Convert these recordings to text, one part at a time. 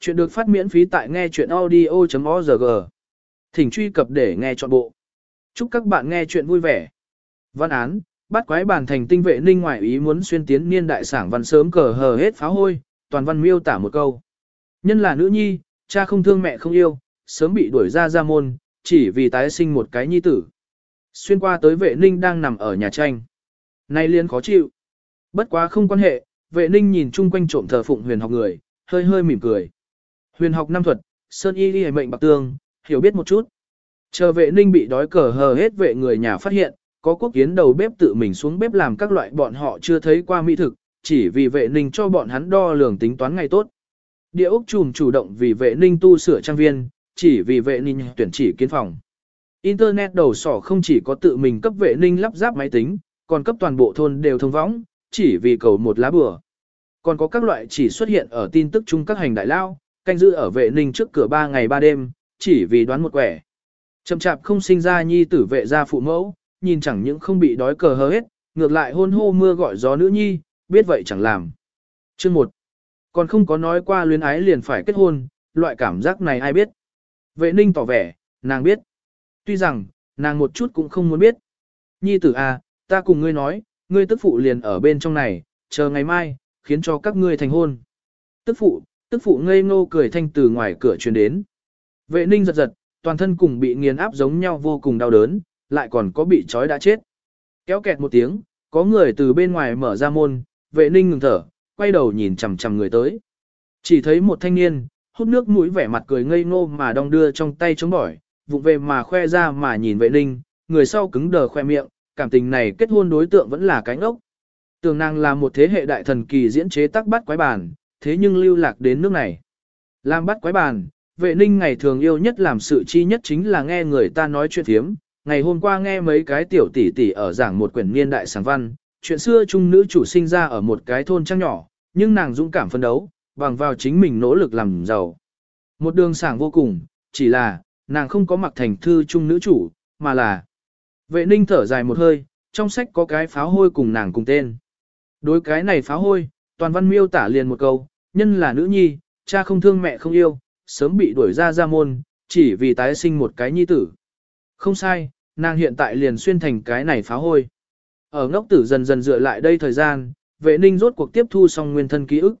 Chuyện được phát miễn phí tại nghe chuyện audio.org. Thỉnh truy cập để nghe trọn bộ. Chúc các bạn nghe chuyện vui vẻ. Văn án, bắt quái bản thành tinh vệ ninh ngoại ý muốn xuyên tiến niên đại sảng văn sớm cờ hờ hết pháo hôi, toàn văn miêu tả một câu. Nhân là nữ nhi, cha không thương mẹ không yêu, sớm bị đuổi ra ra môn, chỉ vì tái sinh một cái nhi tử. Xuyên qua tới vệ ninh đang nằm ở nhà tranh. Nay liên khó chịu. Bất quá không quan hệ, vệ ninh nhìn chung quanh trộm thờ phụng huyền học người, hơi hơi mỉm cười. Huyền học năm thuật, sơn y ghi mệnh bạc tương, hiểu biết một chút. Chờ vệ ninh bị đói cờ hờ hết vệ người nhà phát hiện, có quốc kiến đầu bếp tự mình xuống bếp làm các loại bọn họ chưa thấy qua mỹ thực, chỉ vì vệ ninh cho bọn hắn đo lường tính toán ngày tốt. Địa Úc trùm chủ động vì vệ ninh tu sửa trang viên, chỉ vì vệ ninh tuyển chỉ kiến phòng. Internet đầu sỏ không chỉ có tự mình cấp vệ ninh lắp ráp máy tính, còn cấp toàn bộ thôn đều thông võng, chỉ vì cầu một lá bừa. Còn có các loại chỉ xuất hiện ở tin tức chung các hành đại lao, canh giữ ở vệ ninh trước cửa ba ngày ba đêm, chỉ vì đoán một quẻ. Chậm chạp không sinh ra nhi tử vệ gia phụ mẫu, nhìn chẳng những không bị đói cờ hơ hết, ngược lại hôn hô mưa gọi gió nữ nhi, biết vậy chẳng làm. Chương 1. Còn không có nói qua luyến ái liền phải kết hôn, loại cảm giác này ai biết. Vệ ninh tỏ vẻ, nàng biết. Tuy rằng, nàng một chút cũng không muốn biết. Nhi tử à, ta cùng ngươi nói, ngươi tức phụ liền ở bên trong này, chờ ngày mai, khiến cho các ngươi thành hôn. Tức phụ, tức phụ ngây ngô cười thanh từ ngoài cửa truyền đến. Vệ ninh giật giật, toàn thân cùng bị nghiền áp giống nhau vô cùng đau đớn, lại còn có bị trói đã chết. Kéo kẹt một tiếng, có người từ bên ngoài mở ra môn, vệ ninh ngừng thở, quay đầu nhìn chằm chằm người tới. Chỉ thấy một thanh niên, hút nước mũi vẻ mặt cười ngây ngô mà đong đưa trong tay chống bỏi, vụ về mà khoe ra mà nhìn vệ ninh, người sau cứng đờ khoe miệng, cảm tình này kết hôn đối tượng vẫn là cánh ốc. Tường nàng là một thế hệ đại thần kỳ diễn chế tác bắt quái bản, thế nhưng lưu lạc đến nước này. Làm bắt quái bàn, vệ ninh ngày thường yêu nhất làm sự chi nhất chính là nghe người ta nói chuyện thiếm. Ngày hôm qua nghe mấy cái tiểu tỷ tỷ ở giảng một quyển niên đại sáng văn, chuyện xưa trung nữ chủ sinh ra ở một cái thôn trang nhỏ, nhưng nàng dũng cảm phân đấu, bằng vào chính mình nỗ lực làm giàu. Một đường sảng vô cùng, chỉ là, nàng không có mặc thành thư trung nữ chủ, mà là vệ ninh thở dài một hơi, trong sách có cái pháo hôi cùng nàng cùng tên. Đối cái này pháo hôi, toàn văn miêu tả liền một câu, nhân là nữ nhi, cha không thương mẹ không yêu, sớm bị đuổi ra ra môn, chỉ vì tái sinh một cái nhi tử. Không sai, nàng hiện tại liền xuyên thành cái này phá hôi. Ở ngốc tử dần dần dựa lại đây thời gian, vệ ninh rốt cuộc tiếp thu xong nguyên thân ký ức.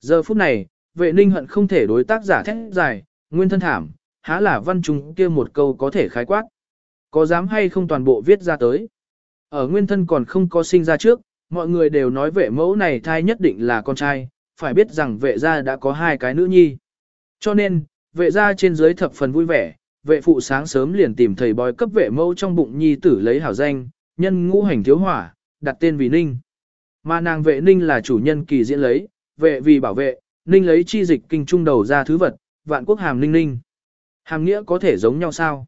Giờ phút này, vệ ninh hận không thể đối tác giả thét dài, nguyên thân thảm, há là văn trùng kia một câu có thể khái quát. Có dám hay không toàn bộ viết ra tới. Ở nguyên thân còn không có sinh ra trước, mọi người đều nói vệ mẫu này thai nhất định là con trai, phải biết rằng vệ gia đã có hai cái nữ nhi. Cho nên, vệ gia trên dưới thập phần vui vẻ, vệ phụ sáng sớm liền tìm thầy bói cấp vệ mẫu trong bụng nhi tử lấy hảo danh, nhân ngũ hành thiếu hỏa, đặt tên vì Ninh. Mà nàng vệ Ninh là chủ nhân kỳ diễn lấy, vệ vì bảo vệ, Ninh lấy chi dịch kinh trung đầu ra thứ vật, vạn quốc hàm Ninh Ninh. Hàm nghĩa có thể giống nhau sao?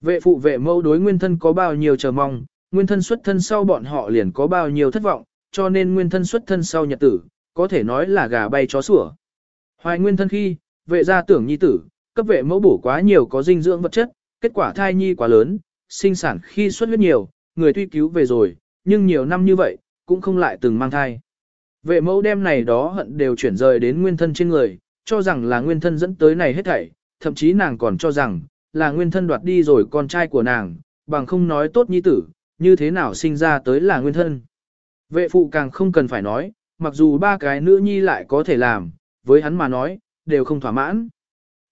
Vệ phụ vệ mẫu đối nguyên thân có bao nhiêu chờ mong, nguyên thân xuất thân sau bọn họ liền có bao nhiêu thất vọng, cho nên nguyên thân xuất thân sau nhật tử, có thể nói là gà bay chó sủa. Hoài nguyên thân khi, vệ gia tưởng nhi tử, cấp vệ mẫu bổ quá nhiều có dinh dưỡng vật chất, kết quả thai nhi quá lớn, sinh sản khi xuất huyết nhiều, người tuy cứu về rồi, nhưng nhiều năm như vậy, cũng không lại từng mang thai. Vệ mẫu đem này đó hận đều chuyển rời đến nguyên thân trên người, cho rằng là nguyên thân dẫn tới này hết thảy, thậm chí nàng còn cho rằng, là nguyên thân đoạt đi rồi con trai của nàng, bằng không nói tốt nhi tử, như thế nào sinh ra tới là nguyên thân. Vệ phụ càng không cần phải nói, mặc dù ba cái nữ nhi lại có thể làm, với hắn mà nói, đều không thỏa mãn.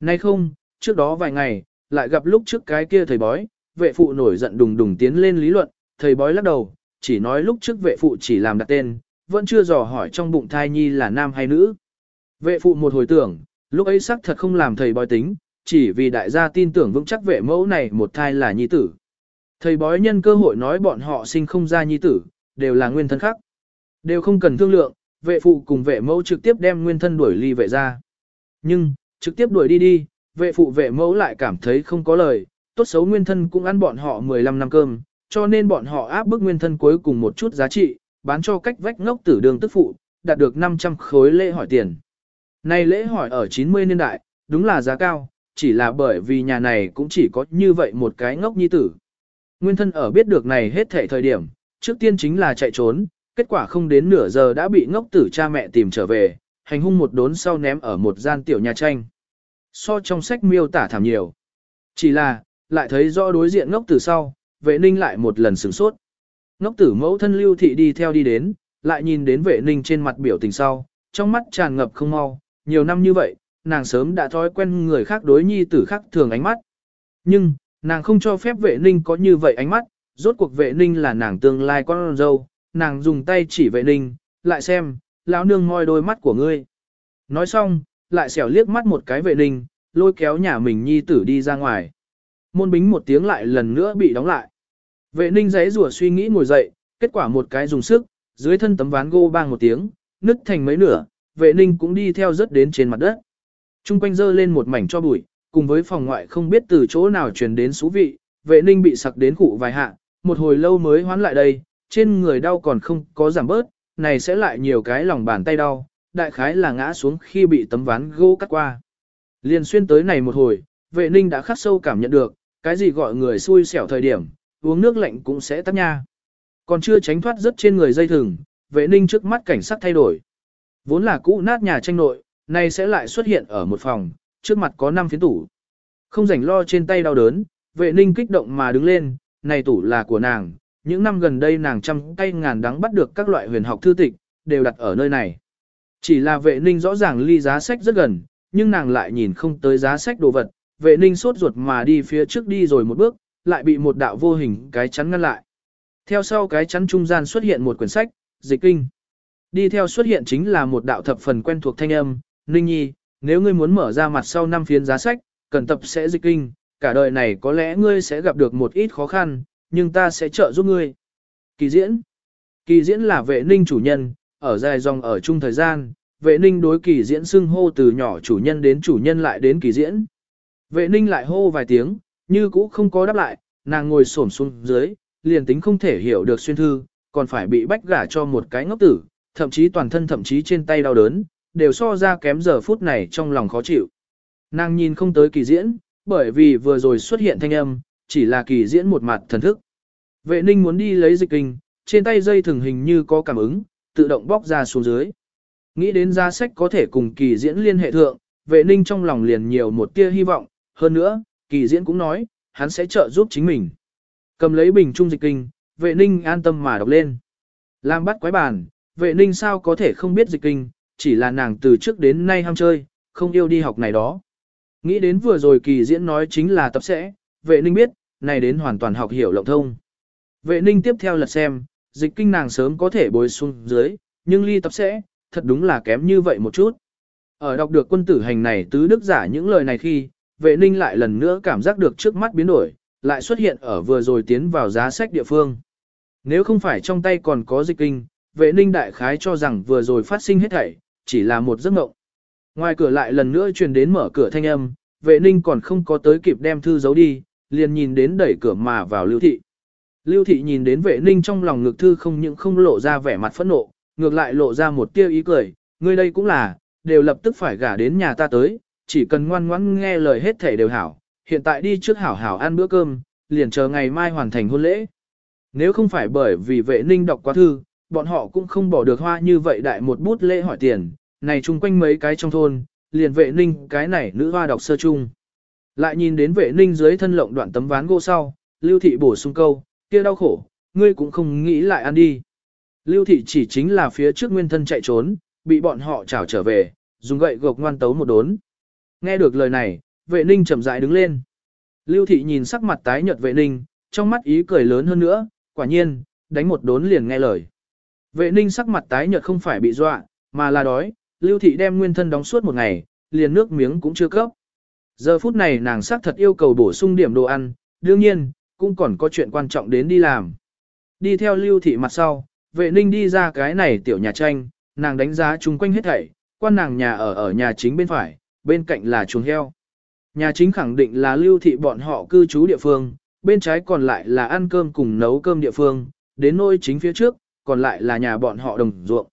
Nay không, trước đó vài ngày, lại gặp lúc trước cái kia thầy bói, vệ phụ nổi giận đùng đùng tiến lên lý luận, thầy bói lắc đầu, chỉ nói lúc trước vệ phụ chỉ làm đặt tên, vẫn chưa dò hỏi trong bụng thai nhi là nam hay nữ. Vệ phụ một hồi tưởng, lúc ấy xác thật không làm thầy bói tính, chỉ vì đại gia tin tưởng vững chắc vệ mẫu này một thai là nhi tử. Thầy bói nhân cơ hội nói bọn họ sinh không ra nhi tử, đều là nguyên thân khác. Đều không cần thương lượng, vệ phụ cùng vệ mẫu trực tiếp đem nguyên thân đuổi ly vệ ra. Nhưng, trực tiếp đuổi đi đi, vệ phụ vệ mẫu lại cảm thấy không có lời, tốt xấu nguyên thân cũng ăn bọn họ 15 năm cơm, cho nên bọn họ áp bức nguyên thân cuối cùng một chút giá trị, bán cho cách vách ngốc tử đường tức phụ, đạt được 500 khối lễ hỏi tiền. Này lễ hỏi ở 90 niên đại, đúng là giá cao, chỉ là bởi vì nhà này cũng chỉ có như vậy một cái ngốc nhi tử. Nguyên thân ở biết được này hết thể thời điểm, trước tiên chính là chạy trốn, kết quả không đến nửa giờ đã bị ngốc tử cha mẹ tìm trở về, hành hung một đốn sau ném ở một gian tiểu nhà tranh. So trong sách miêu tả thảm nhiều. Chỉ là, lại thấy rõ đối diện ngốc tử sau, vệ ninh lại một lần sửng sốt. Ngốc tử mẫu thân lưu thị đi theo đi đến, lại nhìn đến vệ ninh trên mặt biểu tình sau, trong mắt tràn ngập không mau, nhiều năm như vậy, nàng sớm đã thói quen người khác đối nhi tử khác thường ánh mắt. Nhưng, nàng không cho phép vệ ninh có như vậy ánh mắt, rốt cuộc vệ ninh là nàng tương lai con dâu, nàng dùng tay chỉ vệ ninh, lại xem, lão nương ngoi đôi mắt của ngươi. Nói xong, lại xẻo liếc mắt một cái vệ ninh, lôi kéo nhà mình nhi tử đi ra ngoài. Môn bính một tiếng lại lần nữa bị đóng lại. Vệ ninh giấy rùa suy nghĩ ngồi dậy, kết quả một cái dùng sức, dưới thân tấm ván gô bang một tiếng, nứt thành mấy nửa, vệ ninh cũng đi theo rớt đến trên mặt đất. Trung quanh dơ lên một mảnh cho bụi, cùng với phòng ngoại không biết từ chỗ nào truyền đến xú vị, vệ ninh bị sặc đến cụ vài hạ, một hồi lâu mới hoán lại đây, trên người đau còn không có giảm bớt, này sẽ lại nhiều cái lòng bàn tay đau, đại khái là ngã xuống khi bị tấm ván gỗ cắt qua. Liên xuyên tới này một hồi, vệ ninh đã khắc sâu cảm nhận được, cái gì gọi người xui xẻo thời điểm, uống nước lạnh cũng sẽ tắt nha. Còn chưa tránh thoát rất trên người dây thừng, vệ ninh trước mắt cảnh sắc thay đổi. Vốn là cũ nát nhà tranh nội, nay sẽ lại xuất hiện ở một phòng, trước mặt có 5 phiến tủ. Không rảnh lo trên tay đau đớn, vệ ninh kích động mà đứng lên, này tủ là của nàng, những năm gần đây nàng trăm tay ngàn đắng bắt được các loại huyền học thư tịch, đều đặt ở nơi này. Chỉ là vệ ninh rõ ràng ly giá sách rất gần, nhưng nàng lại nhìn không tới giá sách đồ vật, vệ ninh sốt ruột mà đi phía trước đi rồi một bước, lại bị một đạo vô hình cái chắn ngăn lại. Theo sau cái chắn trung gian xuất hiện một quyển sách, dịch kinh. Đi theo xuất hiện chính là một đạo thập phần quen thuộc thanh âm, Ninh Nhi, nếu ngươi muốn mở ra mặt sau năm phiến giá sách, cần tập sẽ dịch kinh, cả đời này có lẽ ngươi sẽ gặp được một ít khó khăn, nhưng ta sẽ trợ giúp ngươi. Kỳ diễn Kỳ diễn là vệ ninh chủ nhân, ở dài dòng ở chung thời gian, vệ ninh đối kỳ diễn xưng hô từ nhỏ chủ nhân đến chủ nhân lại đến kỳ diễn. Vệ ninh lại hô vài tiếng, như cũ không có đáp lại, nàng ngồi xổm xuống dưới, liền tính không thể hiểu được xuyên thư, còn phải bị bách gả cho một cái ngốc tử, thậm chí toàn thân thậm chí trên tay đau đớn, đều so ra kém giờ phút này trong lòng khó chịu. Nàng nhìn không tới kỳ diễn, bởi vì vừa rồi xuất hiện thanh âm, chỉ là kỳ diễn một mặt thần thức. Vệ ninh muốn đi lấy dịch kinh, trên tay dây thường hình như có cảm ứng, tự động bóc ra xuống dưới. Nghĩ đến giá sách có thể cùng kỳ diễn liên hệ thượng, vệ ninh trong lòng liền nhiều một tia hy vọng, hơn nữa, kỳ diễn cũng nói, hắn sẽ trợ giúp chính mình. Cầm lấy bình trung dịch kinh, vệ ninh an tâm mà đọc lên. Làm bắt quái bản, vệ ninh sao có thể không biết dịch kinh, chỉ là nàng từ trước đến nay ham chơi, không yêu đi học này đó. Nghĩ đến vừa rồi kỳ diễn nói chính là tập sẽ, vệ ninh biết, này đến hoàn toàn học hiểu lộng thông. Vệ ninh tiếp theo lật xem, dịch kinh nàng sớm có thể bồi xuống dưới, nhưng ly tập sẽ, thật đúng là kém như vậy một chút. Ở đọc được quân tử hành này tứ đức giả những lời này khi, vệ ninh lại lần nữa cảm giác được trước mắt biến đổi, lại xuất hiện ở vừa rồi tiến vào giá sách địa phương. Nếu không phải trong tay còn có dịch kinh, vệ ninh đại khái cho rằng vừa rồi phát sinh hết thảy, chỉ là một giấc mộng. Ngoài cửa lại lần nữa truyền đến mở cửa thanh âm, vệ ninh còn không có tới kịp đem thư giấu đi, liền nhìn đến đẩy cửa mà vào lưu thị. Lưu thị nhìn đến vệ ninh trong lòng ngực thư không những không lộ ra vẻ mặt phẫn nộ, ngược lại lộ ra một tia ý cười, ngươi đây cũng là, đều lập tức phải gả đến nhà ta tới, chỉ cần ngoan ngoãn nghe lời hết thể đều hảo, hiện tại đi trước hảo hảo ăn bữa cơm, liền chờ ngày mai hoàn thành hôn lễ. Nếu không phải bởi vì vệ ninh đọc quá thư, bọn họ cũng không bỏ được hoa như vậy đại một bút lễ hỏi tiền, này chung quanh mấy cái trong thôn, liền vệ ninh cái này nữ hoa đọc sơ chung. Lại nhìn đến vệ ninh dưới thân lộng đoạn tấm ván gỗ sau, lưu thị bổ sung câu, kia đau khổ, ngươi cũng không nghĩ lại ăn đi. Lưu thị chỉ chính là phía trước nguyên thân chạy trốn, bị bọn họ trảo trở về, dùng gậy gộc ngoan tấu một đốn. Nghe được lời này, vệ ninh chậm rãi đứng lên. Lưu thị nhìn sắc mặt tái nhợt vệ ninh, trong mắt ý cười lớn hơn nữa, quả nhiên, đánh một đốn liền nghe lời. Vệ ninh sắc mặt tái nhợt không phải bị dọa, mà là đói, lưu thị đem nguyên thân đóng suốt một ngày, liền nước miếng cũng chưa cấp. Giờ phút này nàng sắc thật yêu cầu bổ sung điểm đồ ăn, đương nhiên, cũng còn có chuyện quan trọng đến đi làm. Đi theo lưu thị mặt sau, vệ ninh đi ra cái này tiểu nhà tranh, nàng đánh giá chung quanh hết thảy, quan nàng nhà ở ở nhà chính bên phải, bên cạnh là chuồng heo. Nhà chính khẳng định là lưu thị bọn họ cư trú địa phương, bên trái còn lại là ăn cơm cùng nấu cơm địa phương, đến nôi chính phía trước, còn lại là nhà bọn họ đồng ruộng.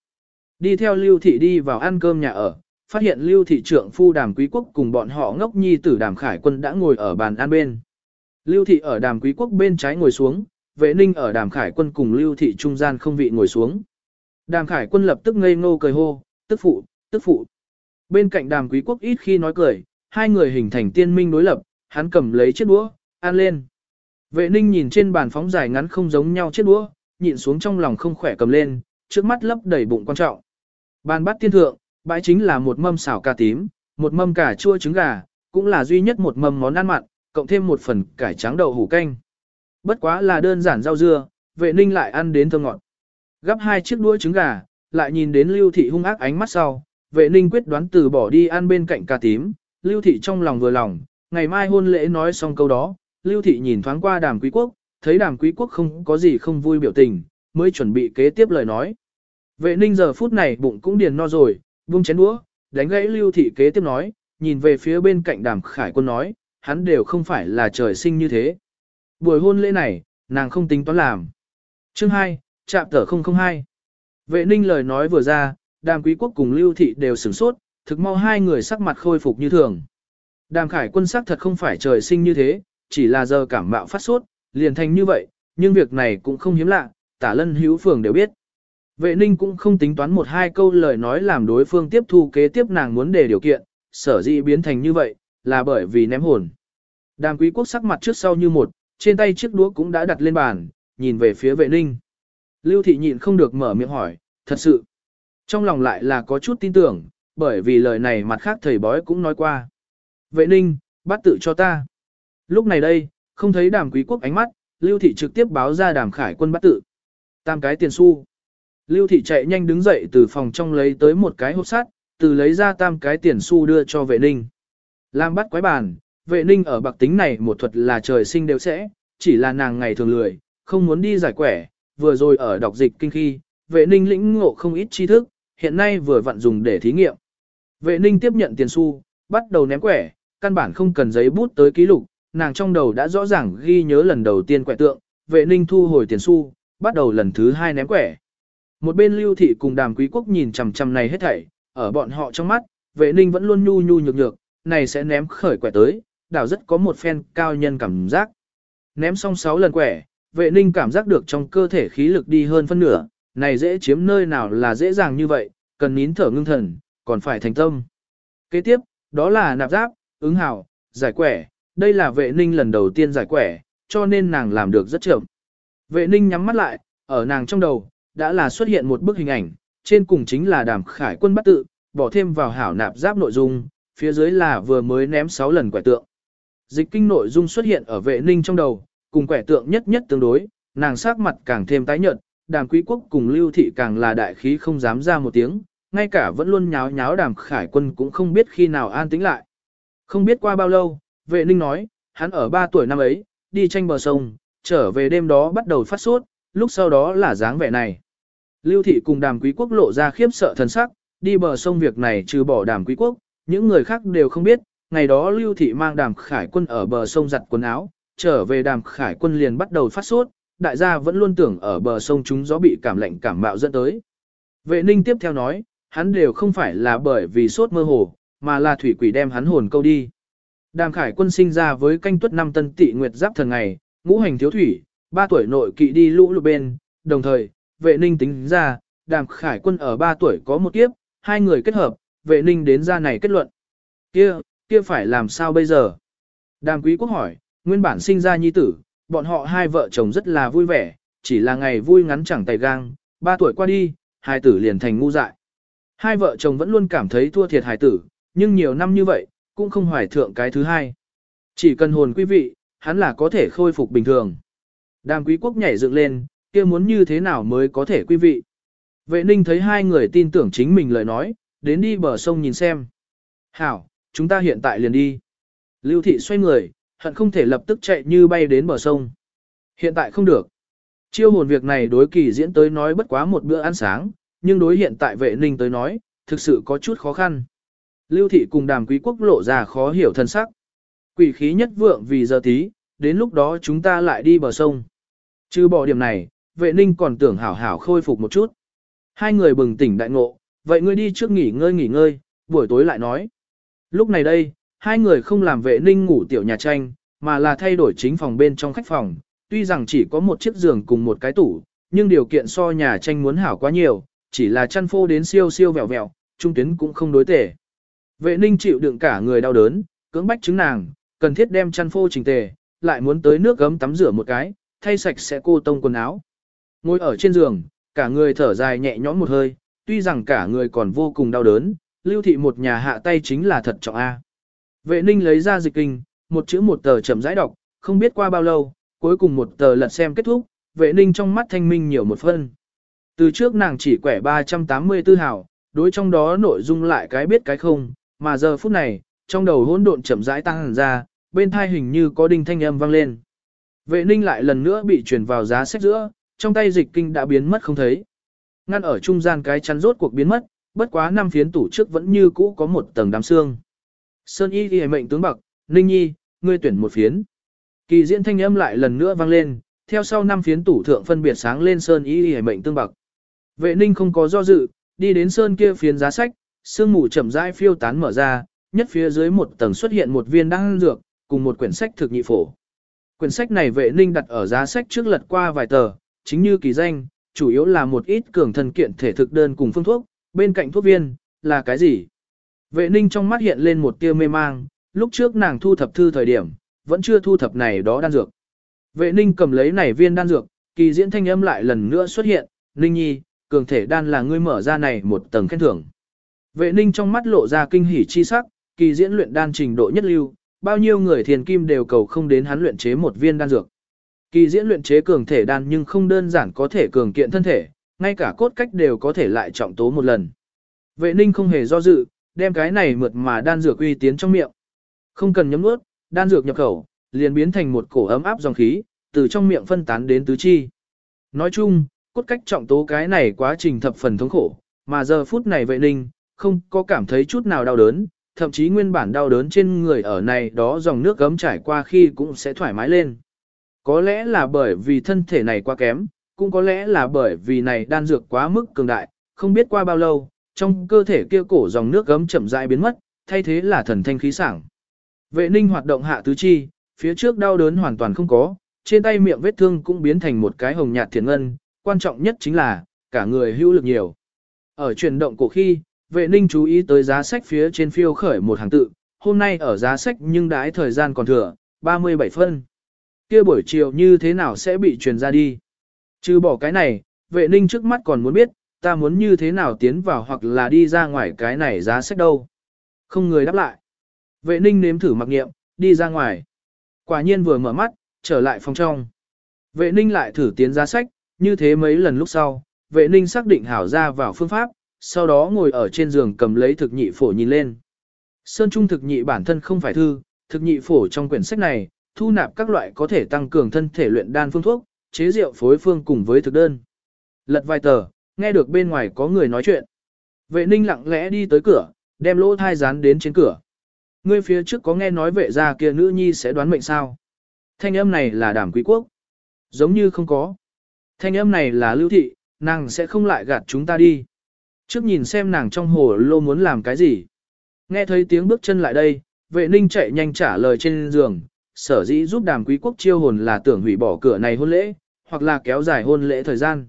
Đi theo lưu thị đi vào ăn cơm nhà ở, phát hiện lưu thị trưởng phu đàm quý quốc cùng bọn họ ngốc nhi tử đàm khải quân đã ngồi ở bàn ăn bên. Lưu thị ở đàm quý quốc bên trái ngồi xuống, vệ ninh ở đàm khải quân cùng lưu thị trung gian không vị ngồi xuống. Đàm khải quân lập tức ngây ngô cười hô, tức phụ, tức phụ. Bên cạnh đàm quý quốc ít khi nói cười, hai người hình thành tiên minh đối lập, hắn cầm lấy chiếc đũa, ăn lên. Vệ ninh nhìn trên bàn phóng dài ngắn không giống nhau chiếc đũa, nhịn xuống trong lòng không khỏe cầm lên, trước mắt lấp đầy bụng quan trọng. Bàn bát tiên thượng, bãi chính là một mâm xào cà tím, một mâm cà chua trứng gà, cũng là duy nhất một mâm món ăn mặn, cộng thêm một phần cải trắng đậu hủ canh. Bất quá là đơn giản rau dưa, vệ ninh lại ăn đến thơm ngọt. Gắp hai chiếc đũa trứng gà, lại nhìn đến lưu thị hung ác ánh mắt sau, vệ ninh quyết đoán từ bỏ đi ăn bên cạnh cà tím, lưu thị trong lòng vừa lòng, ngày mai hôn lễ nói xong câu đó, lưu thị nhìn thoáng qua đàm quý quốc, thấy đàm quý quốc không có gì không vui biểu tình, mới chuẩn bị kế tiếp lời nói. Vệ ninh giờ phút này bụng cũng điền no rồi, buông chén đũa, đánh gãy lưu thị kế tiếp nói, nhìn về phía bên cạnh đàm khải quân nói, hắn đều không phải là trời sinh như thế. Buổi hôn lễ này, nàng không tính toán làm. Chương 2, chạm tở 002. Vệ ninh lời nói vừa ra, đàm quý quốc cùng lưu thị đều sửng sốt, thực mau hai người sắc mặt khôi phục như thường. Đàm khải quân sắc thật không phải trời sinh như thế, chỉ là giờ cảm mạo phát sốt, liền thành như vậy, nhưng việc này cũng không hiếm lạ, tả lân hữu phường đều biết. Vệ ninh cũng không tính toán một hai câu lời nói làm đối phương tiếp thu kế tiếp nàng muốn đề điều kiện, sở dĩ biến thành như vậy, là bởi vì ném hồn. Đàm quý quốc sắc mặt trước sau như một, trên tay chiếc đũa cũng đã đặt lên bàn, nhìn về phía vệ ninh. Lưu thị nhịn không được mở miệng hỏi, thật sự. Trong lòng lại là có chút tin tưởng, bởi vì lời này mặt khác thầy bói cũng nói qua. Vệ ninh, bắt tự cho ta. Lúc này đây, không thấy đàm quý quốc ánh mắt, Lưu thị trực tiếp báo ra đàm khải quân bắt tự. Tam cái tiền xu. Lưu thị chạy nhanh đứng dậy từ phòng trong lấy tới một cái hộp sắt, từ lấy ra tam cái tiền xu đưa cho vệ ninh. Làm bắt quái bàn, vệ ninh ở bạc tính này một thuật là trời sinh đều sẽ, chỉ là nàng ngày thường lười, không muốn đi giải quẻ, vừa rồi ở đọc dịch kinh khi, vệ ninh lĩnh ngộ không ít tri thức, hiện nay vừa vặn dùng để thí nghiệm. Vệ ninh tiếp nhận tiền xu, bắt đầu ném quẻ, căn bản không cần giấy bút tới ký lục, nàng trong đầu đã rõ ràng ghi nhớ lần đầu tiên quẻ tượng, vệ ninh thu hồi tiền xu, bắt đầu lần thứ hai ném quẻ. Một bên lưu thị cùng đàm quý quốc nhìn chằm chằm này hết thảy, ở bọn họ trong mắt, vệ ninh vẫn luôn nhu nhu nhược nhược, này sẽ ném khởi quẻ tới, đảo rất có một phen cao nhân cảm giác. Ném xong 6 lần quẻ, vệ ninh cảm giác được trong cơ thể khí lực đi hơn phân nửa, này dễ chiếm nơi nào là dễ dàng như vậy, cần nín thở ngưng thần, còn phải thành tâm. Kế tiếp, đó là nạp giáp, ứng hào, giải quẻ, đây là vệ ninh lần đầu tiên giải quẻ, cho nên nàng làm được rất chậm. Vệ ninh nhắm mắt lại, ở nàng trong đầu, đã là xuất hiện một bức hình ảnh, trên cùng chính là đàm khải quân bắt tự, bỏ thêm vào hảo nạp giáp nội dung, phía dưới là vừa mới ném 6 lần quẻ tượng. Dịch kinh nội dung xuất hiện ở vệ ninh trong đầu, cùng quẻ tượng nhất nhất tương đối, nàng sắc mặt càng thêm tái nhợt, đàm quý quốc cùng lưu thị càng là đại khí không dám ra một tiếng, ngay cả vẫn luôn nháo nháo đàm khải quân cũng không biết khi nào an tĩnh lại. Không biết qua bao lâu, vệ ninh nói, hắn ở 3 tuổi năm ấy, đi tranh bờ sông, trở về đêm đó bắt đầu phát sốt, lúc sau đó là dáng vẻ này. Lưu thị cùng đàm quý quốc lộ ra khiếp sợ thần sắc, đi bờ sông việc này trừ bỏ đàm quý quốc, những người khác đều không biết, ngày đó lưu thị mang đàm khải quân ở bờ sông giặt quần áo, trở về đàm khải quân liền bắt đầu phát sốt, đại gia vẫn luôn tưởng ở bờ sông chúng gió bị cảm lạnh cảm mạo dẫn tới. Vệ ninh tiếp theo nói, hắn đều không phải là bởi vì sốt mơ hồ, mà là thủy quỷ đem hắn hồn câu đi. Đàm khải quân sinh ra với canh tuất năm tân Tỵ nguyệt giáp thần ngày, ngũ hành thiếu thủy, ba tuổi nội kỵ đi lũ lụt bên, đồng thời, vệ ninh tính ra, đàm khải quân ở ba tuổi có một kiếp, hai người kết hợp, vệ ninh đến ra này kết luận. Kia, kia phải làm sao bây giờ? Đàm quý quốc hỏi, nguyên bản sinh ra nhi tử, bọn họ hai vợ chồng rất là vui vẻ, chỉ là ngày vui ngắn chẳng tay gang, ba tuổi qua đi, hai tử liền thành ngu dại. Hai vợ chồng vẫn luôn cảm thấy thua thiệt hài tử, nhưng nhiều năm như vậy, cũng không hoài thượng cái thứ hai. Chỉ cần hồn quý vị, hắn là có thể khôi phục bình thường. Đàm quý quốc nhảy dựng lên, kia muốn như thế nào mới có thể quý vị. Vệ ninh thấy hai người tin tưởng chính mình lời nói, đến đi bờ sông nhìn xem. Hảo, chúng ta hiện tại liền đi. Lưu thị xoay người, hận không thể lập tức chạy như bay đến bờ sông. Hiện tại không được. Chiêu hồn việc này đối kỳ diễn tới nói bất quá một bữa ăn sáng, nhưng đối hiện tại vệ ninh tới nói, thực sự có chút khó khăn. Lưu thị cùng đàm quý quốc lộ ra khó hiểu thân sắc. Quỷ khí nhất vượng vì giờ tí, đến lúc đó chúng ta lại đi bờ sông. Trừ bỏ điểm này, vệ ninh còn tưởng hảo hảo khôi phục một chút. Hai người bừng tỉnh đại ngộ, vậy ngươi đi trước nghỉ ngơi nghỉ ngơi, buổi tối lại nói. Lúc này đây, hai người không làm vệ ninh ngủ tiểu nhà tranh, mà là thay đổi chính phòng bên trong khách phòng. Tuy rằng chỉ có một chiếc giường cùng một cái tủ, nhưng điều kiện so nhà tranh muốn hảo quá nhiều, chỉ là chăn phô đến siêu siêu vẹo vẹo, trung tuyến cũng không đối tệ. Vệ ninh chịu đựng cả người đau đớn, cưỡng bách chứng nàng, cần thiết đem chăn phô chỉnh tề, lại muốn tới nước gấm tắm rửa một cái, thay sạch sẽ cô tông quần áo. Ngồi ở trên giường, cả người thở dài nhẹ nhõm một hơi, tuy rằng cả người còn vô cùng đau đớn, lưu thị một nhà hạ tay chính là thật trọng A. Vệ ninh lấy ra dịch kinh, một chữ một tờ chậm rãi đọc, không biết qua bao lâu, cuối cùng một tờ lật xem kết thúc, vệ ninh trong mắt thanh minh nhiều một phân. Từ trước nàng chỉ quẻ 384 hảo, đối trong đó nội dung lại cái biết cái không, mà giờ phút này, trong đầu hỗn độn chậm rãi tăng hẳn ra, bên thai hình như có đinh thanh âm vang lên. Vệ ninh lại lần nữa bị chuyển vào giá sách giữa, trong tay dịch kinh đã biến mất không thấy. Ngăn ở trung gian cái chắn rốt cuộc biến mất, bất quá năm phiến tủ trước vẫn như cũ có một tầng đám xương. Sơn y ghi mệnh tướng bậc, ninh nhi, ngươi tuyển một phiến. Kỳ diễn thanh âm lại lần nữa vang lên, theo sau năm phiến tủ thượng phân biệt sáng lên sơn y ghi mệnh tương bậc. Vệ ninh không có do dự, đi đến sơn kia phiến giá sách, sương mù chậm rãi phiêu tán mở ra, nhất phía dưới một tầng xuất hiện một viên đan dược, cùng một quyển sách thực nhị phổ. Quyển sách này vệ ninh đặt ở giá sách trước lật qua vài tờ, chính như kỳ danh, chủ yếu là một ít cường thần kiện thể thực đơn cùng phương thuốc, bên cạnh thuốc viên, là cái gì? Vệ ninh trong mắt hiện lên một tia mê mang, lúc trước nàng thu thập thư thời điểm, vẫn chưa thu thập này đó đan dược. Vệ ninh cầm lấy này viên đan dược, kỳ diễn thanh âm lại lần nữa xuất hiện, ninh nhi, cường thể đan là ngươi mở ra này một tầng khen thưởng. Vệ ninh trong mắt lộ ra kinh hỉ chi sắc, kỳ diễn luyện đan trình độ nhất lưu, bao nhiêu người thiền kim đều cầu không đến hắn luyện chế một viên đan dược. Kỳ diễn luyện chế cường thể đan nhưng không đơn giản có thể cường kiện thân thể, ngay cả cốt cách đều có thể lại trọng tố một lần. Vệ ninh không hề do dự, đem cái này mượt mà đan dược uy tiến trong miệng. Không cần nhấm nuốt, đan dược nhập khẩu, liền biến thành một cổ ấm áp dòng khí, từ trong miệng phân tán đến tứ chi. Nói chung, cốt cách trọng tố cái này quá trình thập phần thống khổ, mà giờ phút này vệ ninh, không có cảm thấy chút nào đau đớn, thậm chí nguyên bản đau đớn trên người ở này đó dòng nước gấm trải qua khi cũng sẽ thoải mái lên. Có lẽ là bởi vì thân thể này quá kém, cũng có lẽ là bởi vì này đan dược quá mức cường đại, không biết qua bao lâu, trong cơ thể kia cổ dòng nước gấm chậm rãi biến mất, thay thế là thần thanh khí sảng. Vệ ninh hoạt động hạ tứ chi, phía trước đau đớn hoàn toàn không có, trên tay miệng vết thương cũng biến thành một cái hồng nhạt thiền ngân, quan trọng nhất chính là, cả người hữu lực nhiều. Ở chuyển động cổ khi, vệ ninh chú ý tới giá sách phía trên phiêu khởi một hàng tự, hôm nay ở giá sách nhưng đãi thời gian còn thừa, 37 phân. kia buổi chiều như thế nào sẽ bị truyền ra đi? Chứ bỏ cái này, vệ ninh trước mắt còn muốn biết, ta muốn như thế nào tiến vào hoặc là đi ra ngoài cái này giá sách đâu. Không người đáp lại. Vệ ninh nếm thử mặc nghiệm, đi ra ngoài. Quả nhiên vừa mở mắt, trở lại phòng trong. Vệ ninh lại thử tiến giá sách, như thế mấy lần lúc sau, vệ ninh xác định hảo ra vào phương pháp, sau đó ngồi ở trên giường cầm lấy thực nhị phổ nhìn lên. Sơn Trung thực nhị bản thân không phải thư, thực nhị phổ trong quyển sách này, thu nạp các loại có thể tăng cường thân thể luyện đan phương thuốc, chế rượu phối phương cùng với thực đơn. Lật vài tờ, nghe được bên ngoài có người nói chuyện. Vệ ninh lặng lẽ đi tới cửa, đem lỗ thai dán đến trên cửa. Ngươi phía trước có nghe nói vệ gia kia nữ nhi sẽ đoán mệnh sao? Thanh âm này là đảm quý quốc. Giống như không có. Thanh âm này là lưu thị, nàng sẽ không lại gạt chúng ta đi. Trước nhìn xem nàng trong hồ lô muốn làm cái gì. Nghe thấy tiếng bước chân lại đây, vệ ninh chạy nhanh trả lời trên giường, sở dĩ giúp đàm quý quốc chiêu hồn là tưởng hủy bỏ cửa này hôn lễ, hoặc là kéo dài hôn lễ thời gian.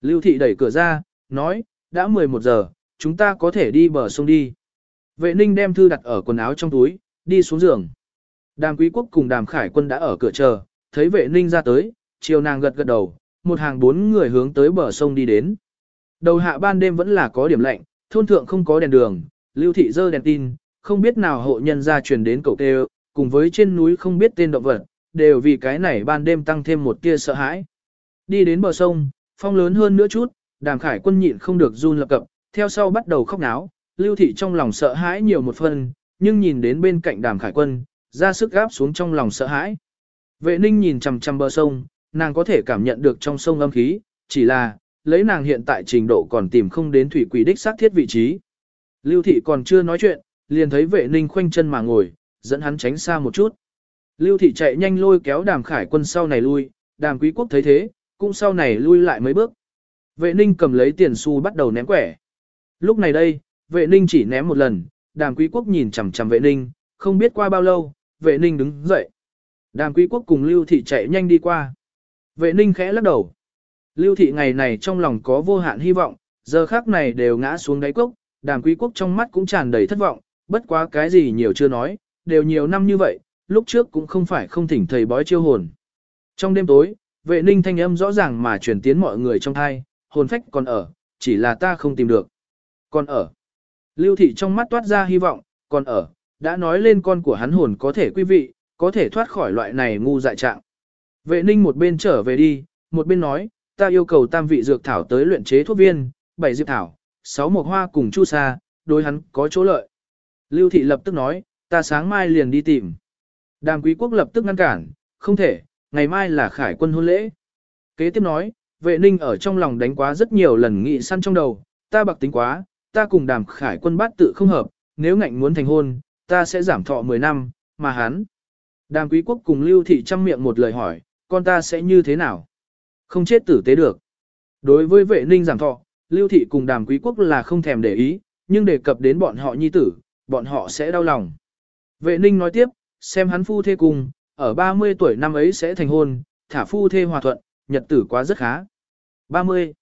Lưu thị đẩy cửa ra, nói, đã 11 giờ, chúng ta có thể đi bờ sông đi. Vệ ninh đem thư đặt ở quần áo trong túi, đi xuống giường. Đàm quý quốc cùng đàm khải quân đã ở cửa chờ, thấy vệ ninh ra tới, chiều nàng gật gật đầu, một hàng bốn người hướng tới bờ sông đi đến. Đầu hạ ban đêm vẫn là có điểm lạnh, thôn thượng không có đèn đường, lưu thị dơ đèn tin, không biết nào hộ nhân ra truyền đến cầu tê cùng với trên núi không biết tên động vật, đều vì cái này ban đêm tăng thêm một tia sợ hãi. Đi đến bờ sông, phong lớn hơn nữa chút, đàm khải quân nhịn không được run lập cập, theo sau bắt đầu khóc náo, lưu thị trong lòng sợ hãi nhiều một phần, nhưng nhìn đến bên cạnh đàm khải quân, ra sức gáp xuống trong lòng sợ hãi. Vệ ninh nhìn chằm chằm bờ sông, nàng có thể cảm nhận được trong sông âm khí, chỉ là, lấy nàng hiện tại trình độ còn tìm không đến thủy quỷ đích xác thiết vị trí. Lưu thị còn chưa nói chuyện, liền thấy vệ ninh khoanh chân mà ngồi, dẫn hắn tránh xa một chút. Lưu thị chạy nhanh lôi kéo đàm khải quân sau này lui, đàm quý quốc thấy thế, cũng sau này lui lại mấy bước. Vệ ninh cầm lấy tiền xu bắt đầu ném quẻ. Lúc này đây, vệ ninh chỉ ném một lần, đàm quý quốc nhìn chằm chằm vệ ninh, không biết qua bao lâu, vệ ninh đứng dậy. Đàm quý quốc cùng lưu thị chạy nhanh đi qua. Vệ ninh khẽ lắc đầu. Lưu thị ngày này trong lòng có vô hạn hy vọng, giờ khác này đều ngã xuống đáy cốc, đàm quý quốc trong mắt cũng tràn đầy thất vọng, bất quá cái gì nhiều chưa nói, đều nhiều năm như vậy, lúc trước cũng không phải không thỉnh thầy bói chiêu hồn. Trong đêm tối, vệ ninh thanh âm rõ ràng mà truyền tiến mọi người trong thai, hồn phách còn ở, chỉ là ta không tìm được. Còn ở. Lưu thị trong mắt toát ra hy vọng, còn ở, đã nói lên con của hắn hồn có thể quý vị, có thể thoát khỏi loại này ngu dại trạng. Vệ ninh một bên trở về đi, một bên nói, ta yêu cầu tam vị dược thảo tới luyện chế thuốc viên, bảy diệp thảo, sáu mộc hoa cùng chu sa, đối hắn có chỗ lợi. Lưu thị lập tức nói, ta sáng mai liền đi tìm. Đàm quý quốc lập tức ngăn cản, không thể, ngày mai là khải quân hôn lễ. Kế tiếp nói, vệ ninh ở trong lòng đánh quá rất nhiều lần nghị săn trong đầu, ta bạc tính quá, ta cùng đàm khải quân bát tự không hợp, nếu ngạnh muốn thành hôn, ta sẽ giảm thọ 10 năm, mà hắn. Đàm quý quốc cùng lưu thị chăm miệng một lời hỏi, con ta sẽ như thế nào? Không chết tử tế được. Đối với vệ ninh giảm thọ, lưu thị cùng đàm quý quốc là không thèm để ý, nhưng đề cập đến bọn họ nhi tử, bọn họ sẽ đau lòng. Vệ ninh nói tiếp, xem hắn phu thê cùng, ở 30 tuổi năm ấy sẽ thành hôn, thả phu thê hòa thuận, nhật tử quá rất khá. 30.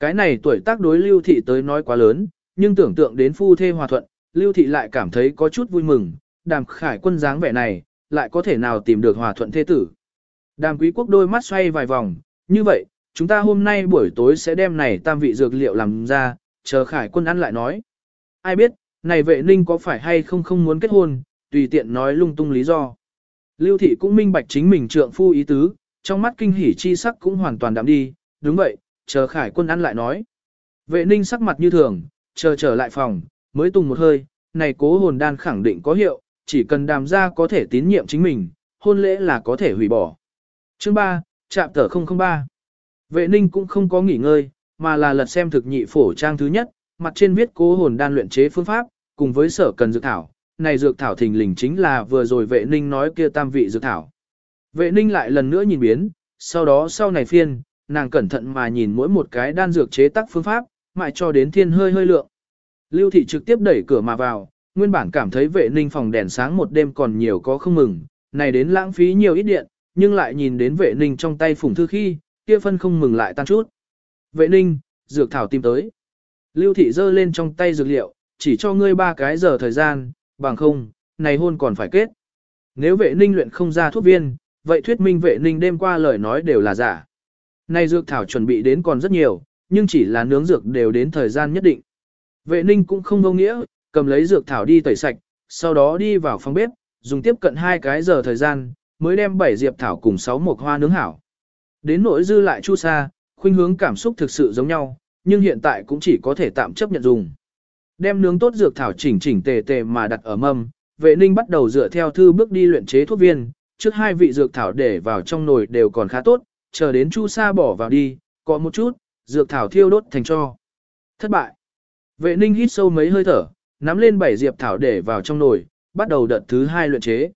Cái này tuổi tác đối lưu thị tới nói quá lớn, nhưng tưởng tượng đến phu thê hòa thuận, lưu thị lại cảm thấy có chút vui mừng, đàm khải quân dáng vẻ này, lại có thể nào tìm được hòa thuận thê tử. Đàm quý quốc đôi mắt xoay vài vòng, như vậy, chúng ta hôm nay buổi tối sẽ đem này tam vị dược liệu làm ra, chờ khải quân ăn lại nói. Ai biết, này vệ ninh có phải hay không không muốn kết hôn, tùy tiện nói lung tung lý do. Lưu thị cũng minh bạch chính mình trượng phu ý tứ, trong mắt kinh hỉ chi sắc cũng hoàn toàn đạm đi, đúng vậy, chờ khải quân ăn lại nói. Vệ ninh sắc mặt như thường, chờ trở lại phòng, mới tùng một hơi, này cố hồn đan khẳng định có hiệu, chỉ cần đàm ra có thể tín nhiệm chính mình, hôn lễ là có thể hủy bỏ. Chương 3, chạm tờ 003. Vệ ninh cũng không có nghỉ ngơi, mà là lật xem thực nhị phổ trang thứ nhất, mặt trên viết cố hồn đan luyện chế phương pháp, cùng với sở cần dược thảo. Này dược thảo thình lình chính là vừa rồi vệ ninh nói kia tam vị dược thảo. Vệ ninh lại lần nữa nhìn biến, sau đó sau này phiên, nàng cẩn thận mà nhìn mỗi một cái đan dược chế tác phương pháp, mãi cho đến thiên hơi hơi lượng. Lưu thị trực tiếp đẩy cửa mà vào, nguyên bản cảm thấy vệ ninh phòng đèn sáng một đêm còn nhiều có không mừng, này đến lãng phí nhiều ít điện, nhưng lại nhìn đến vệ ninh trong tay phủng thư khi, kia phân không mừng lại tan chút. Vệ ninh, dược thảo tìm tới. Lưu thị giơ lên trong tay dược liệu, chỉ cho ngươi ba cái giờ thời gian, bằng không, này hôn còn phải kết. Nếu vệ ninh luyện không ra thuốc viên, vậy thuyết minh vệ ninh đêm qua lời nói đều là giả. Này dược thảo chuẩn bị đến còn rất nhiều, nhưng chỉ là nướng dược đều đến thời gian nhất định. Vệ ninh cũng không vô nghĩa, cầm lấy dược thảo đi tẩy sạch, sau đó đi vào phòng bếp, dùng tiếp cận hai cái giờ thời gian, mới đem bảy diệp thảo cùng sáu mộc hoa nướng hảo. Đến nỗi dư lại chu sa, khuynh hướng cảm xúc thực sự giống nhau, nhưng hiện tại cũng chỉ có thể tạm chấp nhận dùng. Đem nướng tốt dược thảo chỉnh chỉnh tề tề mà đặt ở mâm, vệ ninh bắt đầu dựa theo thư bước đi luyện chế thuốc viên, trước hai vị dược thảo để vào trong nồi đều còn khá tốt, chờ đến chu sa bỏ vào đi, có một chút, dược thảo thiêu đốt thành cho. Thất bại. Vệ ninh hít sâu mấy hơi thở, nắm lên bảy diệp thảo để vào trong nồi, bắt đầu đợt thứ hai luyện chế.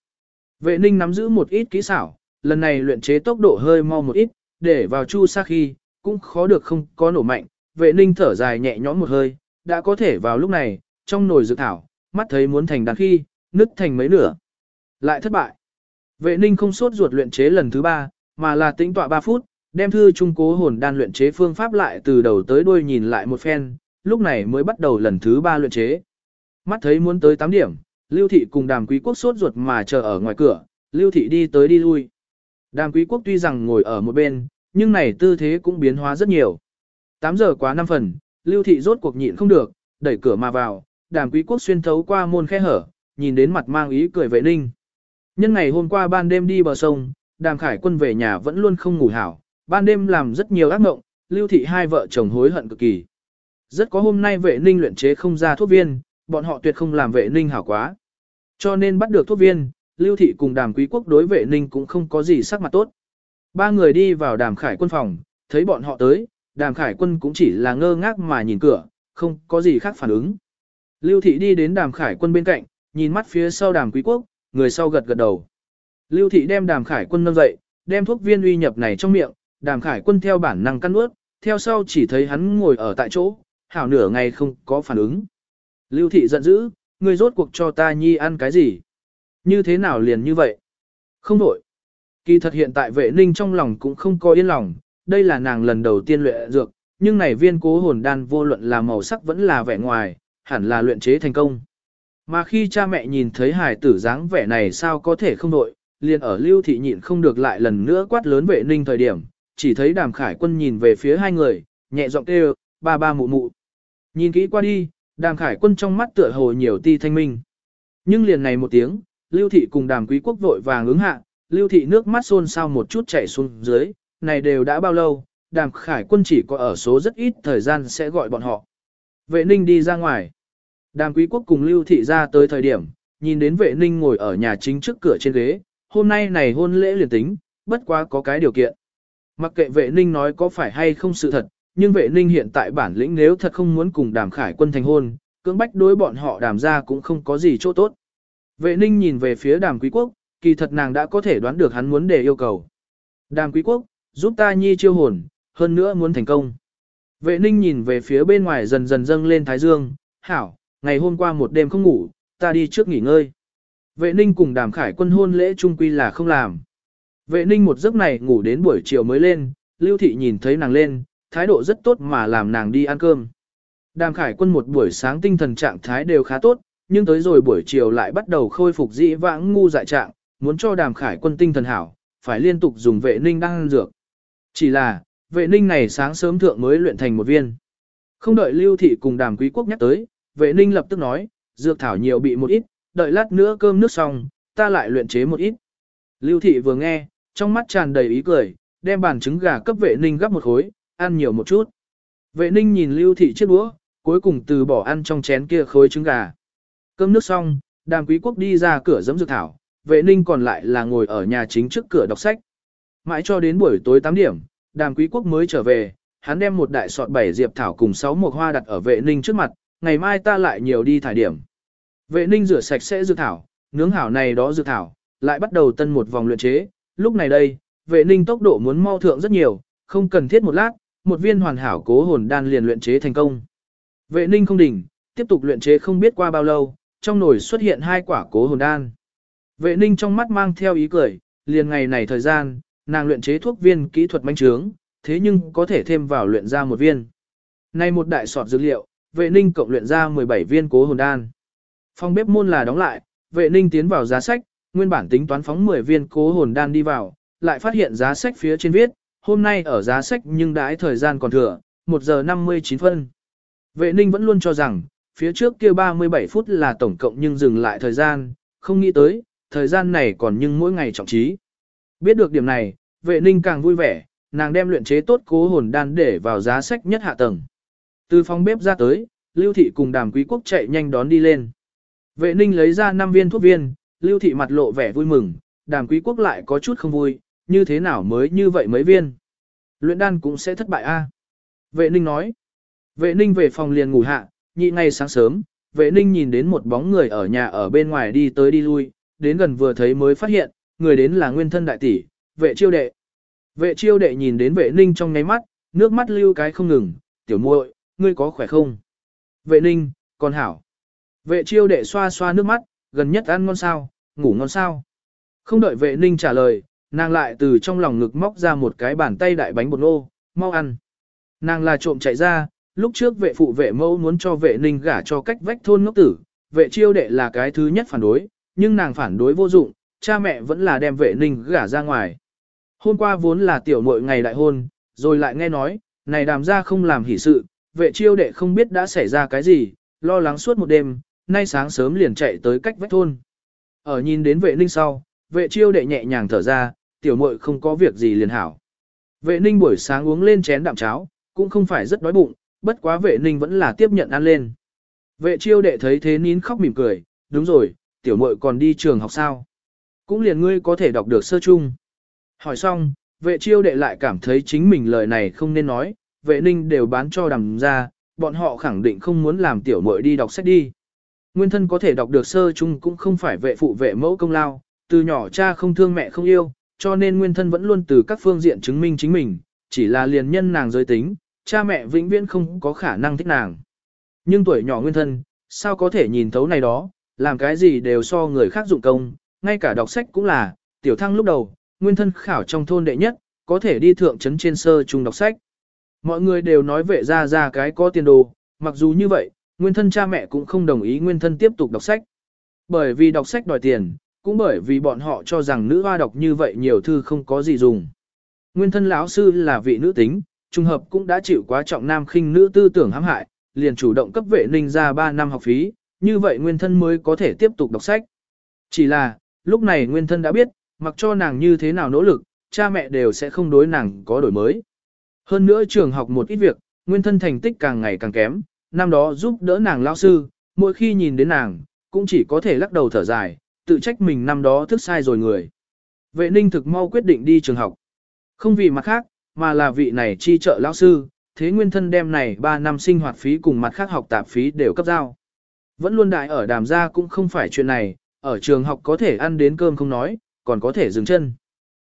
Vệ ninh nắm giữ một ít kỹ xảo, lần này luyện chế tốc độ hơi mau một ít, để vào chu sa khi, cũng khó được không có nổ mạnh. Vệ ninh thở dài nhẹ nhõm một hơi, đã có thể vào lúc này, trong nồi dược thảo, mắt thấy muốn thành đàn khi, nứt thành mấy nửa. Lại thất bại. Vệ ninh không sốt ruột luyện chế lần thứ ba, mà là tĩnh tọa 3 phút, đem thư trung cố hồn đan luyện chế phương pháp lại từ đầu tới đuôi nhìn lại một phen, lúc này mới bắt đầu lần thứ ba luyện chế. Mắt thấy muốn tới 8 điểm, Lưu Thị cùng đàm quý quốc sốt ruột mà chờ ở ngoài cửa, Lưu Thị đi tới đi lui. Đàm quý quốc tuy rằng ngồi ở một bên, nhưng này tư thế cũng biến hóa rất nhiều. 8 giờ quá 5 phần, Lưu Thị rốt cuộc nhịn không được, đẩy cửa mà vào, đàm quý quốc xuyên thấu qua môn khe hở, nhìn đến mặt mang ý cười vệ ninh. Nhân ngày hôm qua ban đêm đi bờ sông, đàm khải quân về nhà vẫn luôn không ngủ hảo, ban đêm làm rất nhiều ác mộng, Lưu Thị hai vợ chồng hối hận cực kỳ. Rất có hôm nay vệ ninh luyện chế không ra thuốc viên, bọn họ tuyệt không làm vệ ninh hảo quá. Cho nên bắt được thuốc viên, Lưu Thị cùng đàm quý quốc đối vệ ninh cũng không có gì sắc mặt tốt. Ba người đi vào đàm khải quân phòng, thấy bọn họ tới, đàm khải quân cũng chỉ là ngơ ngác mà nhìn cửa, không có gì khác phản ứng. Lưu Thị đi đến đàm khải quân bên cạnh, nhìn mắt phía sau đàm quý quốc, người sau gật gật đầu. Lưu Thị đem đàm khải quân nâng dậy, đem thuốc viên uy nhập này trong miệng, đàm khải quân theo bản năng căn ướt, theo sau chỉ thấy hắn ngồi ở tại chỗ, hảo nửa ngày không có phản ứng. Lưu thị giận dữ, ngươi rốt cuộc cho ta nhi ăn cái gì? Như thế nào liền như vậy? Không đổi. Kỳ thật hiện tại vệ ninh trong lòng cũng không có yên lòng, đây là nàng lần đầu tiên luyện dược, nhưng này viên cố hồn đan vô luận là màu sắc vẫn là vẻ ngoài, hẳn là luyện chế thành công. Mà khi cha mẹ nhìn thấy hài tử dáng vẻ này sao có thể không đổi? liền ở lưu thị nhịn không được lại lần nữa quát lớn vệ ninh thời điểm, chỉ thấy đàm khải quân nhìn về phía hai người, nhẹ giọng kêu, ba ba mụ mụ. Nhìn kỹ qua đi, đàm khải quân trong mắt tựa hồ nhiều ti thanh minh. Nhưng liền này một tiếng, lưu thị cùng đàm quý quốc vội vàng ứng hạ, lưu thị nước mắt xôn xao một chút chảy xuống dưới, này đều đã bao lâu, đàm khải quân chỉ có ở số rất ít thời gian sẽ gọi bọn họ. Vệ ninh đi ra ngoài. Đàm quý quốc cùng lưu thị ra tới thời điểm, nhìn đến vệ ninh ngồi ở nhà chính trước cửa trên ghế, hôm nay này hôn lễ liền tính, bất quá có cái điều kiện. Mặc kệ vệ ninh nói có phải hay không sự thật, nhưng vệ ninh hiện tại bản lĩnh nếu thật không muốn cùng đàm khải quân thành hôn, cưỡng bách đối bọn họ đàm ra cũng không có gì chỗ tốt. Vệ ninh nhìn về phía đàm quý quốc, kỳ thật nàng đã có thể đoán được hắn muốn để yêu cầu. Đàm quý quốc, giúp ta nhi chiêu hồn, hơn nữa muốn thành công. Vệ ninh nhìn về phía bên ngoài dần dần dâng lên thái dương, hảo, ngày hôm qua một đêm không ngủ, ta đi trước nghỉ ngơi. Vệ ninh cùng đàm khải quân hôn lễ trung quy là không làm. Vệ ninh một giấc này ngủ đến buổi chiều mới lên, lưu thị nhìn thấy nàng lên, thái độ rất tốt mà làm nàng đi ăn cơm. Đàm khải quân một buổi sáng tinh thần trạng thái đều khá tốt, nhưng tới rồi buổi chiều lại bắt đầu khôi phục dĩ vãng ngu dại trạng, muốn cho đàm khải quân tinh thần hảo, phải liên tục dùng vệ ninh đang ăn dược. Chỉ là, vệ ninh này sáng sớm thượng mới luyện thành một viên. Không đợi lưu thị cùng đàm quý quốc nhắc tới, vệ ninh lập tức nói, dược thảo nhiều bị một ít, đợi lát nữa cơm nước xong, ta lại luyện chế một ít. Lưu thị vừa nghe, trong mắt tràn đầy ý cười, đem bàn trứng gà cấp vệ ninh gấp một khối, ăn nhiều một chút. Vệ ninh nhìn lưu thị chiếc đũa, cuối cùng từ bỏ ăn trong chén kia khối trứng gà. Cơm nước xong, đàm quý quốc đi ra cửa giấm dược thảo, vệ ninh còn lại là ngồi ở nhà chính trước cửa đọc sách. Mãi cho đến buổi tối 8 điểm, đàm quý quốc mới trở về, hắn đem một đại sọt bảy diệp thảo cùng 6 mộc hoa đặt ở vệ ninh trước mặt, ngày mai ta lại nhiều đi thải điểm. Vệ ninh rửa sạch sẽ dược thảo, nướng hảo này đó dược thảo, lại bắt đầu tân một vòng luyện chế, lúc này đây, vệ ninh tốc độ muốn mau thượng rất nhiều, không cần thiết một lát, một viên hoàn hảo cố hồn đan liền luyện chế thành công. Vệ ninh không đỉnh, tiếp tục luyện chế không biết qua bao lâu, trong nồi xuất hiện hai quả cố hồn đan. Vệ ninh trong mắt mang theo ý cười, liền ngày này thời gian, nàng luyện chế thuốc viên kỹ thuật manh trướng, thế nhưng có thể thêm vào luyện ra một viên. Nay một đại sọt dữ liệu, vệ ninh cộng luyện ra 17 viên cố hồn đan. Phòng bếp môn là đóng lại, vệ ninh tiến vào giá sách, nguyên bản tính toán phóng 10 viên cố hồn đan đi vào, lại phát hiện giá sách phía trên viết, hôm nay ở giá sách nhưng đãi thời gian còn thừa, 1 giờ 59 phân. Vệ ninh vẫn luôn cho rằng, phía trước kia 37 phút là tổng cộng nhưng dừng lại thời gian, không nghĩ tới, thời gian này còn nhưng mỗi ngày trọng trí. Biết được điểm này, vệ ninh càng vui vẻ, nàng đem luyện chế tốt cố hồn đan để vào giá sách nhất hạ tầng. Từ phòng bếp ra tới, Lưu Thị cùng đàm quý quốc chạy nhanh đón đi lên. Vệ ninh lấy ra 5 viên thuốc viên, Lưu Thị mặt lộ vẻ vui mừng, đàm quý quốc lại có chút không vui, như thế nào mới như vậy mấy viên. Luyện đan cũng sẽ thất bại a. Vệ ninh nói. Vệ ninh về phòng liền ngủ hạ, nhị ngày sáng sớm, vệ ninh nhìn đến một bóng người ở nhà ở bên ngoài đi tới đi lui, đến gần vừa thấy mới phát hiện, người đến là nguyên thân đại tỷ, vệ chiêu đệ. Vệ chiêu đệ nhìn đến vệ ninh trong ngáy mắt, nước mắt lưu cái không ngừng, tiểu muội, ngươi có khỏe không? Vệ ninh, con hảo. Vệ chiêu đệ xoa xoa nước mắt, gần nhất ăn ngon sao, ngủ ngon sao. Không đợi vệ ninh trả lời, nàng lại từ trong lòng ngực móc ra một cái bàn tay đại bánh bột ngô, mau ăn. Nàng là trộm chạy ra, lúc trước vệ phụ vệ mẫu muốn cho vệ ninh gả cho cách vách thôn ngốc tử, vệ chiêu đệ là cái thứ nhất phản đối, nhưng nàng phản đối vô dụng, cha mẹ vẫn là đem vệ ninh gả ra ngoài. Hôm qua vốn là tiểu muội ngày đại hôn, rồi lại nghe nói, này đàm ra không làm hỷ sự, vệ chiêu đệ không biết đã xảy ra cái gì, lo lắng suốt một đêm, nay sáng sớm liền chạy tới cách vách thôn. Ở nhìn đến vệ ninh sau, vệ chiêu đệ nhẹ nhàng thở ra, tiểu muội không có việc gì liền hảo. Vệ ninh buổi sáng uống lên chén đạm cháo, cũng không phải rất đói bụng, bất quá vệ ninh vẫn là tiếp nhận ăn lên. Vệ chiêu đệ thấy thế nín khóc mỉm cười, đúng rồi, tiểu muội còn đi trường học sao? Cũng liền ngươi có thể đọc được sơ chung. Hỏi xong, vệ chiêu đệ lại cảm thấy chính mình lời này không nên nói, vệ ninh đều bán cho đằng ra, bọn họ khẳng định không muốn làm tiểu muội đi đọc sách đi. Nguyên thân có thể đọc được sơ chung cũng không phải vệ phụ vệ mẫu công lao, từ nhỏ cha không thương mẹ không yêu, cho nên nguyên thân vẫn luôn từ các phương diện chứng minh chính mình, chỉ là liền nhân nàng giới tính, cha mẹ vĩnh viễn không có khả năng thích nàng. Nhưng tuổi nhỏ nguyên thân, sao có thể nhìn thấu này đó, làm cái gì đều so người khác dụng công, ngay cả đọc sách cũng là, tiểu thăng lúc đầu, nguyên thân khảo trong thôn đệ nhất, có thể đi thượng trấn trên sơ trung đọc sách. Mọi người đều nói vệ ra ra cái có tiền đồ, mặc dù như vậy, nguyên thân cha mẹ cũng không đồng ý nguyên thân tiếp tục đọc sách. Bởi vì đọc sách đòi tiền, cũng bởi vì bọn họ cho rằng nữ hoa đọc như vậy nhiều thư không có gì dùng. Nguyên thân lão sư là vị nữ tính, trùng hợp cũng đã chịu quá trọng nam khinh nữ tư tưởng hãm hại, liền chủ động cấp vệ ninh ra 3 năm học phí, như vậy nguyên thân mới có thể tiếp tục đọc sách. Chỉ là, lúc này nguyên thân đã biết, mặc cho nàng như thế nào nỗ lực, cha mẹ đều sẽ không đối nàng có đổi mới. Hơn nữa trường học một ít việc, nguyên thân thành tích càng ngày càng kém, năm đó giúp đỡ nàng lão sư, mỗi khi nhìn đến nàng, cũng chỉ có thể lắc đầu thở dài, tự trách mình năm đó thức sai rồi người. Vệ ninh thực mau quyết định đi trường học. Không vì mặt khác, mà là vị này chi trợ lão sư, thế nguyên thân đem này 3 năm sinh hoạt phí cùng mặt khác học tạp phí đều cấp giao. Vẫn luôn đại ở đàm gia cũng không phải chuyện này, ở trường học có thể ăn đến cơm không nói, còn có thể dừng chân.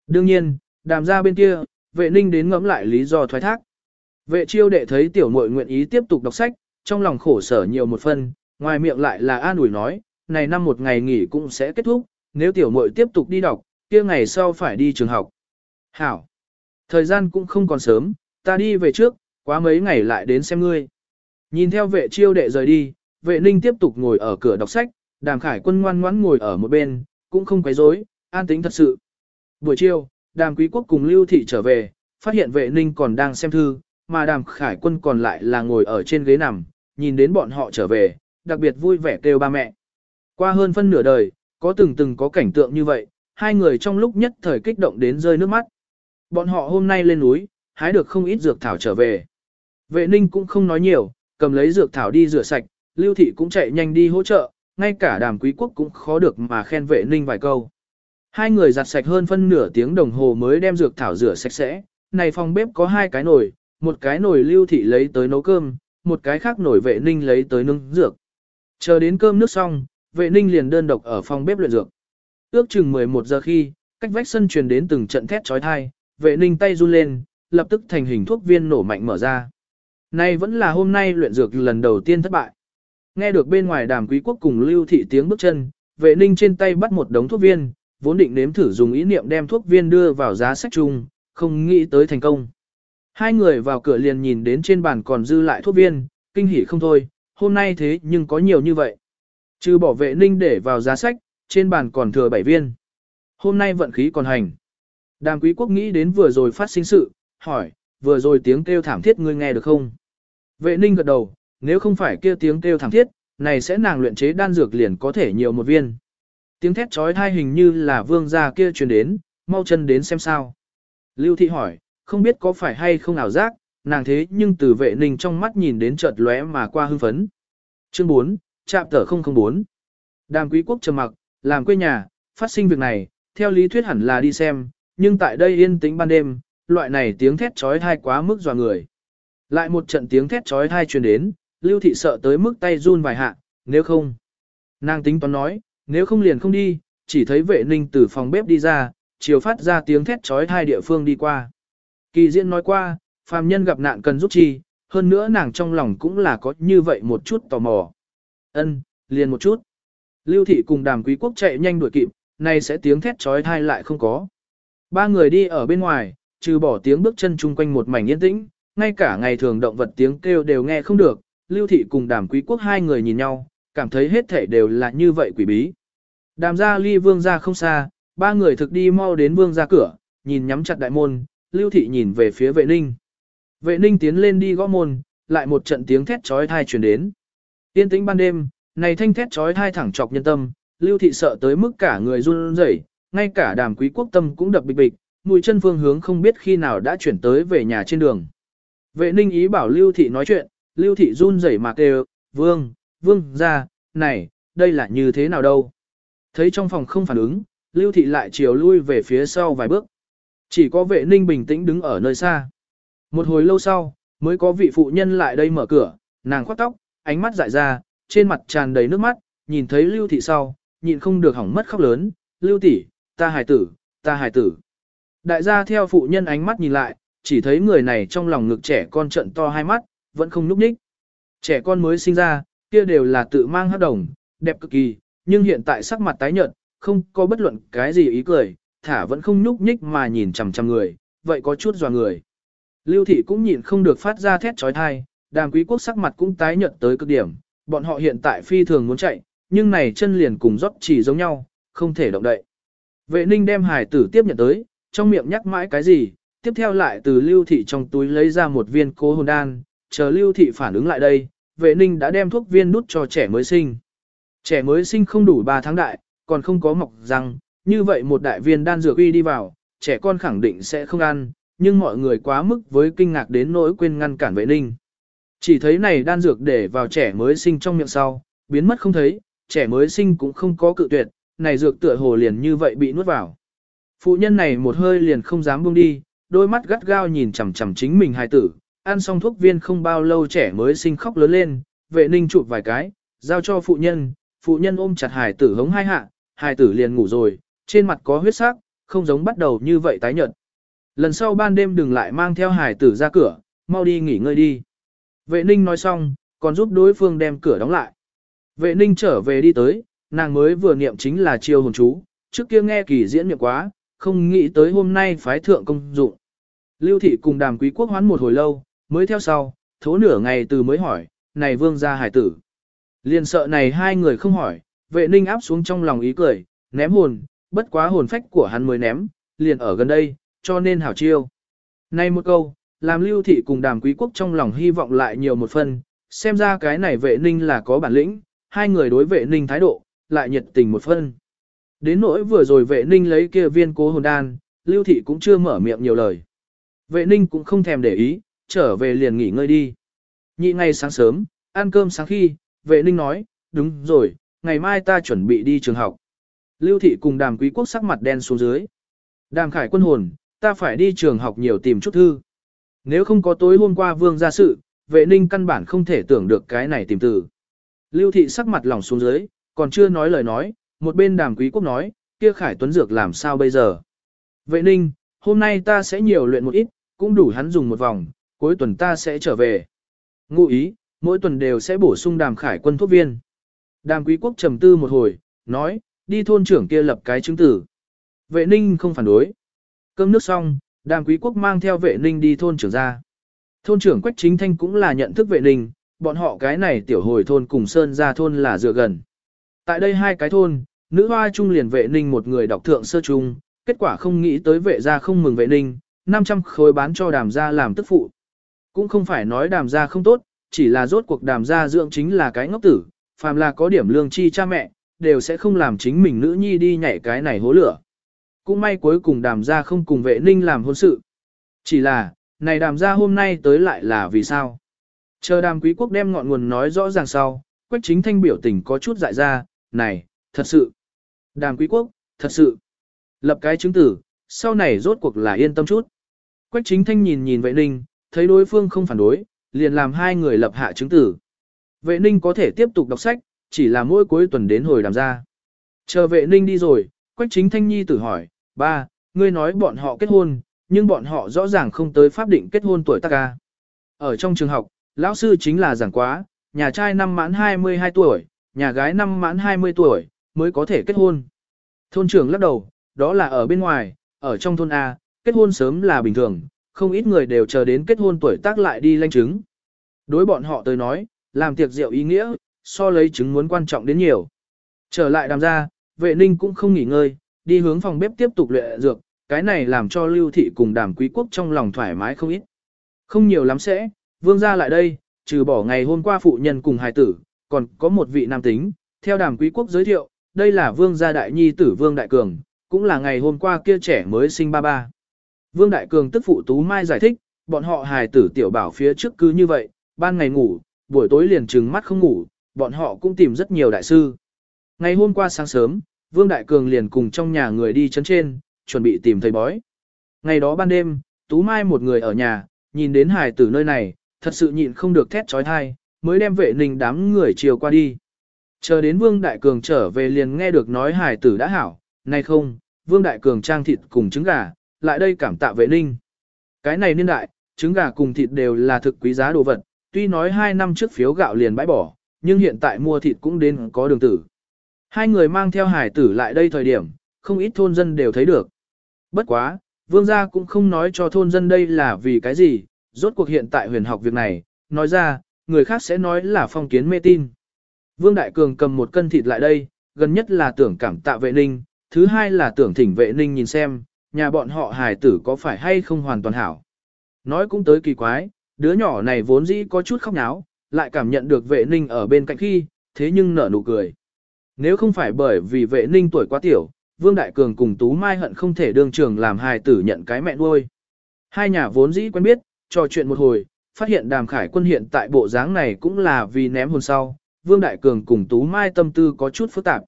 Đương nhiên, đàm gia bên kia, vệ ninh đến ngẫm lại lý do thoái thác. Vệ chiêu đệ thấy tiểu muội nguyện ý tiếp tục đọc sách, trong lòng khổ sở nhiều một phần, ngoài miệng lại là an ủi nói, này năm một ngày nghỉ cũng sẽ kết thúc, nếu tiểu muội tiếp tục đi đọc, kia ngày sau phải đi trường học. Hảo! Thời gian cũng không còn sớm, ta đi về trước, quá mấy ngày lại đến xem ngươi. Nhìn theo vệ chiêu đệ rời đi, vệ ninh tiếp tục ngồi ở cửa đọc sách, đàm khải quân ngoan ngoãn ngồi ở một bên, cũng không quấy rối, an tính thật sự. Buổi chiều, đàm quý quốc cùng lưu thị trở về, phát hiện vệ ninh còn đang xem thư, mà đàm khải quân còn lại là ngồi ở trên ghế nằm, nhìn đến bọn họ trở về, đặc biệt vui vẻ kêu ba mẹ. Qua hơn phân nửa đời, có từng từng có cảnh tượng như vậy, hai người trong lúc nhất thời kích động đến rơi nước mắt. Bọn họ hôm nay lên núi, hái được không ít dược thảo trở về. Vệ ninh cũng không nói nhiều, cầm lấy dược thảo đi rửa sạch, lưu thị cũng chạy nhanh đi hỗ trợ, ngay cả đàm quý quốc cũng khó được mà khen vệ ninh vài câu. Hai người giặt sạch hơn phân nửa tiếng đồng hồ mới đem dược thảo rửa sạch sẽ, này phòng bếp có hai cái nồi, một cái nồi lưu thị lấy tới nấu cơm, một cái khác nồi vệ ninh lấy tới nướng dược. Chờ đến cơm nước xong, vệ ninh liền đơn độc ở phòng bếp luyện dược. Ước chừng 11 giờ khi, cách vách sân truyền đến từng trận thét trói thai, vệ ninh tay run lên, lập tức thành hình thuốc viên nổ mạnh mở ra. Nay vẫn là hôm nay luyện dược lần đầu tiên thất bại. Nghe được bên ngoài đàm quý quốc cùng lưu thị tiếng bước chân, vệ ninh trên tay bắt một đống thuốc viên, vốn định nếm thử dùng ý niệm đem thuốc viên đưa vào giá sách chung, không nghĩ tới thành công. Hai người vào cửa liền nhìn đến trên bàn còn dư lại thuốc viên, kinh hỉ không thôi, hôm nay thế nhưng có nhiều như vậy. Trừ bỏ vệ ninh để vào giá sách, trên bàn còn thừa 7 viên. Hôm nay vận khí còn hành. Đàm quý quốc nghĩ đến vừa rồi phát sinh sự, hỏi, vừa rồi tiếng kêu thảm thiết ngươi nghe được không? Vệ ninh gật đầu, nếu không phải kia tiếng kêu thảm thiết, này sẽ nàng luyện chế đan dược liền có thể nhiều một viên. Tiếng thét trói thai hình như là vương gia kia truyền đến, mau chân đến xem sao. Lưu thị hỏi, không biết có phải hay không ảo giác, nàng thế nhưng từ vệ ninh trong mắt nhìn đến chợt lóe mà qua hưng phấn. Chương 4, chạm tờ 004 Đàm quý quốc trầm mặc, làm quê nhà, phát sinh việc này, theo lý thuyết hẳn là đi xem, nhưng tại đây yên tĩnh ban đêm, loại này tiếng thét trói thai quá mức dọa người. Lại một trận tiếng thét trói thai truyền đến, lưu thị sợ tới mức tay run vài hạ, nếu không. Nàng tính toán nói, nếu không liền không đi, chỉ thấy vệ ninh từ phòng bếp đi ra, chiều phát ra tiếng thét trói thai địa phương đi qua. Kỳ diễn nói qua, phàm nhân gặp nạn cần giúp chi, hơn nữa nàng trong lòng cũng là có như vậy một chút tò mò. Ân, liền một chút. Lưu thị cùng đàm quý quốc chạy nhanh đuổi kịp, này sẽ tiếng thét trói thai lại không có. Ba người đi ở bên ngoài, trừ bỏ tiếng bước chân chung quanh một mảnh yên tĩnh, ngay cả ngày thường động vật tiếng kêu đều nghe không được, lưu thị cùng đàm quý quốc hai người nhìn nhau, cảm thấy hết thể đều là như vậy quỷ bí. Đàm gia ly vương ra không xa, ba người thực đi mau đến vương ra cửa, nhìn nhắm chặt đại môn, lưu thị nhìn về phía vệ ninh. Vệ ninh tiến lên đi gõ môn, lại một trận tiếng thét trói thai truyền đến. Yên tĩnh ban đêm, này thanh thét trói thai thẳng chọc nhân tâm, lưu thị sợ tới mức cả người run rẩy, ngay cả đàm quý quốc tâm cũng đập bịch bịch, mũi chân phương hướng không biết khi nào đã chuyển tới về nhà trên đường. Vệ ninh ý bảo lưu thị nói chuyện, lưu thị run rẩy mà kêu, vương, vương ra, này, đây là như thế nào đâu. Thấy trong phòng không phản ứng, lưu thị lại chiều lui về phía sau vài bước. Chỉ có vệ ninh bình tĩnh đứng ở nơi xa. Một hồi lâu sau, mới có vị phụ nhân lại đây mở cửa, nàng khoác tóc, ánh mắt dại ra, trên mặt tràn đầy nước mắt, nhìn thấy lưu thị sau, nhịn không được hỏng mất khóc lớn, lưu tỷ, ta hài tử, ta hài tử. Đại gia theo phụ nhân ánh mắt nhìn lại, chỉ thấy người này trong lòng ngực trẻ con trận to hai mắt, vẫn không núp nhích. Trẻ con mới sinh ra, kia đều là tự mang hấp đồng, đẹp cực kỳ, nhưng hiện tại sắc mặt tái nhợt, không có bất luận cái gì ý cười, thả vẫn không nhúc nhích mà nhìn chằm chằm người, vậy có chút dò người. Lưu thị cũng nhìn không được phát ra thét trói thai, đàm quý quốc sắc mặt cũng tái nhợt tới cực điểm, bọn họ hiện tại phi thường muốn chạy, nhưng này chân liền cùng rót chỉ giống nhau, không thể động đậy. Vệ ninh đem hải tử tiếp nhận tới, trong miệng nhắc mãi cái gì, tiếp theo lại từ lưu thị trong túi lấy ra một viên cố hồn đan, chờ lưu thị phản ứng lại đây, vệ ninh đã đem thuốc viên nút cho trẻ mới sinh. Trẻ mới sinh không đủ 3 tháng đại, còn không có mọc răng, như vậy một đại viên đan dược uy đi vào, trẻ con khẳng định sẽ không ăn, nhưng mọi người quá mức với kinh ngạc đến nỗi quên ngăn cản vệ ninh. Chỉ thấy này đan dược để vào trẻ mới sinh trong miệng sau, biến mất không thấy, trẻ mới sinh cũng không có cự tuyệt, này dược tựa hồ liền như vậy bị nuốt vào. Phụ nhân này một hơi liền không dám buông đi, đôi mắt gắt gao nhìn chằm chằm chính mình hài tử, ăn xong thuốc viên không bao lâu trẻ mới sinh khóc lớn lên, vệ ninh chụp vài cái, giao cho phụ nhân, phụ nhân ôm chặt hài tử hống hai hạ, hài tử liền ngủ rồi, trên mặt có huyết sắc, không giống bắt đầu như vậy tái nhợt. Lần sau ban đêm đừng lại mang theo hài tử ra cửa, mau đi nghỉ ngơi đi. Vệ ninh nói xong, còn giúp đối phương đem cửa đóng lại. Vệ ninh trở về đi tới, nàng mới vừa niệm chính là chiêu hồn chú, trước kia nghe kỳ diễn miệng quá, không nghĩ tới hôm nay phái thượng công dụng. Lưu thị cùng đàm quý quốc hoán một hồi lâu, mới theo sau, thố nửa ngày từ mới hỏi, này vương gia hải tử. Liền sợ này hai người không hỏi, vệ ninh áp xuống trong lòng ý cười, ném hồn, bất quá hồn phách của hắn mới ném, liền ở gần đây, cho nên hảo chiêu. Này một câu, làm lưu thị cùng đàm quý quốc trong lòng hy vọng lại nhiều một phần, xem ra cái này vệ ninh là có bản lĩnh, hai người đối vệ ninh thái độ, lại nhiệt tình một phân. Đến nỗi vừa rồi vệ ninh lấy kia viên cố hồn đan, lưu thị cũng chưa mở miệng nhiều lời. Vệ ninh cũng không thèm để ý, trở về liền nghỉ ngơi đi. Nhị ngày sáng sớm, ăn cơm sáng khi, vệ ninh nói, đúng rồi, ngày mai ta chuẩn bị đi trường học. Lưu thị cùng đàm quý quốc sắc mặt đen xuống dưới. Đàm khải quân hồn, ta phải đi trường học nhiều tìm chút thư. Nếu không có tối hôm qua vương ra sự, vệ ninh căn bản không thể tưởng được cái này tìm từ. Lưu thị sắc mặt lỏng xuống dưới, còn chưa nói lời nói, một bên đàm quý quốc nói, kia khải tuấn dược làm sao bây giờ. Vệ ninh, hôm nay ta sẽ nhiều luyện một ít, cũng đủ hắn dùng một vòng, cuối tuần ta sẽ trở về. Ngụ ý, mỗi tuần đều sẽ bổ sung đàm khải quân thuốc viên. Đàm quý quốc trầm tư một hồi, nói, đi thôn trưởng kia lập cái chứng tử. Vệ ninh không phản đối. Cơm nước xong, đàm quý quốc mang theo vệ ninh đi thôn trưởng ra. Thôn trưởng Quách Chính Thanh cũng là nhận thức vệ ninh, bọn họ cái này tiểu hồi thôn cùng Sơn ra thôn là dựa gần. Tại đây hai cái thôn, nữ hoa trung liền vệ ninh một người đọc thượng sơ trung, kết quả không nghĩ tới vệ gia không mừng vệ ninh, 500 khối bán cho đàm gia làm tức phụ. Cũng không phải nói đàm gia không tốt, chỉ là rốt cuộc đàm gia dưỡng chính là cái ngốc tử, phàm là có điểm lương chi cha mẹ, đều sẽ không làm chính mình nữ nhi đi nhảy cái này hố lửa. Cũng may cuối cùng đàm gia không cùng vệ ninh làm hôn sự. Chỉ là, này đàm gia hôm nay tới lại là vì sao? Chờ đàm quý quốc đem ngọn nguồn nói rõ ràng sau, quách chính thanh biểu tình có chút dại ra, này, thật sự. Đàm quý quốc, thật sự. Lập cái chứng tử, sau này rốt cuộc là yên tâm chút. Quách chính thanh nhìn nhìn vệ ninh, thấy đối phương không phản đối, liền làm hai người lập hạ chứng tử. Vệ ninh có thể tiếp tục đọc sách, chỉ là mỗi cuối tuần đến hồi đàm Gia. Chờ vệ ninh đi rồi, quách chính thanh nhi tử hỏi, ba, ngươi nói bọn họ kết hôn, nhưng bọn họ rõ ràng không tới pháp định kết hôn tuổi tác ca. Ở trong trường học, lão sư chính là giảng quá, nhà trai năm mãn 22 tuổi, nhà gái năm mãn 20 tuổi, mới có thể kết hôn. Thôn trưởng lắc đầu, đó là ở bên ngoài, ở trong thôn A, kết hôn sớm là bình thường, không ít người đều chờ đến kết hôn tuổi tác lại đi lanh chứng. Đối bọn họ tới nói, làm tiệc rượu ý nghĩa, so lấy chứng muốn quan trọng đến nhiều. Trở lại đàm gia, vệ ninh cũng không nghỉ ngơi, đi hướng phòng bếp tiếp tục luyện dược, cái này làm cho lưu thị cùng đàm quý quốc trong lòng thoải mái không ít. Không nhiều lắm sẽ, vương ra lại đây, trừ bỏ ngày hôm qua phụ nhân cùng hài tử, còn có một vị nam tính, theo đàm quý quốc giới thiệu, đây là vương gia đại nhi tử vương đại cường, cũng là ngày hôm qua kia trẻ mới sinh ba ba. Vương đại cường tức phụ tú mai giải thích, bọn họ hài tử tiểu bảo phía trước cứ như vậy, ban ngày ngủ, buổi tối liền trừng mắt không ngủ, bọn họ cũng tìm rất nhiều đại sư. Ngày hôm qua sáng sớm, Vương Đại Cường liền cùng trong nhà người đi chấn trên, chuẩn bị tìm thầy bói. Ngày đó ban đêm, Tú Mai một người ở nhà, nhìn đến hài tử nơi này, thật sự nhịn không được thét trói thai, mới đem vệ ninh đám người chiều qua đi. Chờ đến Vương Đại Cường trở về liền nghe được nói hài tử đã hảo, nay không, Vương Đại Cường trang thịt cùng trứng gà, lại đây cảm tạ vệ ninh. Cái này niên đại, trứng gà cùng thịt đều là thực quý giá đồ vật, tuy nói 2 năm trước phiếu gạo liền bãi bỏ, nhưng hiện tại mua thịt cũng đến có đường tử. Hai người mang theo hải tử lại đây thời điểm, không ít thôn dân đều thấy được. Bất quá, vương gia cũng không nói cho thôn dân đây là vì cái gì, rốt cuộc hiện tại huyền học việc này, nói ra, người khác sẽ nói là phong kiến mê tin. Vương Đại Cường cầm một cân thịt lại đây, gần nhất là tưởng cảm tạ vệ ninh, thứ hai là tưởng thỉnh vệ ninh nhìn xem, nhà bọn họ hài tử có phải hay không hoàn toàn hảo. Nói cũng tới kỳ quái, đứa nhỏ này vốn dĩ có chút khóc náo, lại cảm nhận được vệ ninh ở bên cạnh khi, thế nhưng nở nụ cười. Nếu không phải bởi vì vệ ninh tuổi quá tiểu, Vương Đại Cường cùng Tú Mai hận không thể đương trường làm hài tử nhận cái mẹ nuôi. Hai nhà vốn dĩ quen biết, trò chuyện một hồi, phát hiện đàm khải quân hiện tại bộ dáng này cũng là vì ném hồn sau, Vương Đại Cường cùng Tú Mai tâm tư có chút phức tạp.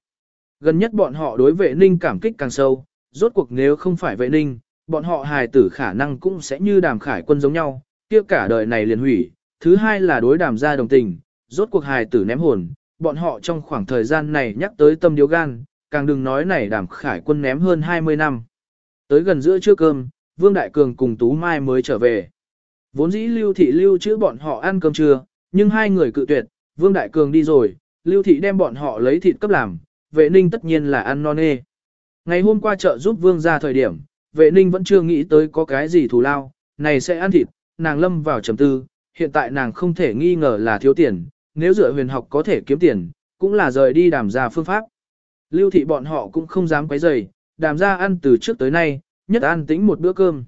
Gần nhất bọn họ đối vệ ninh cảm kích càng sâu, rốt cuộc nếu không phải vệ ninh, bọn họ hài tử khả năng cũng sẽ như đàm khải quân giống nhau, kia cả đời này liền hủy. Thứ hai là đối đàm gia đồng tình, rốt cuộc hài tử ném hồn, bọn họ trong khoảng thời gian này nhắc tới tâm điếu gan, càng đừng nói này đàm khải quân ném hơn 20 năm. Tới gần giữa trưa cơm, Vương Đại Cường cùng Tú Mai mới trở về. Vốn dĩ Lưu Thị lưu chữ bọn họ ăn cơm trưa, nhưng hai người cự tuyệt, Vương Đại Cường đi rồi, Lưu Thị đem bọn họ lấy thịt cấp làm, vệ ninh tất nhiên là ăn non nê. Ngày hôm qua chợ giúp Vương ra thời điểm, vệ ninh vẫn chưa nghĩ tới có cái gì thù lao, này sẽ ăn thịt, nàng lâm vào trầm tư, hiện tại nàng không thể nghi ngờ là thiếu tiền, nếu dựa huyền học có thể kiếm tiền, cũng là rời đi đàm gia phương pháp. Lưu thị bọn họ cũng không dám quấy rầy, đàm gia ăn từ trước tới nay, nhất ăn tính một bữa cơm.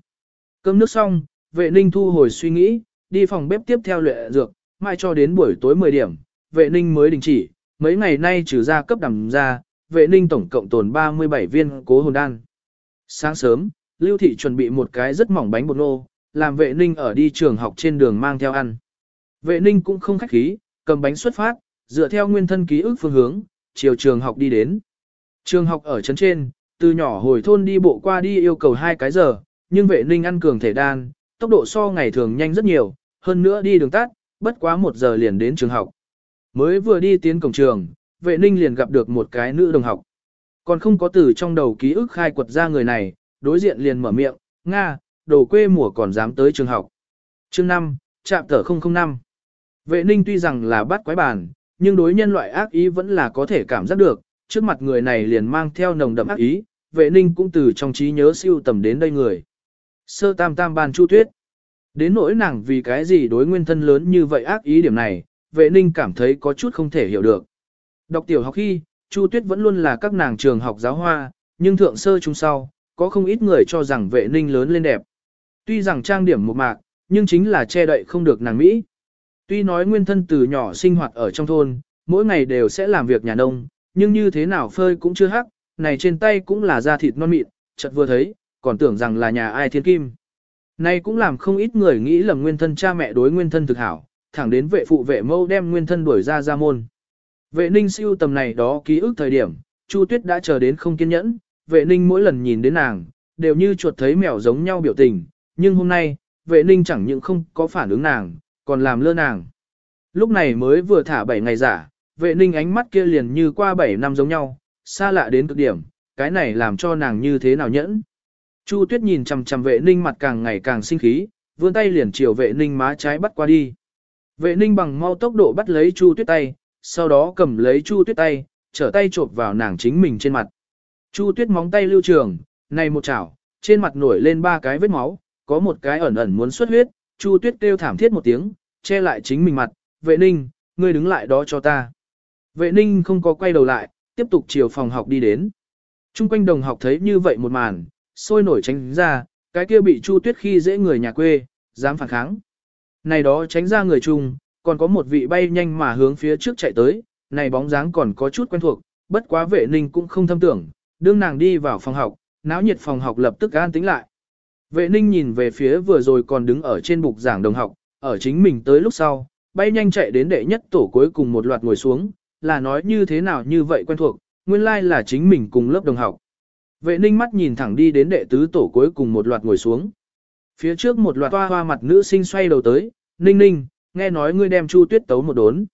Cơm nước xong, vệ ninh thu hồi suy nghĩ, đi phòng bếp tiếp theo luyện dược, mai cho đến buổi tối 10 điểm, vệ ninh mới đình chỉ, mấy ngày nay trừ ra cấp đàm gia vệ ninh tổng cộng tồn 37 viên cố hồn đan. Sáng sớm, Lưu Thị chuẩn bị một cái rất mỏng bánh bột nô, làm vệ ninh ở đi trường học trên đường mang theo ăn. Vệ ninh cũng không khách khí, cầm bánh xuất phát, dựa theo nguyên thân ký ức phương hướng, chiều trường học đi đến. Trường học ở trấn trên, từ nhỏ hồi thôn đi bộ qua đi yêu cầu hai cái giờ, nhưng vệ ninh ăn cường thể đan, tốc độ so ngày thường nhanh rất nhiều, hơn nữa đi đường tắt, bất quá một giờ liền đến trường học. Mới vừa đi tiến cổng trường, vệ ninh liền gặp được một cái nữ đồng học. Còn không có từ trong đầu ký ức khai quật ra người này, đối diện liền mở miệng, Nga, đồ quê mùa còn dám tới trường học. Chương 5, trạm tờ 005. Vệ ninh tuy rằng là bắt quái bàn, nhưng đối nhân loại ác ý vẫn là có thể cảm giác được, trước mặt người này liền mang theo nồng đậm ác ý, vệ ninh cũng từ trong trí nhớ siêu tầm đến đây người. Sơ tam tam ban chu tuyết. Đến nỗi nàng vì cái gì đối nguyên thân lớn như vậy ác ý điểm này, vệ ninh cảm thấy có chút không thể hiểu được. Đọc tiểu học khi, Chu Tuyết vẫn luôn là các nàng trường học giáo hoa, nhưng thượng sơ chung sau, có không ít người cho rằng vệ ninh lớn lên đẹp. Tuy rằng trang điểm một mạc, nhưng chính là che đậy không được nàng Mỹ. Tuy nói nguyên thân từ nhỏ sinh hoạt ở trong thôn, mỗi ngày đều sẽ làm việc nhà nông, nhưng như thế nào phơi cũng chưa hắc, này trên tay cũng là da thịt non mịn, chợt vừa thấy, còn tưởng rằng là nhà ai thiên kim. Này cũng làm không ít người nghĩ lầm nguyên thân cha mẹ đối nguyên thân thực hảo, thẳng đến vệ phụ vệ mâu đem nguyên thân đuổi ra ra môn. Vệ ninh siêu tầm này đó ký ức thời điểm, Chu Tuyết đã chờ đến không kiên nhẫn, vệ ninh mỗi lần nhìn đến nàng, đều như chuột thấy mèo giống nhau biểu tình, nhưng hôm nay, vệ ninh chẳng những không có phản ứng nàng, còn làm lơ nàng. Lúc này mới vừa thả 7 ngày giả, vệ ninh ánh mắt kia liền như qua 7 năm giống nhau, xa lạ đến cực điểm, cái này làm cho nàng như thế nào nhẫn. Chu Tuyết nhìn chằm chằm vệ ninh mặt càng ngày càng sinh khí, vươn tay liền chiều vệ ninh má trái bắt qua đi. Vệ ninh bằng mau tốc độ bắt lấy Chu Tuyết tay, sau đó cầm lấy Chu Tuyết tay, trở tay chộp vào nàng chính mình trên mặt. Chu Tuyết móng tay lưu trường, này một chảo, trên mặt nổi lên ba cái vết máu, có một cái ẩn ẩn muốn xuất huyết, Chu Tuyết kêu thảm thiết một tiếng, che lại chính mình mặt, vệ ninh, ngươi đứng lại đó cho ta. Vệ ninh không có quay đầu lại, tiếp tục chiều phòng học đi đến. Trung quanh đồng học thấy như vậy một màn, sôi nổi tránh ra, cái kia bị Chu Tuyết khi dễ người nhà quê, dám phản kháng. Này đó tránh ra người chung, còn có một vị bay nhanh mà hướng phía trước chạy tới, này bóng dáng còn có chút quen thuộc, bất quá vệ ninh cũng không thâm tưởng, đương nàng đi vào phòng học, náo nhiệt phòng học lập tức an tĩnh lại. Vệ ninh nhìn về phía vừa rồi còn đứng ở trên bục giảng đồng học, ở chính mình tới lúc sau, bay nhanh chạy đến đệ nhất tổ cuối cùng một loạt ngồi xuống, là nói như thế nào như vậy quen thuộc, nguyên lai like là chính mình cùng lớp đồng học. Vệ ninh mắt nhìn thẳng đi đến đệ tứ tổ cuối cùng một loạt ngồi xuống. Phía trước một loạt toa hoa mặt nữ sinh xoay đầu tới, ninh ninh, nghe nói ngươi đem Chu Tuyết tấu một đốn.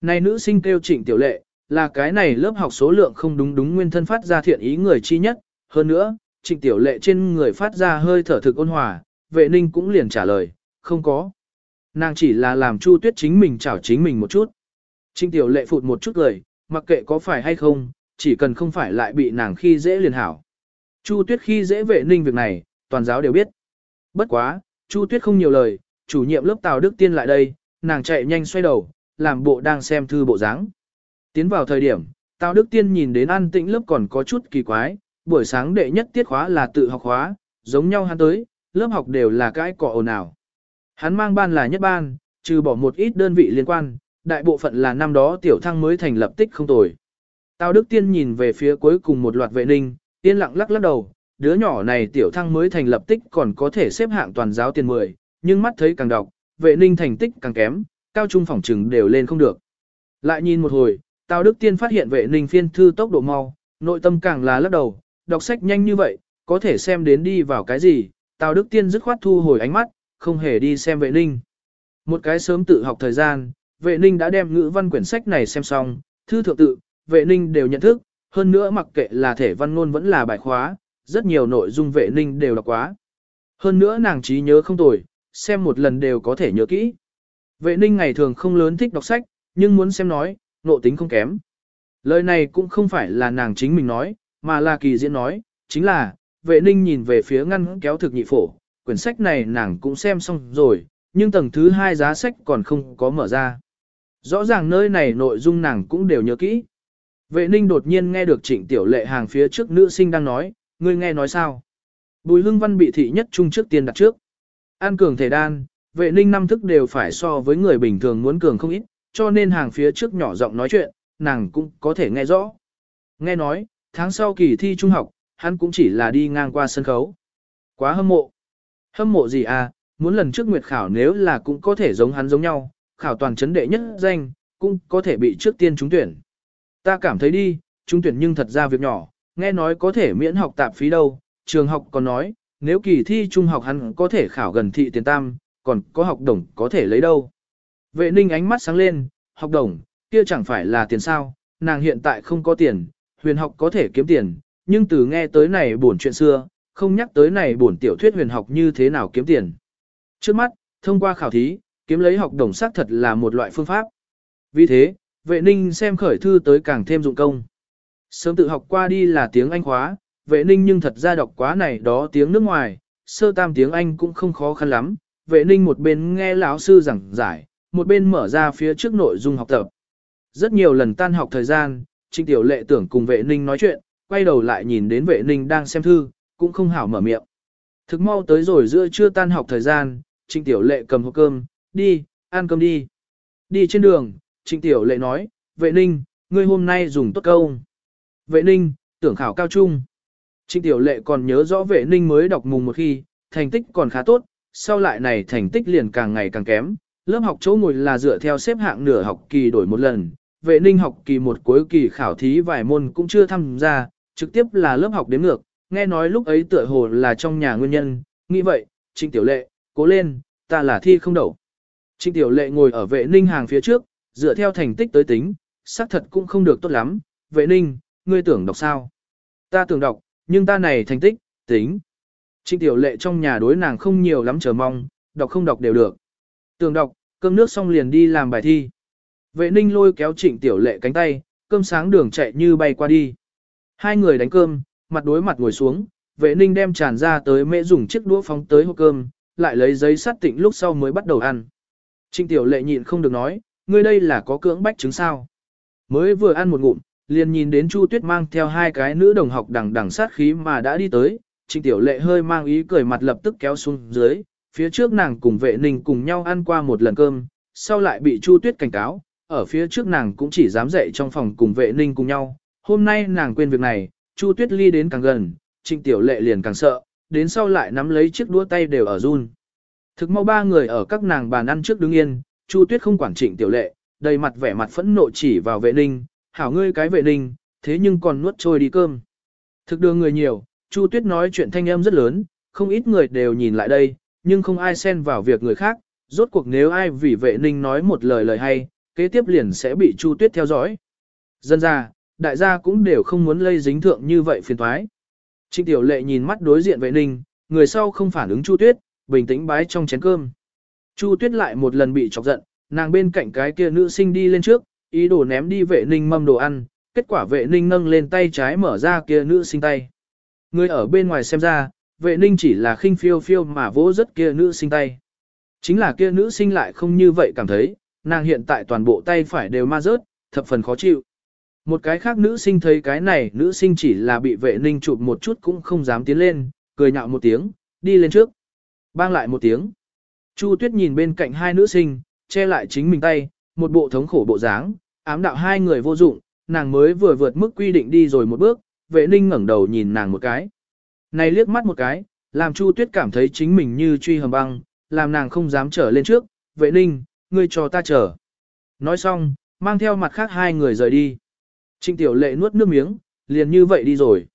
Này nữ sinh kêu trịnh tiểu lệ, là cái này lớp học số lượng không đúng đúng nguyên thân phát ra thiện ý người chi nhất. Hơn nữa, trịnh tiểu lệ trên người phát ra hơi thở thực ôn hòa, vệ ninh cũng liền trả lời, không có. Nàng chỉ là làm Chu Tuyết chính mình chảo chính mình một chút. Trịnh tiểu lệ phụt một chút lời, mặc kệ có phải hay không, chỉ cần không phải lại bị nàng khi dễ liền hảo. Chu Tuyết khi dễ vệ ninh việc này, toàn giáo đều biết. Bất quá, Chu Tuyết không nhiều lời, chủ nhiệm lớp Tào Đức Tiên lại đây, nàng chạy nhanh xoay đầu, làm bộ đang xem thư bộ dáng. Tiến vào thời điểm, Tào Đức Tiên nhìn đến an tĩnh lớp còn có chút kỳ quái, buổi sáng đệ nhất tiết khóa là tự học khóa, giống nhau hắn tới, lớp học đều là cái cọ ồn ào. Hắn mang ban là nhất ban, trừ bỏ một ít đơn vị liên quan, đại bộ phận là năm đó tiểu thăng mới thành lập tích không tồi. Tào Đức Tiên nhìn về phía cuối cùng một loạt vệ ninh, tiên lặng lắc lắc đầu, đứa nhỏ này tiểu thăng mới thành lập tích còn có thể xếp hạng toàn giáo tiền 10, nhưng mắt thấy càng đọc, vệ ninh thành tích càng kém, cao trung phỏng trừng đều lên không được. Lại nhìn một hồi, Tào Đức Tiên phát hiện vệ ninh phiên thư tốc độ mau, nội tâm càng là lắc đầu, đọc sách nhanh như vậy, có thể xem đến đi vào cái gì, Tào Đức Tiên dứt khoát thu hồi ánh mắt, không hề đi xem vệ ninh. Một cái sớm tự học thời gian, vệ ninh đã đem ngữ văn quyển sách này xem xong, thư thượng tự, vệ ninh đều nhận thức, hơn nữa mặc kệ là thể văn ngôn vẫn là bài khóa, rất nhiều nội dung vệ ninh đều đọc quá. Hơn nữa nàng trí nhớ không tồi, xem một lần đều có thể nhớ kỹ. Vệ ninh ngày thường không lớn thích đọc sách, nhưng muốn xem nói, nộ tính không kém. Lời này cũng không phải là nàng chính mình nói, mà là kỳ diễn nói, chính là, vệ ninh nhìn về phía ngăn kéo thực nhị phổ, quyển sách này nàng cũng xem xong rồi, nhưng tầng thứ hai giá sách còn không có mở ra. Rõ ràng nơi này nội dung nàng cũng đều nhớ kỹ. Vệ ninh đột nhiên nghe được trịnh tiểu lệ hàng phía trước nữ sinh đang nói, ngươi nghe nói sao? Bùi hưng văn bị thị nhất trung trước tiên đặt trước. An cường thể đan, vệ ninh năm thức đều phải so với người bình thường muốn cường không ít, cho nên hàng phía trước nhỏ giọng nói chuyện, nàng cũng có thể nghe rõ. Nghe nói, tháng sau kỳ thi trung học, hắn cũng chỉ là đi ngang qua sân khấu. Quá hâm mộ. Hâm mộ gì à, muốn lần trước nguyệt khảo nếu là cũng có thể giống hắn giống nhau, khảo toàn chấn đệ nhất danh, cũng có thể bị trước tiên trúng tuyển. Ta cảm thấy đi, trúng tuyển nhưng thật ra việc nhỏ, nghe nói có thể miễn học tạp phí đâu, trường học còn nói, nếu kỳ thi trung học hắn có thể khảo gần thị tiền tam, còn có học đồng có thể lấy đâu. Vệ ninh ánh mắt sáng lên, học đồng, kia chẳng phải là tiền sao, nàng hiện tại không có tiền, huyền học có thể kiếm tiền, nhưng từ nghe tới này buồn chuyện xưa, không nhắc tới này buồn tiểu thuyết huyền học như thế nào kiếm tiền. Trước mắt, thông qua khảo thí, kiếm lấy học đồng xác thật là một loại phương pháp. Vì thế, vệ ninh xem khởi thư tới càng thêm dụng công. Sớm tự học qua đi là tiếng Anh khóa, vệ ninh nhưng thật ra đọc quá này đó tiếng nước ngoài, sơ tam tiếng Anh cũng không khó khăn lắm, vệ ninh một bên nghe lão sư giảng giải, một bên mở ra phía trước nội dung học tập. Rất nhiều lần tan học thời gian, Trịnh Tiểu Lệ tưởng cùng vệ ninh nói chuyện, quay đầu lại nhìn đến vệ ninh đang xem thư, cũng không hảo mở miệng. Thực mau tới rồi giữa trưa tan học thời gian, Trịnh Tiểu Lệ cầm hộp cơm, đi, ăn cơm đi. Đi trên đường, Trịnh Tiểu Lệ nói, vệ ninh, ngươi hôm nay dùng tốt câu. Vệ ninh, tưởng khảo cao trung. Trịnh Tiểu Lệ còn nhớ rõ vệ ninh mới đọc mùng một khi, thành tích còn khá tốt, sau lại này thành tích liền càng ngày càng kém. Lớp học chỗ ngồi là dựa theo xếp hạng nửa học kỳ đổi một lần, vệ ninh học kỳ một cuối kỳ khảo thí vài môn cũng chưa tham gia, trực tiếp là lớp học đến ngược, nghe nói lúc ấy tựa hồ là trong nhà nguyên nhân, nghĩ vậy, Trịnh Tiểu Lệ, cố lên, ta là thi không đậu. Trịnh Tiểu Lệ ngồi ở vệ ninh hàng phía trước, dựa theo thành tích tới tính, xác thật cũng không được tốt lắm, vệ ninh, ngươi tưởng đọc sao? Ta tưởng đọc, nhưng ta này thành tích, tính. Trịnh Tiểu Lệ trong nhà đối nàng không nhiều lắm chờ mong, đọc không đọc đều được. Tưởng đọc, cơm nước xong liền đi làm bài thi. Vệ ninh lôi kéo Trịnh Tiểu Lệ cánh tay, cơm sáng đường chạy như bay qua đi. Hai người đánh cơm, mặt đối mặt ngồi xuống, vệ ninh đem tràn ra tới mẹ dùng chiếc đũa phóng tới hộp cơm, lại lấy giấy sắt tịnh lúc sau mới bắt đầu ăn. Trịnh Tiểu Lệ nhịn không được nói, ngươi đây là có cưỡng bách chứng sao. Mới vừa ăn một ngụm, liền nhìn đến Chu Tuyết mang theo hai cái nữ đồng học đằng đằng sát khí mà đã đi tới, Trịnh Tiểu Lệ hơi mang ý cười mặt lập tức kéo xuống dưới, phía trước nàng cùng vệ ninh cùng nhau ăn qua một lần cơm, sau lại bị Chu Tuyết cảnh cáo, ở phía trước nàng cũng chỉ dám dậy trong phòng cùng vệ ninh cùng nhau, hôm nay nàng quên việc này, Chu Tuyết ly đến càng gần, Trịnh Tiểu Lệ liền càng sợ, đến sau lại nắm lấy chiếc đũa tay đều ở run. Thực mau ba người ở các nàng bàn ăn trước đứng yên, Chu Tuyết không quản Trịnh Tiểu Lệ, đầy mặt vẻ mặt phẫn nộ chỉ vào vệ ninh, hảo ngươi cái vệ ninh, thế nhưng còn nuốt trôi đi cơm. Thực đưa người nhiều, Chu Tuyết nói chuyện thanh âm rất lớn, không ít người đều nhìn lại đây, nhưng không ai xen vào việc người khác, rốt cuộc nếu ai vì vệ ninh nói một lời lời hay, kế tiếp liền sẽ bị Chu Tuyết theo dõi. Dân ra, đại gia cũng đều không muốn lây dính thượng như vậy phiền thoái. Trịnh Tiểu Lệ nhìn mắt đối diện vệ ninh, người sau không phản ứng Chu Tuyết, bình tĩnh bái trong chén cơm. Chu Tuyết lại một lần bị chọc giận, nàng bên cạnh cái kia nữ sinh đi lên trước, ý đồ ném đi vệ ninh mâm đồ ăn, kết quả vệ ninh nâng lên tay trái mở ra kia nữ sinh tay. Người ở bên ngoài xem ra, vệ ninh chỉ là khinh phiêu phiêu mà vỗ rất kia nữ sinh tay. Chính là kia nữ sinh lại không như vậy cảm thấy, nàng hiện tại toàn bộ tay phải đều ma rớt, thập phần khó chịu. Một cái khác nữ sinh thấy cái này, nữ sinh chỉ là bị vệ ninh chụp một chút cũng không dám tiến lên, cười nhạo một tiếng, đi lên trước. Bang lại một tiếng. Chu Tuyết nhìn bên cạnh hai nữ sinh, che lại chính mình tay, một bộ thống khổ bộ dáng, ám đạo hai người vô dụng, nàng mới vừa vượt mức quy định đi rồi một bước, vệ ninh ngẩng đầu nhìn nàng một cái. Này liếc mắt một cái, làm Chu Tuyết cảm thấy chính mình như truy hầm băng, làm nàng không dám trở lên trước, vệ ninh, ngươi cho ta chờ. Nói xong, mang theo mặt khác hai người rời đi. Trịnh tiểu lệ nuốt nước miếng, liền như vậy đi rồi.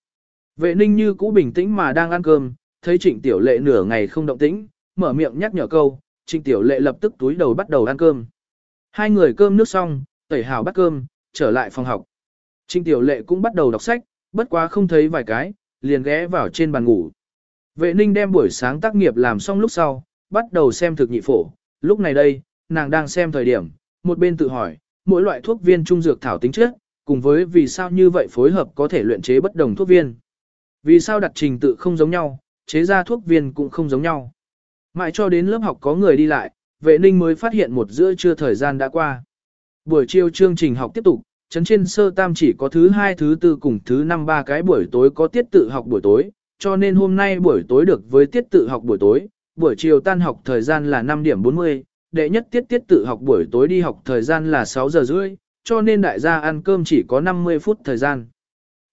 Vệ ninh như cũ bình tĩnh mà đang ăn cơm, thấy trịnh tiểu lệ nửa ngày không động tĩnh, mở miệng nhắc nhở câu, trịnh tiểu lệ lập tức túi đầu bắt đầu ăn cơm. Hai người cơm nước xong, tẩy hào bắt cơm, trở lại phòng học. Trịnh tiểu lệ cũng bắt đầu đọc sách, bất quá không thấy vài cái, liền ghé vào trên bàn ngủ. Vệ ninh đem buổi sáng tác nghiệp làm xong lúc sau, bắt đầu xem thực nhị phổ. Lúc này đây, nàng đang xem thời điểm, một bên tự hỏi, mỗi loại thuốc viên trung dược thảo tính chất, cùng với vì sao như vậy phối hợp có thể luyện chế bất đồng thuốc viên. Vì sao đặt trình tự không giống nhau, chế ra thuốc viên cũng không giống nhau. Mãi cho đến lớp học có người đi lại, vệ ninh mới phát hiện một giữa trưa thời gian đã qua. Buổi chiều chương trình học tiếp tục, chấn trên sơ tam chỉ có thứ hai thứ tư cùng thứ năm ba cái buổi tối có tiết tự học buổi tối, cho nên hôm nay buổi tối được với tiết tự học buổi tối, buổi chiều tan học thời gian là 5 điểm 40, đệ nhất tiết tiết tự học buổi tối đi học thời gian là 6 giờ rưỡi, cho nên đại gia ăn cơm chỉ có 50 phút thời gian.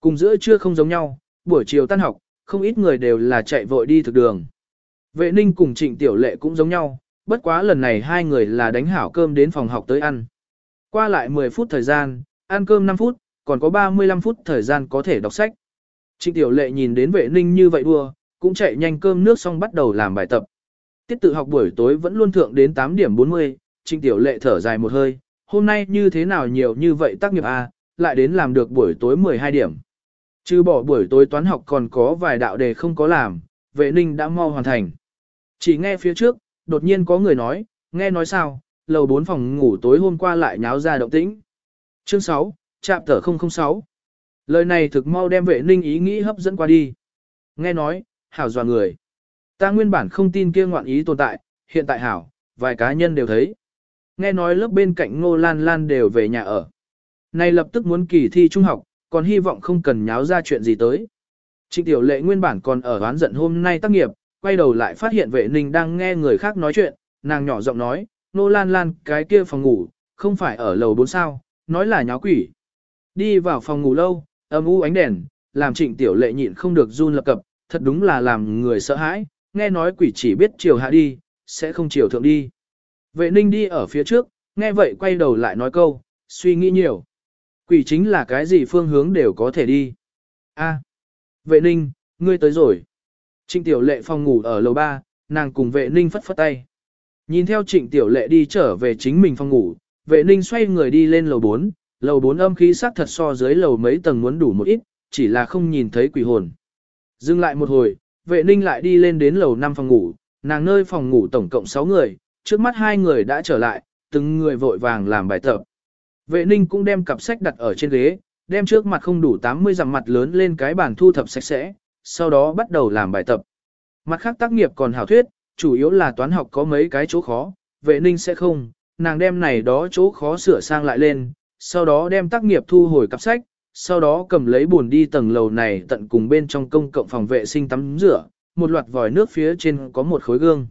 Cùng giữa trưa không giống nhau, buổi chiều tan học, không ít người đều là chạy vội đi thực đường. Vệ ninh cùng trịnh tiểu lệ cũng giống nhau, bất quá lần này hai người là đánh hảo cơm đến phòng học tới ăn. Qua lại 10 phút thời gian, ăn cơm 5 phút, còn có 35 phút thời gian có thể đọc sách. Trịnh tiểu lệ nhìn đến vệ ninh như vậy đua, cũng chạy nhanh cơm nước xong bắt đầu làm bài tập. Tiết tự học buổi tối vẫn luôn thượng đến 8 điểm 40, trịnh tiểu lệ thở dài một hơi, hôm nay như thế nào nhiều như vậy tác nghiệp à, lại đến làm được buổi tối 12 điểm. Chứ bỏ buổi tối toán học còn có vài đạo đề không có làm, vệ ninh đã mau hoàn thành. Chỉ nghe phía trước, đột nhiên có người nói, nghe nói sao, lầu 4 phòng ngủ tối hôm qua lại nháo ra động tĩnh. Chương 6, chạm tờ 006. Lời này thực mau đem vệ ninh ý nghĩ hấp dẫn qua đi. Nghe nói, hảo dò người. Ta nguyên bản không tin kia ngoạn ý tồn tại, hiện tại hảo, vài cá nhân đều thấy. Nghe nói lớp bên cạnh Ngô Lan Lan đều về nhà ở. Này lập tức muốn kỳ thi trung học, còn hy vọng không cần nháo ra chuyện gì tới. Trịnh Tiểu Lệ nguyên bản còn ở oán giận hôm nay tác nghiệp, quay đầu lại phát hiện vệ ninh đang nghe người khác nói chuyện, nàng nhỏ giọng nói, Ngô Lan Lan cái kia phòng ngủ, không phải ở lầu 4 sao, nói là nháo quỷ. Đi vào phòng ngủ lâu, âm u ánh đèn, làm trịnh Tiểu Lệ nhịn không được run lập cập, thật đúng là làm người sợ hãi, nghe nói quỷ chỉ biết chiều hạ đi, sẽ không chiều thượng đi. Vệ ninh đi ở phía trước, nghe vậy quay đầu lại nói câu, suy nghĩ nhiều. Quỷ chính là cái gì phương hướng đều có thể đi. A, vệ ninh, ngươi tới rồi. Trịnh tiểu lệ phòng ngủ ở lầu 3, nàng cùng vệ ninh phất phất tay. Nhìn theo trịnh tiểu lệ đi trở về chính mình phòng ngủ, vệ ninh xoay người đi lên lầu 4, lầu 4 âm khí sắc thật so dưới lầu mấy tầng muốn đủ một ít, chỉ là không nhìn thấy quỷ hồn. Dừng lại một hồi, vệ ninh lại đi lên đến lầu 5 phòng ngủ, nàng nơi phòng ngủ tổng cộng 6 người, trước mắt hai người đã trở lại, từng người vội vàng làm bài tập. Vệ ninh cũng đem cặp sách đặt ở trên ghế, đem trước mặt không đủ 80 dặm mặt lớn lên cái bàn thu thập sạch sẽ, sau đó bắt đầu làm bài tập. Mặt khác tác nghiệp còn hảo thuyết, chủ yếu là toán học có mấy cái chỗ khó, vệ ninh sẽ không, nàng đem này đó chỗ khó sửa sang lại lên, sau đó đem tác nghiệp thu hồi cặp sách, sau đó cầm lấy buồn đi tầng lầu này tận cùng bên trong công cộng phòng vệ sinh tắm rửa, một loạt vòi nước phía trên có một khối gương.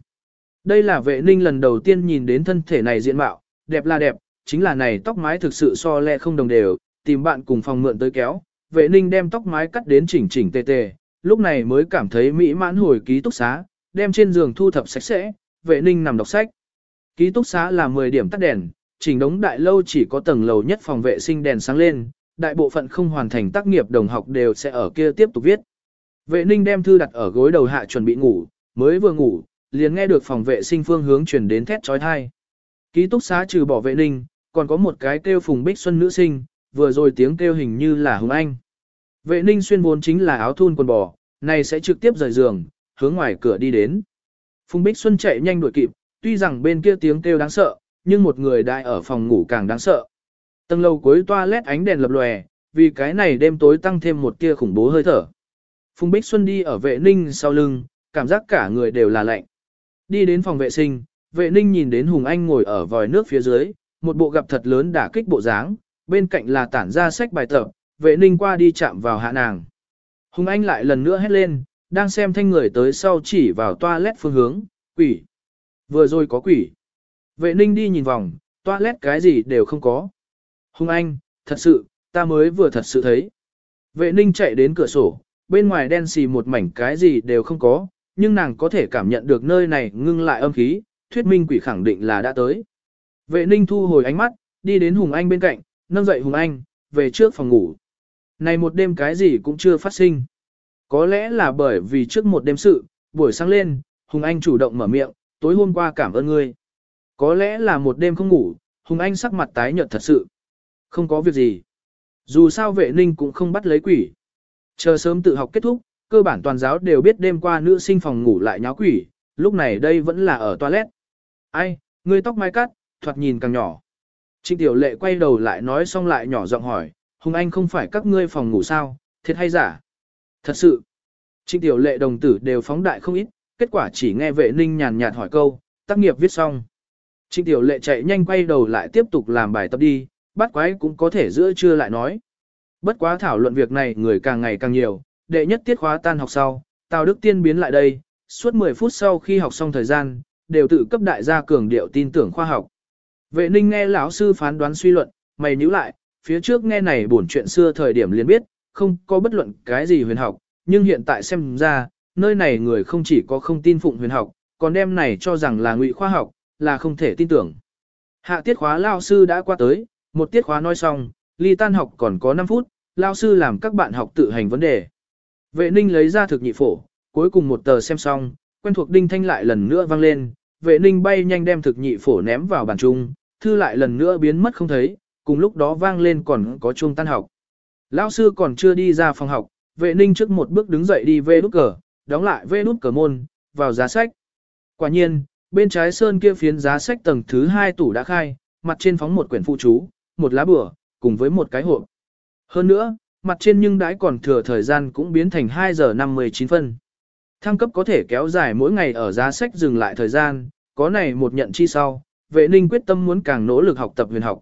Đây là vệ ninh lần đầu tiên nhìn đến thân thể này diện mạo, đẹp là đẹp, chính là này tóc mái thực sự so lẹ không đồng đều, tìm bạn cùng phòng mượn tới kéo, vệ ninh đem tóc mái cắt đến chỉnh chỉnh tề tề, lúc này mới cảm thấy mỹ mãn hồi ký túc xá, đem trên giường thu thập sạch sẽ, vệ ninh nằm đọc sách. Ký túc xá là 10 điểm tắt đèn, chỉnh đống đại lâu chỉ có tầng lầu nhất phòng vệ sinh đèn sáng lên, đại bộ phận không hoàn thành tác nghiệp đồng học đều sẽ ở kia tiếp tục viết. Vệ ninh đem thư đặt ở gối đầu hạ chuẩn bị ngủ, mới vừa ngủ, liền nghe được phòng vệ sinh phương hướng truyền đến thét trói thai. Ký túc xá trừ bỏ vệ ninh, còn có một cái kêu phùng bích xuân nữ sinh, vừa rồi tiếng kêu hình như là hùng anh. Vệ ninh xuyên vốn chính là áo thun quần bò, này sẽ trực tiếp rời giường, hướng ngoài cửa đi đến. Phùng bích xuân chạy nhanh đuổi kịp, tuy rằng bên kia tiếng kêu đáng sợ, nhưng một người đại ở phòng ngủ càng đáng sợ. Tầng lầu cuối toilet ánh đèn lập lòe, vì cái này đêm tối tăng thêm một tia khủng bố hơi thở. Phùng Bích Xuân đi ở vệ ninh sau lưng, cảm giác cả người đều là lạnh. Đi đến phòng vệ sinh, vệ ninh nhìn đến Hùng Anh ngồi ở vòi nước phía dưới, một bộ gặp thật lớn đả kích bộ dáng, bên cạnh là tản ra sách bài tập, vệ ninh qua đi chạm vào hạ nàng. Hùng Anh lại lần nữa hét lên, đang xem thanh người tới sau chỉ vào toilet phương hướng, quỷ. Vừa rồi có quỷ. Vệ ninh đi nhìn vòng, toilet cái gì đều không có. Hùng Anh, thật sự, ta mới vừa thật sự thấy. Vệ ninh chạy đến cửa sổ, bên ngoài đen xì một mảnh cái gì đều không có, nhưng nàng có thể cảm nhận được nơi này ngưng lại âm khí, thuyết minh quỷ khẳng định là đã tới. Vệ ninh thu hồi ánh mắt, đi đến Hùng Anh bên cạnh, nâng dậy Hùng Anh, về trước phòng ngủ. Này một đêm cái gì cũng chưa phát sinh. Có lẽ là bởi vì trước một đêm sự, buổi sáng lên, Hùng Anh chủ động mở miệng, tối hôm qua cảm ơn ngươi. Có lẽ là một đêm không ngủ, Hùng Anh sắc mặt tái nhợt thật sự. Không có việc gì. Dù sao vệ ninh cũng không bắt lấy quỷ. Chờ sớm tự học kết thúc, cơ bản toàn giáo đều biết đêm qua nữ sinh phòng ngủ lại nháo quỷ, lúc này đây vẫn là ở toilet. Ai, ngươi tóc mai cắt, thoạt nhìn càng nhỏ. Trịnh tiểu lệ quay đầu lại nói xong lại nhỏ giọng hỏi, Hùng Anh không phải các ngươi phòng ngủ sao, thiệt hay giả? Thật sự, trịnh tiểu lệ đồng tử đều phóng đại không ít, kết quả chỉ nghe vệ ninh nhàn nhạt hỏi câu, tác nghiệp viết xong. Trịnh tiểu lệ chạy nhanh quay đầu lại tiếp tục làm bài tập đi, bắt quái cũng có thể giữa trưa lại nói. Bất quá thảo luận việc này người càng ngày càng nhiều, đệ nhất tiết khóa tan học sau, Tào Đức Tiên biến lại đây, suốt 10 phút sau khi học xong thời gian, đều tự cấp đại gia cường điệu tin tưởng khoa học. Vệ ninh nghe lão sư phán đoán suy luận, mày nhíu lại, phía trước nghe này buồn chuyện xưa thời điểm liền biết, không có bất luận cái gì huyền học, nhưng hiện tại xem ra, nơi này người không chỉ có không tin phụng huyền học, còn đem này cho rằng là ngụy khoa học, là không thể tin tưởng. Hạ tiết khóa lao sư đã qua tới, một tiết khóa nói xong, ly tan học còn có 5 phút, lao sư làm các bạn học tự hành vấn đề. Vệ ninh lấy ra thực nhị phổ, cuối cùng một tờ xem xong, quen thuộc đinh thanh lại lần nữa vang lên, vệ ninh bay nhanh đem thực nhị phổ ném vào bàn trung, thư lại lần nữa biến mất không thấy, cùng lúc đó vang lên còn có chuông tan học. Lão sư còn chưa đi ra phòng học, vệ ninh trước một bước đứng dậy đi về nút cờ, đóng lại về nút cờ môn, vào giá sách. Quả nhiên, bên trái sơn kia phiến giá sách tầng thứ hai tủ đã khai, mặt trên phóng một quyển phụ chú, một lá bửa, cùng với một cái hộp. Hơn nữa, mặt trên nhưng đãi còn thừa thời gian cũng biến thành 2 giờ 59 phân. Thăng cấp có thể kéo dài mỗi ngày ở giá sách dừng lại thời gian, có này một nhận chi sau, vệ ninh quyết tâm muốn càng nỗ lực học tập huyền học.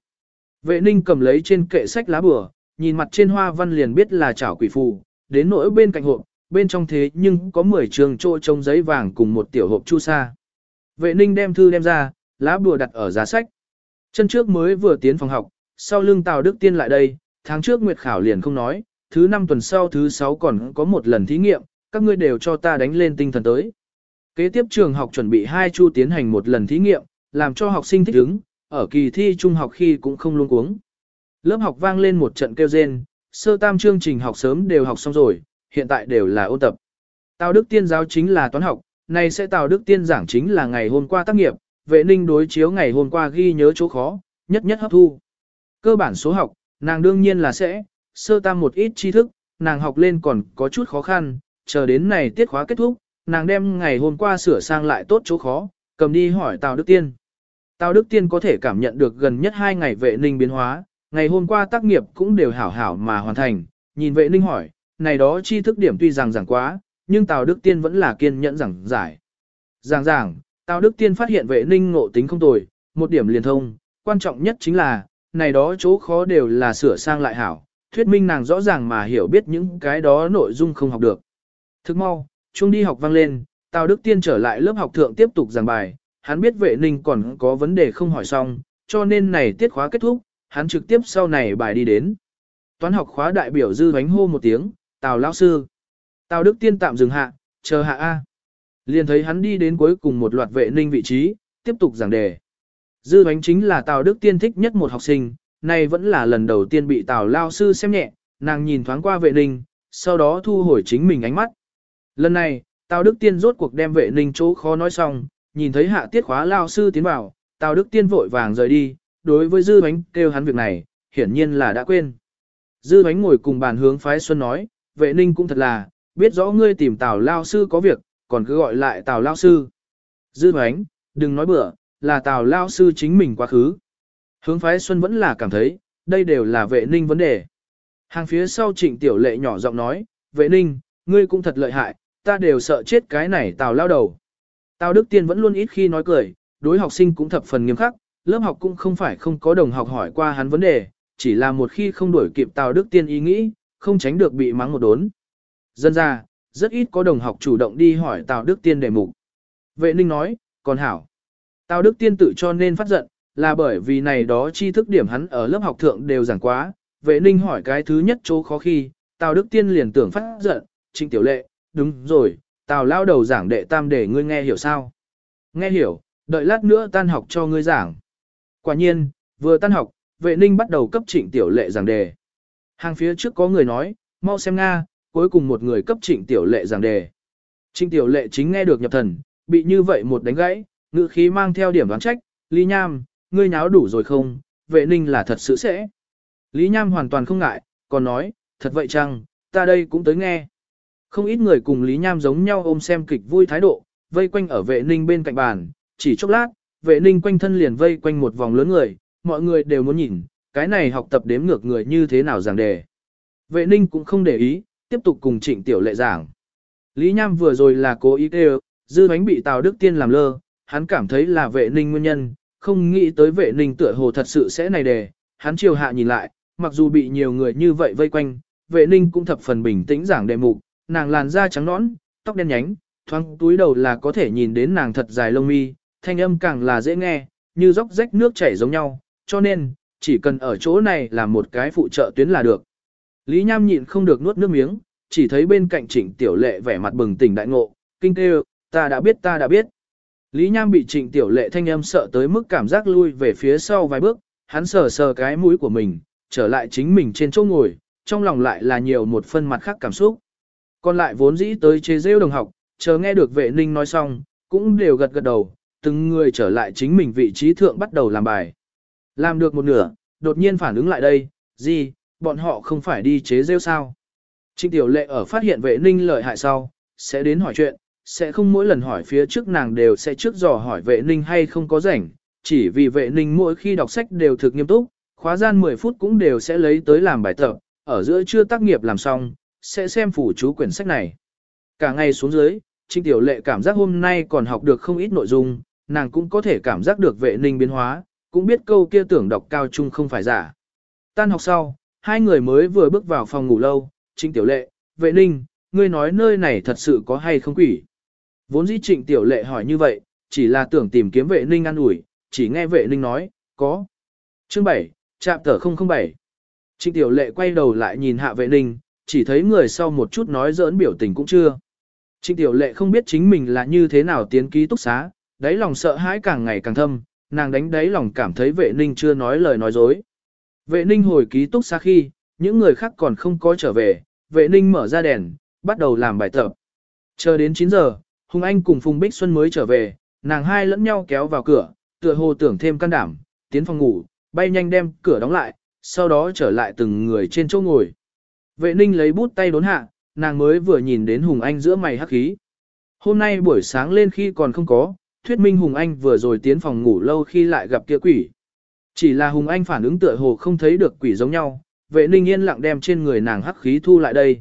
Vệ ninh cầm lấy trên kệ sách lá bửa, nhìn mặt trên hoa văn liền biết là chảo quỷ phù, đến nỗi bên cạnh hộp, bên trong thế nhưng có 10 trường trôi trông giấy vàng cùng một tiểu hộp chu sa. Vệ ninh đem thư đem ra, lá bùa đặt ở giá sách. Chân trước mới vừa tiến phòng học, sau lưng Tào Đức Tiên lại đây, tháng trước Nguyệt Khảo liền không nói, thứ năm tuần sau thứ sáu còn có một lần thí nghiệm, các ngươi đều cho ta đánh lên tinh thần tới. Kế tiếp trường học chuẩn bị hai chu tiến hành một lần thí nghiệm, làm cho học sinh thích ứng, ở kỳ thi trung học khi cũng không luôn cuống. Lớp học vang lên một trận kêu rên, sơ tam chương trình học sớm đều học xong rồi, hiện tại đều là ôn tập. Tào Đức Tiên giáo chính là toán học, này sẽ Tào Đức Tiên giảng chính là ngày hôm qua tác nghiệp, vệ ninh đối chiếu ngày hôm qua ghi nhớ chỗ khó, nhất nhất hấp thu. Cơ bản số học, nàng đương nhiên là sẽ, sơ tam một ít tri thức, nàng học lên còn có chút khó khăn, chờ đến này tiết khóa kết thúc, nàng đem ngày hôm qua sửa sang lại tốt chỗ khó, cầm đi hỏi Tào Đức Tiên. Tào Đức Tiên có thể cảm nhận được gần nhất hai ngày vệ ninh biến hóa, ngày hôm qua tác nghiệp cũng đều hảo hảo mà hoàn thành, nhìn vệ ninh hỏi, này đó tri thức điểm tuy rằng giảng quá, nhưng Tào Đức Tiên vẫn là kiên nhẫn giảng giải. Giảng giảng, Tào Đức Tiên phát hiện vệ ninh ngộ tính không tồi, một điểm liền thông, quan trọng nhất chính là, này đó chỗ khó đều là sửa sang lại hảo, thuyết minh nàng rõ ràng mà hiểu biết những cái đó nội dung không học được. Thức mau, chung đi học vang lên, Tào Đức Tiên trở lại lớp học thượng tiếp tục giảng bài, hắn biết vệ ninh còn có vấn đề không hỏi xong, cho nên này tiết khóa kết thúc, hắn trực tiếp sau này bài đi đến. Toán học khóa đại biểu dư bánh hô một tiếng, Tào lão sư. Tào Đức Tiên tạm dừng hạ, chờ hạ A. Liền thấy hắn đi đến cuối cùng một loạt vệ ninh vị trí, tiếp tục giảng đề. Dư bánh chính là Tào Đức Tiên thích nhất một học sinh, này vẫn là lần đầu tiên bị Tào Lao Sư xem nhẹ, nàng nhìn thoáng qua vệ ninh, sau đó thu hồi chính mình ánh mắt. Lần này, Tào Đức Tiên rốt cuộc đem vệ ninh chỗ khó nói xong, nhìn thấy hạ tiết khóa Lao Sư tiến vào, Tào Đức Tiên vội vàng rời đi, đối với Dư bánh kêu hắn việc này, hiển nhiên là đã quên. Dư bánh ngồi cùng bàn hướng phái Xuân nói, vệ ninh cũng thật là, biết rõ ngươi tìm Tào Lao Sư có việc, còn cứ gọi lại Tào Lao Sư. Dư bánh, đừng nói bừa, là Tào Lao Sư chính mình quá khứ. Hướng phái Xuân vẫn là cảm thấy, đây đều là vệ ninh vấn đề. Hàng phía sau trịnh tiểu lệ nhỏ giọng nói, vệ ninh, ngươi cũng thật lợi hại, ta đều sợ chết cái này Tào lao đầu. Tào Đức Tiên vẫn luôn ít khi nói cười, đối học sinh cũng thập phần nghiêm khắc, lớp học cũng không phải không có đồng học hỏi qua hắn vấn đề, chỉ là một khi không đuổi kịp Tào Đức Tiên ý nghĩ, không tránh được bị mắng một đốn. Dân ra, rất ít có đồng học chủ động đi hỏi Tào Đức Tiên đề mục. Vệ ninh nói, còn hảo. Tào Đức Tiên tự cho nên phát giận, là bởi vì này đó tri thức điểm hắn ở lớp học thượng đều giảng quá. Vệ ninh hỏi cái thứ nhất chỗ khó khi, Tào Đức Tiên liền tưởng phát giận, trịnh tiểu lệ, đúng rồi, Tào lao đầu giảng đệ tam để ngươi nghe hiểu sao. Nghe hiểu, đợi lát nữa tan học cho ngươi giảng. Quả nhiên, vừa tan học, vệ ninh bắt đầu cấp trịnh tiểu lệ giảng đề. Hàng phía trước có người nói, mau xem Nga, cuối cùng một người cấp trịnh tiểu lệ giảng đề. Trịnh tiểu lệ chính nghe được nhập thần, bị như vậy một đánh gãy, ngữ khí mang theo điểm đoán trách, Lý Nham, ngươi nháo đủ rồi không, vệ ninh là thật sự sẽ. Lý Nham hoàn toàn không ngại, còn nói, thật vậy chăng, ta đây cũng tới nghe. Không ít người cùng Lý Nham giống nhau ôm xem kịch vui thái độ, vây quanh ở vệ ninh bên cạnh bàn, chỉ chốc lát, vệ ninh quanh thân liền vây quanh một vòng lớn người, mọi người đều muốn nhìn, cái này học tập đếm ngược người như thế nào giảng đề. Vệ ninh cũng không để ý, tiếp tục cùng trịnh tiểu lệ giảng. Lý Nham vừa rồi là cố ý kêu, dư bánh bị Tào Đức Tiên làm lơ, hắn cảm thấy là vệ ninh nguyên nhân, không nghĩ tới vệ ninh tựa hồ thật sự sẽ này đề, hắn chiều hạ nhìn lại, mặc dù bị nhiều người như vậy vây quanh, vệ ninh cũng thập phần bình tĩnh giảng đề mục, nàng làn da trắng nõn, tóc đen nhánh, thoáng túi đầu là có thể nhìn đến nàng thật dài lông mi, thanh âm càng là dễ nghe, như dốc rách nước chảy giống nhau, cho nên, chỉ cần ở chỗ này là một cái phụ trợ tuyến là được. Lý Nham nhịn không được nuốt nước miếng, chỉ thấy bên cạnh trịnh tiểu lệ vẻ mặt bừng tỉnh đại ngộ, kinh kêu, ta đã biết ta đã biết. Lý Nham bị trịnh tiểu lệ thanh âm sợ tới mức cảm giác lui về phía sau vài bước, hắn sờ sờ cái mũi của mình, trở lại chính mình trên chỗ ngồi, trong lòng lại là nhiều một phân mặt khác cảm xúc. Còn lại vốn dĩ tới chế rêu đồng học, chờ nghe được vệ ninh nói xong, cũng đều gật gật đầu, từng người trở lại chính mình vị trí thượng bắt đầu làm bài. Làm được một nửa, đột nhiên phản ứng lại đây, gì, bọn họ không phải đi chế rêu sao. Trịnh tiểu lệ ở phát hiện vệ ninh lợi hại sau, sẽ đến hỏi chuyện, sẽ không mỗi lần hỏi phía trước nàng đều sẽ trước dò hỏi vệ ninh hay không có rảnh, chỉ vì vệ ninh mỗi khi đọc sách đều thực nghiêm túc, khóa gian 10 phút cũng đều sẽ lấy tới làm bài tập, ở giữa chưa tác nghiệp làm xong, sẽ xem phủ chú quyển sách này. Cả ngày xuống dưới, trinh Tiểu Lệ cảm giác hôm nay còn học được không ít nội dung, nàng cũng có thể cảm giác được vệ ninh biến hóa, cũng biết câu kia tưởng đọc cao trung không phải giả. Tan học sau, hai người mới vừa bước vào phòng ngủ lâu, trinh Tiểu Lệ, vệ ninh, ngươi nói nơi này thật sự có hay không quỷ. Vốn dĩ Trịnh Tiểu Lệ hỏi như vậy, chỉ là tưởng tìm kiếm vệ ninh ăn ủi, chỉ nghe vệ ninh nói, có. Chương 7, chạm tờ 007. Trịnh Tiểu Lệ quay đầu lại nhìn hạ vệ ninh, chỉ thấy người sau một chút nói giỡn biểu tình cũng chưa. Trịnh Tiểu Lệ không biết chính mình là như thế nào tiến ký túc xá, đáy lòng sợ hãi càng ngày càng thâm, nàng đánh đáy lòng cảm thấy vệ ninh chưa nói lời nói dối. Vệ ninh hồi ký túc xá khi, những người khác còn không có trở về, vệ ninh mở ra đèn, bắt đầu làm bài tập. Chờ đến 9 giờ, Hùng Anh cùng Phùng Bích Xuân mới trở về, nàng hai lẫn nhau kéo vào cửa, tựa hồ tưởng thêm can đảm, tiến phòng ngủ, bay nhanh đem cửa đóng lại, sau đó trở lại từng người trên chỗ ngồi. Vệ ninh lấy bút tay đốn hạ, nàng mới vừa nhìn đến Hùng Anh giữa mày hắc khí. Hôm nay buổi sáng lên khi còn không có, thuyết minh Hùng Anh vừa rồi tiến phòng ngủ lâu khi lại gặp kia quỷ. Chỉ là Hùng Anh phản ứng tựa hồ không thấy được quỷ giống nhau, vệ ninh yên lặng đem trên người nàng hắc khí thu lại đây.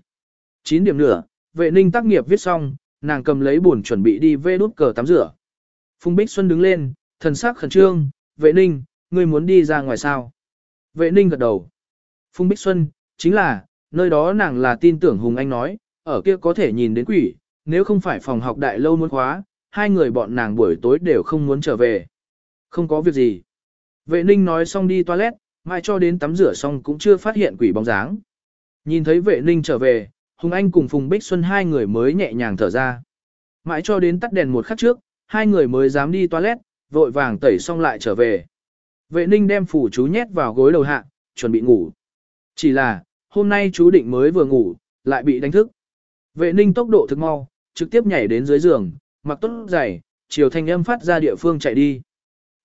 9 điểm nữa, vệ ninh tác nghiệp viết xong, nàng cầm lấy buồn chuẩn bị đi vê đút cờ tắm rửa. Phùng Bích Xuân đứng lên, thần sắc khẩn trương, vệ ninh, ngươi muốn đi ra ngoài sao? Vệ ninh gật đầu. Phùng Bích Xuân, chính là, nơi đó nàng là tin tưởng Hùng Anh nói, ở kia có thể nhìn đến quỷ, nếu không phải phòng học đại lâu muốn khóa, hai người bọn nàng buổi tối đều không muốn trở về. Không có việc gì. Vệ ninh nói xong đi toilet, mai cho đến tắm rửa xong cũng chưa phát hiện quỷ bóng dáng. Nhìn thấy vệ ninh trở về, Hùng Anh cùng Phùng Bích Xuân hai người mới nhẹ nhàng thở ra. Mãi cho đến tắt đèn một khắc trước, hai người mới dám đi toilet, vội vàng tẩy xong lại trở về. Vệ ninh đem phủ chú nhét vào gối đầu hạ, chuẩn bị ngủ. Chỉ là, hôm nay chú định mới vừa ngủ, lại bị đánh thức. Vệ ninh tốc độ thực mau, trực tiếp nhảy đến dưới giường, mặc tốt giày, chiều thanh âm phát ra địa phương chạy đi.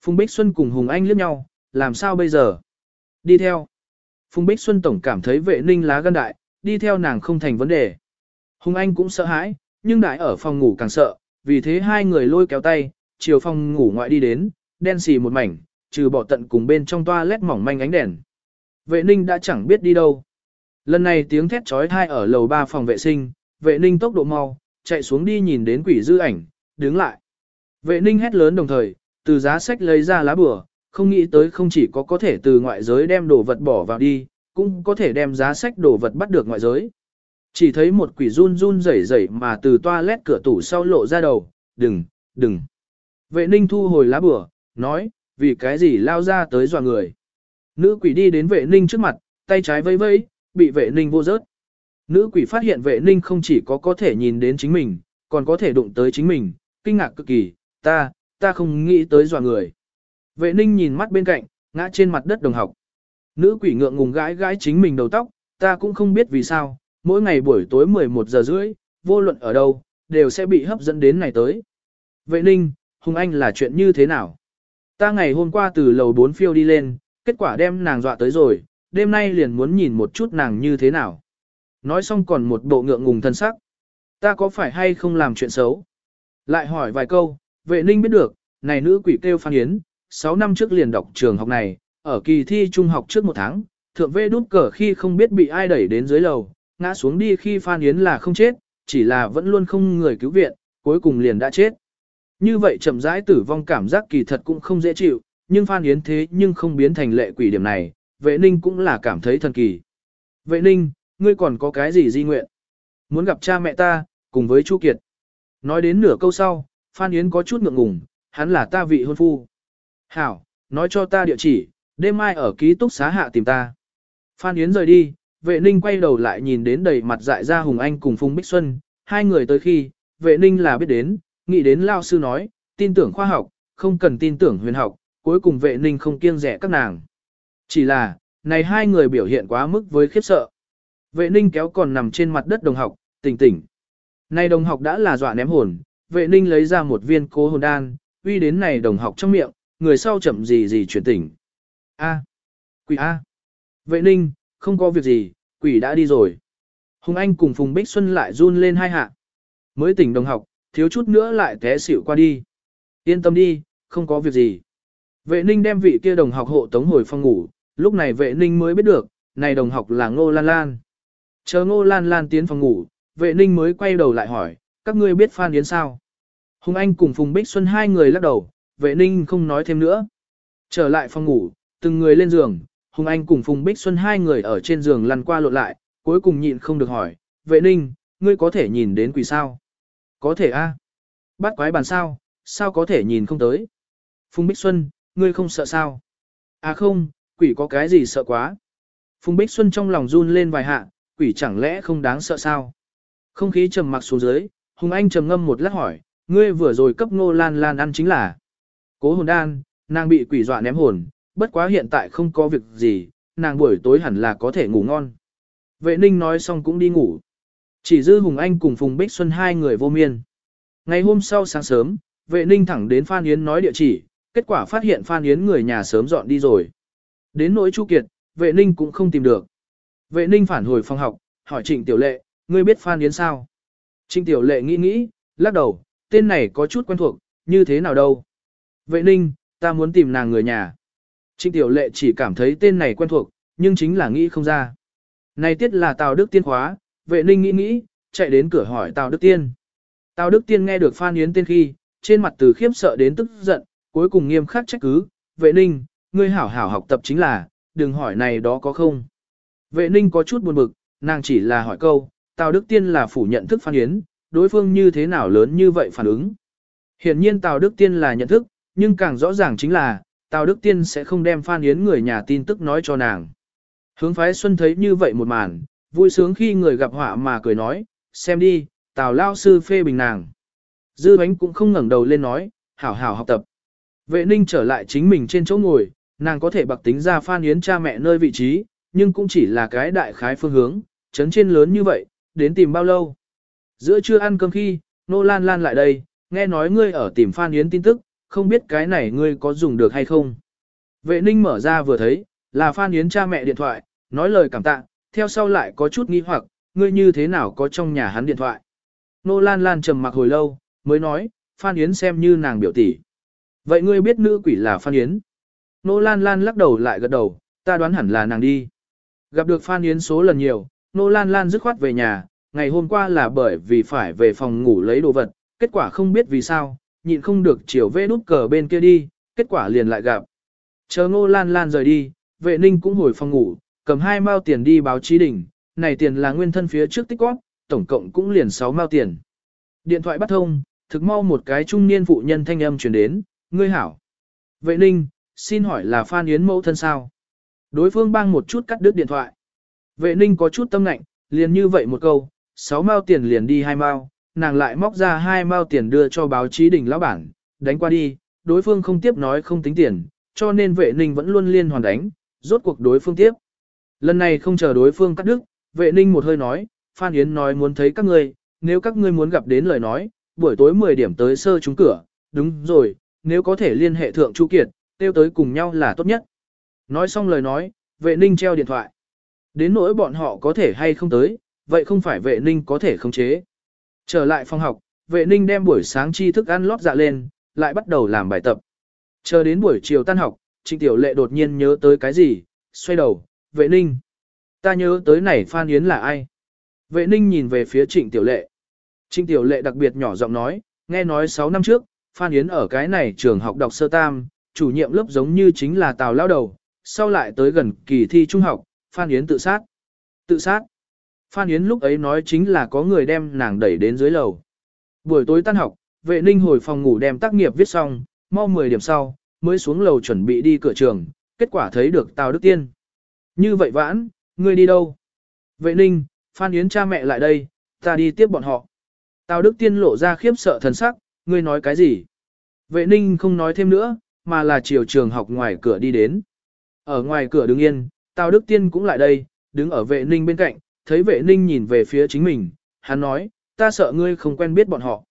Phùng Bích Xuân cùng Hùng Anh liếc nhau, làm sao bây giờ? Đi theo. Phùng Bích Xuân tổng cảm thấy vệ ninh lá gan đại, đi theo nàng không thành vấn đề. Hùng Anh cũng sợ hãi, nhưng đại ở phòng ngủ càng sợ, vì thế hai người lôi kéo tay, chiều phòng ngủ ngoại đi đến, đen xì một mảnh, trừ bỏ tận cùng bên trong toa lét mỏng manh ánh đèn. Vệ ninh đã chẳng biết đi đâu. Lần này tiếng thét trói thai ở lầu 3 phòng vệ sinh, vệ ninh tốc độ mau, chạy xuống đi nhìn đến quỷ dư ảnh, đứng lại. Vệ ninh hét lớn đồng thời, từ giá sách lấy ra lá bùa, không nghĩ tới không chỉ có có thể từ ngoại giới đem đồ vật bỏ vào đi, cũng có thể đem giá sách đồ vật bắt được ngoại giới. Chỉ thấy một quỷ run run rẩy rẩy mà từ toilet cửa tủ sau lộ ra đầu, đừng, đừng. Vệ ninh thu hồi lá bửa, nói, vì cái gì lao ra tới dọa người. Nữ quỷ đi đến vệ ninh trước mặt, tay trái vây vây, bị vệ ninh vô rớt. Nữ quỷ phát hiện vệ ninh không chỉ có có thể nhìn đến chính mình, còn có thể đụng tới chính mình, kinh ngạc cực kỳ, ta, ta không nghĩ tới dọa người. Vệ ninh nhìn mắt bên cạnh, ngã trên mặt đất đồng học. Nữ quỷ ngượng ngùng gãi gãi chính mình đầu tóc, ta cũng không biết vì sao, mỗi ngày buổi tối 11 giờ rưỡi, vô luận ở đâu, đều sẽ bị hấp dẫn đến này tới. Vệ ninh, Hùng Anh là chuyện như thế nào? Ta ngày hôm qua từ lầu 4 phiêu đi lên, kết quả đem nàng dọa tới rồi, đêm nay liền muốn nhìn một chút nàng như thế nào. Nói xong còn một bộ ngượng ngùng thân sắc. Ta có phải hay không làm chuyện xấu? Lại hỏi vài câu, vệ ninh biết được, này nữ quỷ kêu Phan Yến, 6 năm trước liền đọc trường học này, ở kỳ thi trung học trước một tháng, thượng vê đút cờ khi không biết bị ai đẩy đến dưới lầu, ngã xuống đi khi Phan Yến là không chết, chỉ là vẫn luôn không người cứu viện, cuối cùng liền đã chết. Như vậy chậm rãi tử vong cảm giác kỳ thật cũng không dễ chịu, nhưng Phan Yến thế nhưng không biến thành lệ quỷ điểm này, vệ ninh cũng là cảm thấy thần kỳ. Vệ ninh, ngươi còn có cái gì di nguyện? Muốn gặp cha mẹ ta, cùng với Chu Kiệt. Nói đến nửa câu sau, Phan Yến có chút ngượng ngùng, hắn là ta vị hôn phu. Hảo, nói cho ta địa chỉ, đêm mai ở ký túc xá hạ tìm ta. Phan Yến rời đi, vệ ninh quay đầu lại nhìn đến đầy mặt dại ra Hùng Anh cùng Phùng Bích Xuân, hai người tới khi, vệ ninh là biết đến, nghĩ đến lao sư nói, tin tưởng khoa học, không cần tin tưởng huyền học, cuối cùng vệ ninh không kiêng rẻ các nàng. Chỉ là, này hai người biểu hiện quá mức với khiếp sợ. Vệ ninh kéo còn nằm trên mặt đất đồng học, tỉnh tỉnh. Này đồng học đã là dọa ném hồn, vệ ninh lấy ra một viên cố hồn đan, uy đến này đồng học trong miệng, người sau chậm gì gì chuyển tỉnh. A. Quỷ A. Vệ ninh, không có việc gì, quỷ đã đi rồi. Hùng Anh cùng Phùng Bích Xuân lại run lên hai hạ. Mới tỉnh đồng học, thiếu chút nữa lại té xỉu qua đi. Yên tâm đi, không có việc gì. Vệ ninh đem vị kia đồng học hộ tống hồi phòng ngủ, lúc này vệ ninh mới biết được, này đồng học là Ngô Lan Lan. Chờ Ngô Lan Lan tiến phòng ngủ, vệ ninh mới quay đầu lại hỏi, các ngươi biết Phan Yến sao? Hùng Anh cùng Phùng Bích Xuân hai người lắc đầu, vệ ninh không nói thêm nữa. Trở lại phòng ngủ, từng người lên giường, Hùng Anh cùng Phùng Bích Xuân hai người ở trên giường lăn qua lộn lại, cuối cùng nhịn không được hỏi, vệ ninh, ngươi có thể nhìn đến quỷ sao? Có thể a. Bắt quái bàn sao, sao có thể nhìn không tới? Phùng Bích Xuân, ngươi không sợ sao? À không, quỷ có cái gì sợ quá? Phùng Bích Xuân trong lòng run lên vài hạ, quỷ chẳng lẽ không đáng sợ sao? Không khí trầm mặc xuống dưới, Hùng Anh trầm ngâm một lát hỏi, ngươi vừa rồi cấp ngô lan lan ăn chính là cố hồn đan, nàng bị quỷ dọa ném hồn, bất quá hiện tại không có việc gì, nàng buổi tối hẳn là có thể ngủ ngon. Vệ ninh nói xong cũng đi ngủ. Chỉ dư Hùng Anh cùng Phùng Bích Xuân hai người vô miên. Ngày hôm sau sáng sớm, vệ ninh thẳng đến Phan Yến nói địa chỉ, kết quả phát hiện Phan Yến người nhà sớm dọn đi rồi. Đến nỗi Chu Kiệt, vệ ninh cũng không tìm được. Vệ ninh phản hồi phòng học, hỏi Trịnh Tiểu Lệ, ngươi biết Phan Yến sao? Trịnh Tiểu Lệ nghĩ nghĩ, lắc đầu, tên này có chút quen thuộc, như thế nào đâu? Vệ ninh, ta muốn tìm nàng người nhà. Trịnh Tiểu Lệ chỉ cảm thấy tên này quen thuộc, nhưng chính là nghĩ không ra. Này tiết là Tào Đức Tiên khóa, vệ ninh nghĩ nghĩ, chạy đến cửa hỏi Tào Đức Tiên. Tào Đức Tiên nghe được Phan Yến tên khi, trên mặt từ khiếp sợ đến tức giận, cuối cùng nghiêm khắc trách cứ, vệ ninh, ngươi hảo hảo học tập chính là, đừng hỏi này đó có không. Vệ ninh có chút buồn bực, nàng chỉ là hỏi câu, Tào Đức Tiên là phủ nhận thức Phan Yến, đối phương như thế nào lớn như vậy phản ứng. Hiển nhiên Tào Đức Tiên là nhận thức, nhưng càng rõ ràng chính là, Tào Đức Tiên sẽ không đem Phan Yến người nhà tin tức nói cho nàng. Hướng phái Xuân thấy như vậy một màn, vui sướng khi người gặp họa mà cười nói, xem đi, Tào Lao Sư phê bình nàng. Dư bánh cũng không ngẩng đầu lên nói, hảo hảo học tập. Vệ ninh trở lại chính mình trên chỗ ngồi, nàng có thể bạc tính ra Phan Yến cha mẹ nơi vị trí, nhưng cũng chỉ là cái đại khái phương hướng, chấn trên lớn như vậy, đến tìm bao lâu. Giữa trưa ăn cơm khi, Nô Lan Lan lại đây, nghe nói ngươi ở tìm Phan Yến tin tức, không biết cái này ngươi có dùng được hay không. Vệ ninh mở ra vừa thấy, là Phan Yến cha mẹ điện thoại, nói lời cảm tạ, theo sau lại có chút nghi hoặc, ngươi như thế nào có trong nhà hắn điện thoại. Nô Lan Lan trầm mặc hồi lâu, mới nói, Phan Yến xem như nàng biểu tỷ. Vậy ngươi biết nữ quỷ là Phan Yến? Nô Lan Lan lắc đầu lại gật đầu, ta đoán hẳn là nàng đi. Gặp được Phan Yến số lần nhiều, Nô Lan Lan dứt khoát về nhà, ngày hôm qua là bởi vì phải về phòng ngủ lấy đồ vật, kết quả không biết vì sao, nhịn không được chiều vê nút cờ bên kia đi, kết quả liền lại gặp. Chờ ngô lan lan rời đi, vệ ninh cũng hồi phòng ngủ, cầm hai mao tiền đi báo chí đỉnh, này tiền là nguyên thân phía trước tích góp, tổng cộng cũng liền 6 mao tiền. Điện thoại bắt thông, thực mau một cái trung niên phụ nhân thanh âm truyền đến, ngươi hảo. Vệ ninh, xin hỏi là Phan Yến mẫu thân sao? Đối phương bang một chút cắt đứt điện thoại. Vệ ninh có chút tâm lạnh, liền như vậy một câu, 6 mao tiền liền đi hai mao, nàng lại móc ra hai mao tiền đưa cho báo chí đỉnh lão bản, đánh qua đi, đối phương không tiếp nói không tính tiền, cho nên vệ ninh vẫn luôn liên hoàn đánh, rốt cuộc đối phương tiếp. Lần này không chờ đối phương cắt đứt, vệ ninh một hơi nói, Phan Yến nói muốn thấy các ngươi, nếu các ngươi muốn gặp đến lời nói, buổi tối 10 điểm tới sơ trúng cửa, đúng rồi, nếu có thể liên hệ thượng Chu Kiệt, tiêu tới cùng nhau là tốt nhất. Nói xong lời nói, vệ ninh treo điện thoại. Đến nỗi bọn họ có thể hay không tới, vậy không phải vệ ninh có thể khống chế. Trở lại phòng học, vệ ninh đem buổi sáng chi thức ăn lót dạ lên, lại bắt đầu làm bài tập. Chờ đến buổi chiều tan học, trịnh tiểu lệ đột nhiên nhớ tới cái gì, xoay đầu, vệ ninh. Ta nhớ tới này Phan Yến là ai? Vệ ninh nhìn về phía trịnh tiểu lệ. Trịnh tiểu lệ đặc biệt nhỏ giọng nói, nghe nói 6 năm trước, Phan Yến ở cái này trường học đọc sơ tam, chủ nhiệm lớp giống như chính là Tào Lao Đầu, sau lại tới gần kỳ thi trung học, Phan Yến tự sát. Tự sát. Phan Yến lúc ấy nói chính là có người đem nàng đẩy đến dưới lầu. Buổi tối tan học, vệ ninh hồi phòng ngủ đem tác nghiệp viết xong, mau 10 điểm sau, mới xuống lầu chuẩn bị đi cửa trường, kết quả thấy được Tào Đức Tiên. Như vậy vãn, ngươi đi đâu? Vệ ninh, Phan Yến cha mẹ lại đây, ta đi tiếp bọn họ. Tào Đức Tiên lộ ra khiếp sợ thần sắc, ngươi nói cái gì? Vệ ninh không nói thêm nữa, mà là chiều trường học ngoài cửa đi đến. Ở ngoài cửa đứng yên, Tào Đức Tiên cũng lại đây, đứng ở vệ ninh bên cạnh, thấy vệ ninh nhìn về phía chính mình, hắn nói, ta sợ ngươi không quen biết bọn họ.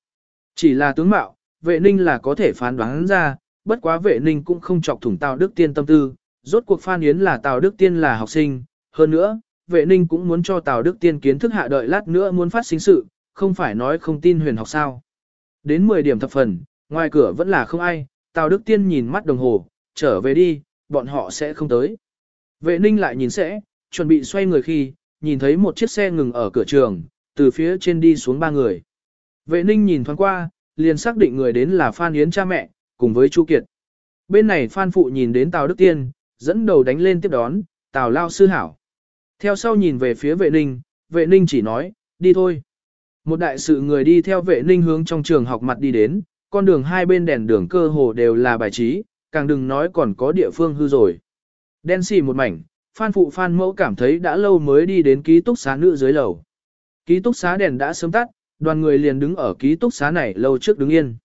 Chỉ là tướng mạo, vệ ninh là có thể phán đoán ra, bất quá vệ ninh cũng không chọc thủng Tào Đức Tiên tâm tư, rốt cuộc Phan Yến là Tào Đức Tiên là học sinh, hơn nữa, vệ ninh cũng muốn cho Tào Đức Tiên kiến thức hạ đợi lát nữa muốn phát sinh sự, không phải nói không tin huyền học sao. Đến 10 điểm thập phần, ngoài cửa vẫn là không ai, Tào Đức Tiên nhìn mắt đồng hồ, trở về đi, bọn họ sẽ không tới. Vệ ninh lại nhìn sẽ, chuẩn bị xoay người khi, nhìn thấy một chiếc xe ngừng ở cửa trường, từ phía trên đi xuống ba người. Vệ ninh nhìn thoáng qua, liền xác định người đến là Phan Yến cha mẹ, cùng với Chu Kiệt. Bên này Phan Phụ nhìn đến Tào Đức Tiên, dẫn đầu đánh lên tiếp đón, Tào Lao Sư Hảo. Theo sau nhìn về phía vệ ninh, vệ ninh chỉ nói, đi thôi. Một đại sự người đi theo vệ ninh hướng trong trường học mặt đi đến, con đường hai bên đèn đường cơ hồ đều là bài trí, càng đừng nói còn có địa phương hư rồi. Đen xì một mảnh, Phan Phụ Phan Mẫu cảm thấy đã lâu mới đi đến ký túc xá nữ dưới lầu. Ký túc xá đèn đã sớm tắt, đoàn người liền đứng ở ký túc xá này lâu trước đứng yên.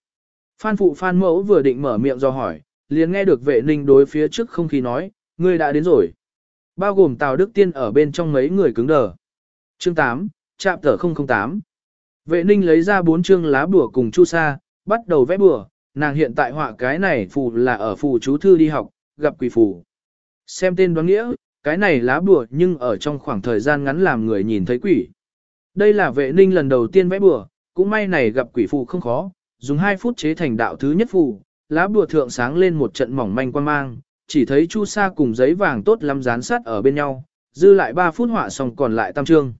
Phan Phụ Phan Mẫu vừa định mở miệng do hỏi, liền nghe được vệ ninh đối phía trước không khí nói, ngươi đã đến rồi. Bao gồm Tào Đức Tiên ở bên trong mấy người cứng đờ. Chương 8, chạm tờ 008. Vệ ninh lấy ra bốn chương lá bùa cùng chu sa, bắt đầu vẽ bùa, nàng hiện tại họa cái này phù là ở phù chú thư đi học, gặp quỷ phù. Xem tên đoán nghĩa, cái này lá bùa nhưng ở trong khoảng thời gian ngắn làm người nhìn thấy quỷ. Đây là vệ ninh lần đầu tiên vẽ bùa, cũng may này gặp quỷ phù không khó, dùng 2 phút chế thành đạo thứ nhất phù, lá bùa thượng sáng lên một trận mỏng manh quan mang, chỉ thấy chu sa cùng giấy vàng tốt lắm dán sát ở bên nhau, dư lại 3 phút họa xong còn lại tam trương.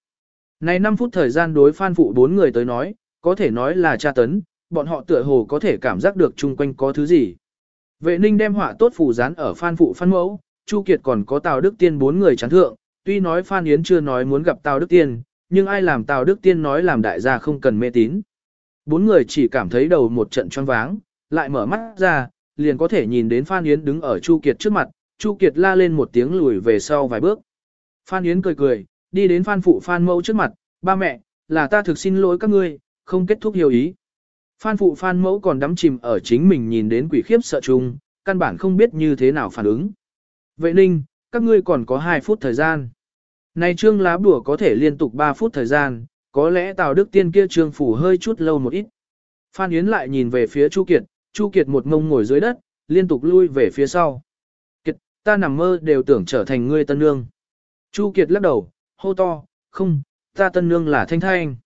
Này 5 phút thời gian đối phan phụ bốn người tới nói, có thể nói là tra tấn, bọn họ tựa hồ có thể cảm giác được chung quanh có thứ gì. Vệ ninh đem họa tốt phù dán ở phan phụ phan mẫu, Chu Kiệt còn có Tào Đức Tiên bốn người chán thượng, tuy nói Phan Yến chưa nói muốn gặp Tào Đức Tiên, nhưng ai làm Tào Đức Tiên nói làm đại gia không cần mê tín. Bốn người chỉ cảm thấy đầu một trận choáng váng, lại mở mắt ra, liền có thể nhìn đến Phan Yến đứng ở Chu Kiệt trước mặt, Chu Kiệt la lên một tiếng lùi về sau vài bước. Phan Yến cười cười, đi đến Phan Phụ Phan Mẫu trước mặt, ba mẹ, là ta thực xin lỗi các ngươi, không kết thúc hiểu ý. Phan Phụ Phan Mẫu còn đắm chìm ở chính mình nhìn đến quỷ khiếp sợ chung, căn bản không biết như thế nào phản ứng. Vệ ninh, các ngươi còn có 2 phút thời gian. Này trương lá bùa có thể liên tục 3 phút thời gian, có lẽ Tào Đức Tiên kia trương phủ hơi chút lâu một ít. Phan Yến lại nhìn về phía Chu Kiệt, Chu Kiệt một ngông ngồi dưới đất, liên tục lui về phía sau. Kiệt, ta nằm mơ đều tưởng trở thành ngươi tân nương. Chu Kiệt lắc đầu, hô to, không, ta tân nương là Thanh Thanh.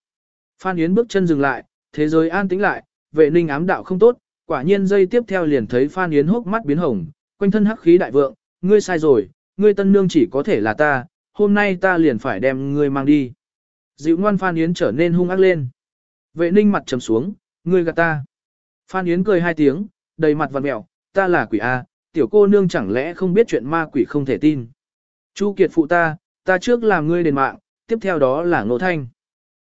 Phan Yến bước chân dừng lại, thế giới an tĩnh lại, vệ ninh ám đạo không tốt, quả nhiên dây tiếp theo liền thấy Phan Yến hốc mắt biến hồng, quanh thân hắc khí đại vượng, ngươi sai rồi, ngươi tân nương chỉ có thể là ta, hôm nay ta liền phải đem ngươi mang đi. Dịu ngoan Phan Yến trở nên hung ác lên. Vệ ninh mặt trầm xuống, ngươi gạt ta. Phan Yến cười hai tiếng, đầy mặt vằn mẹo, ta là quỷ A, tiểu cô nương chẳng lẽ không biết chuyện ma quỷ không thể tin. Chu Kiệt phụ ta, ta trước làm ngươi đền mạng, tiếp theo đó là Ngô Thanh.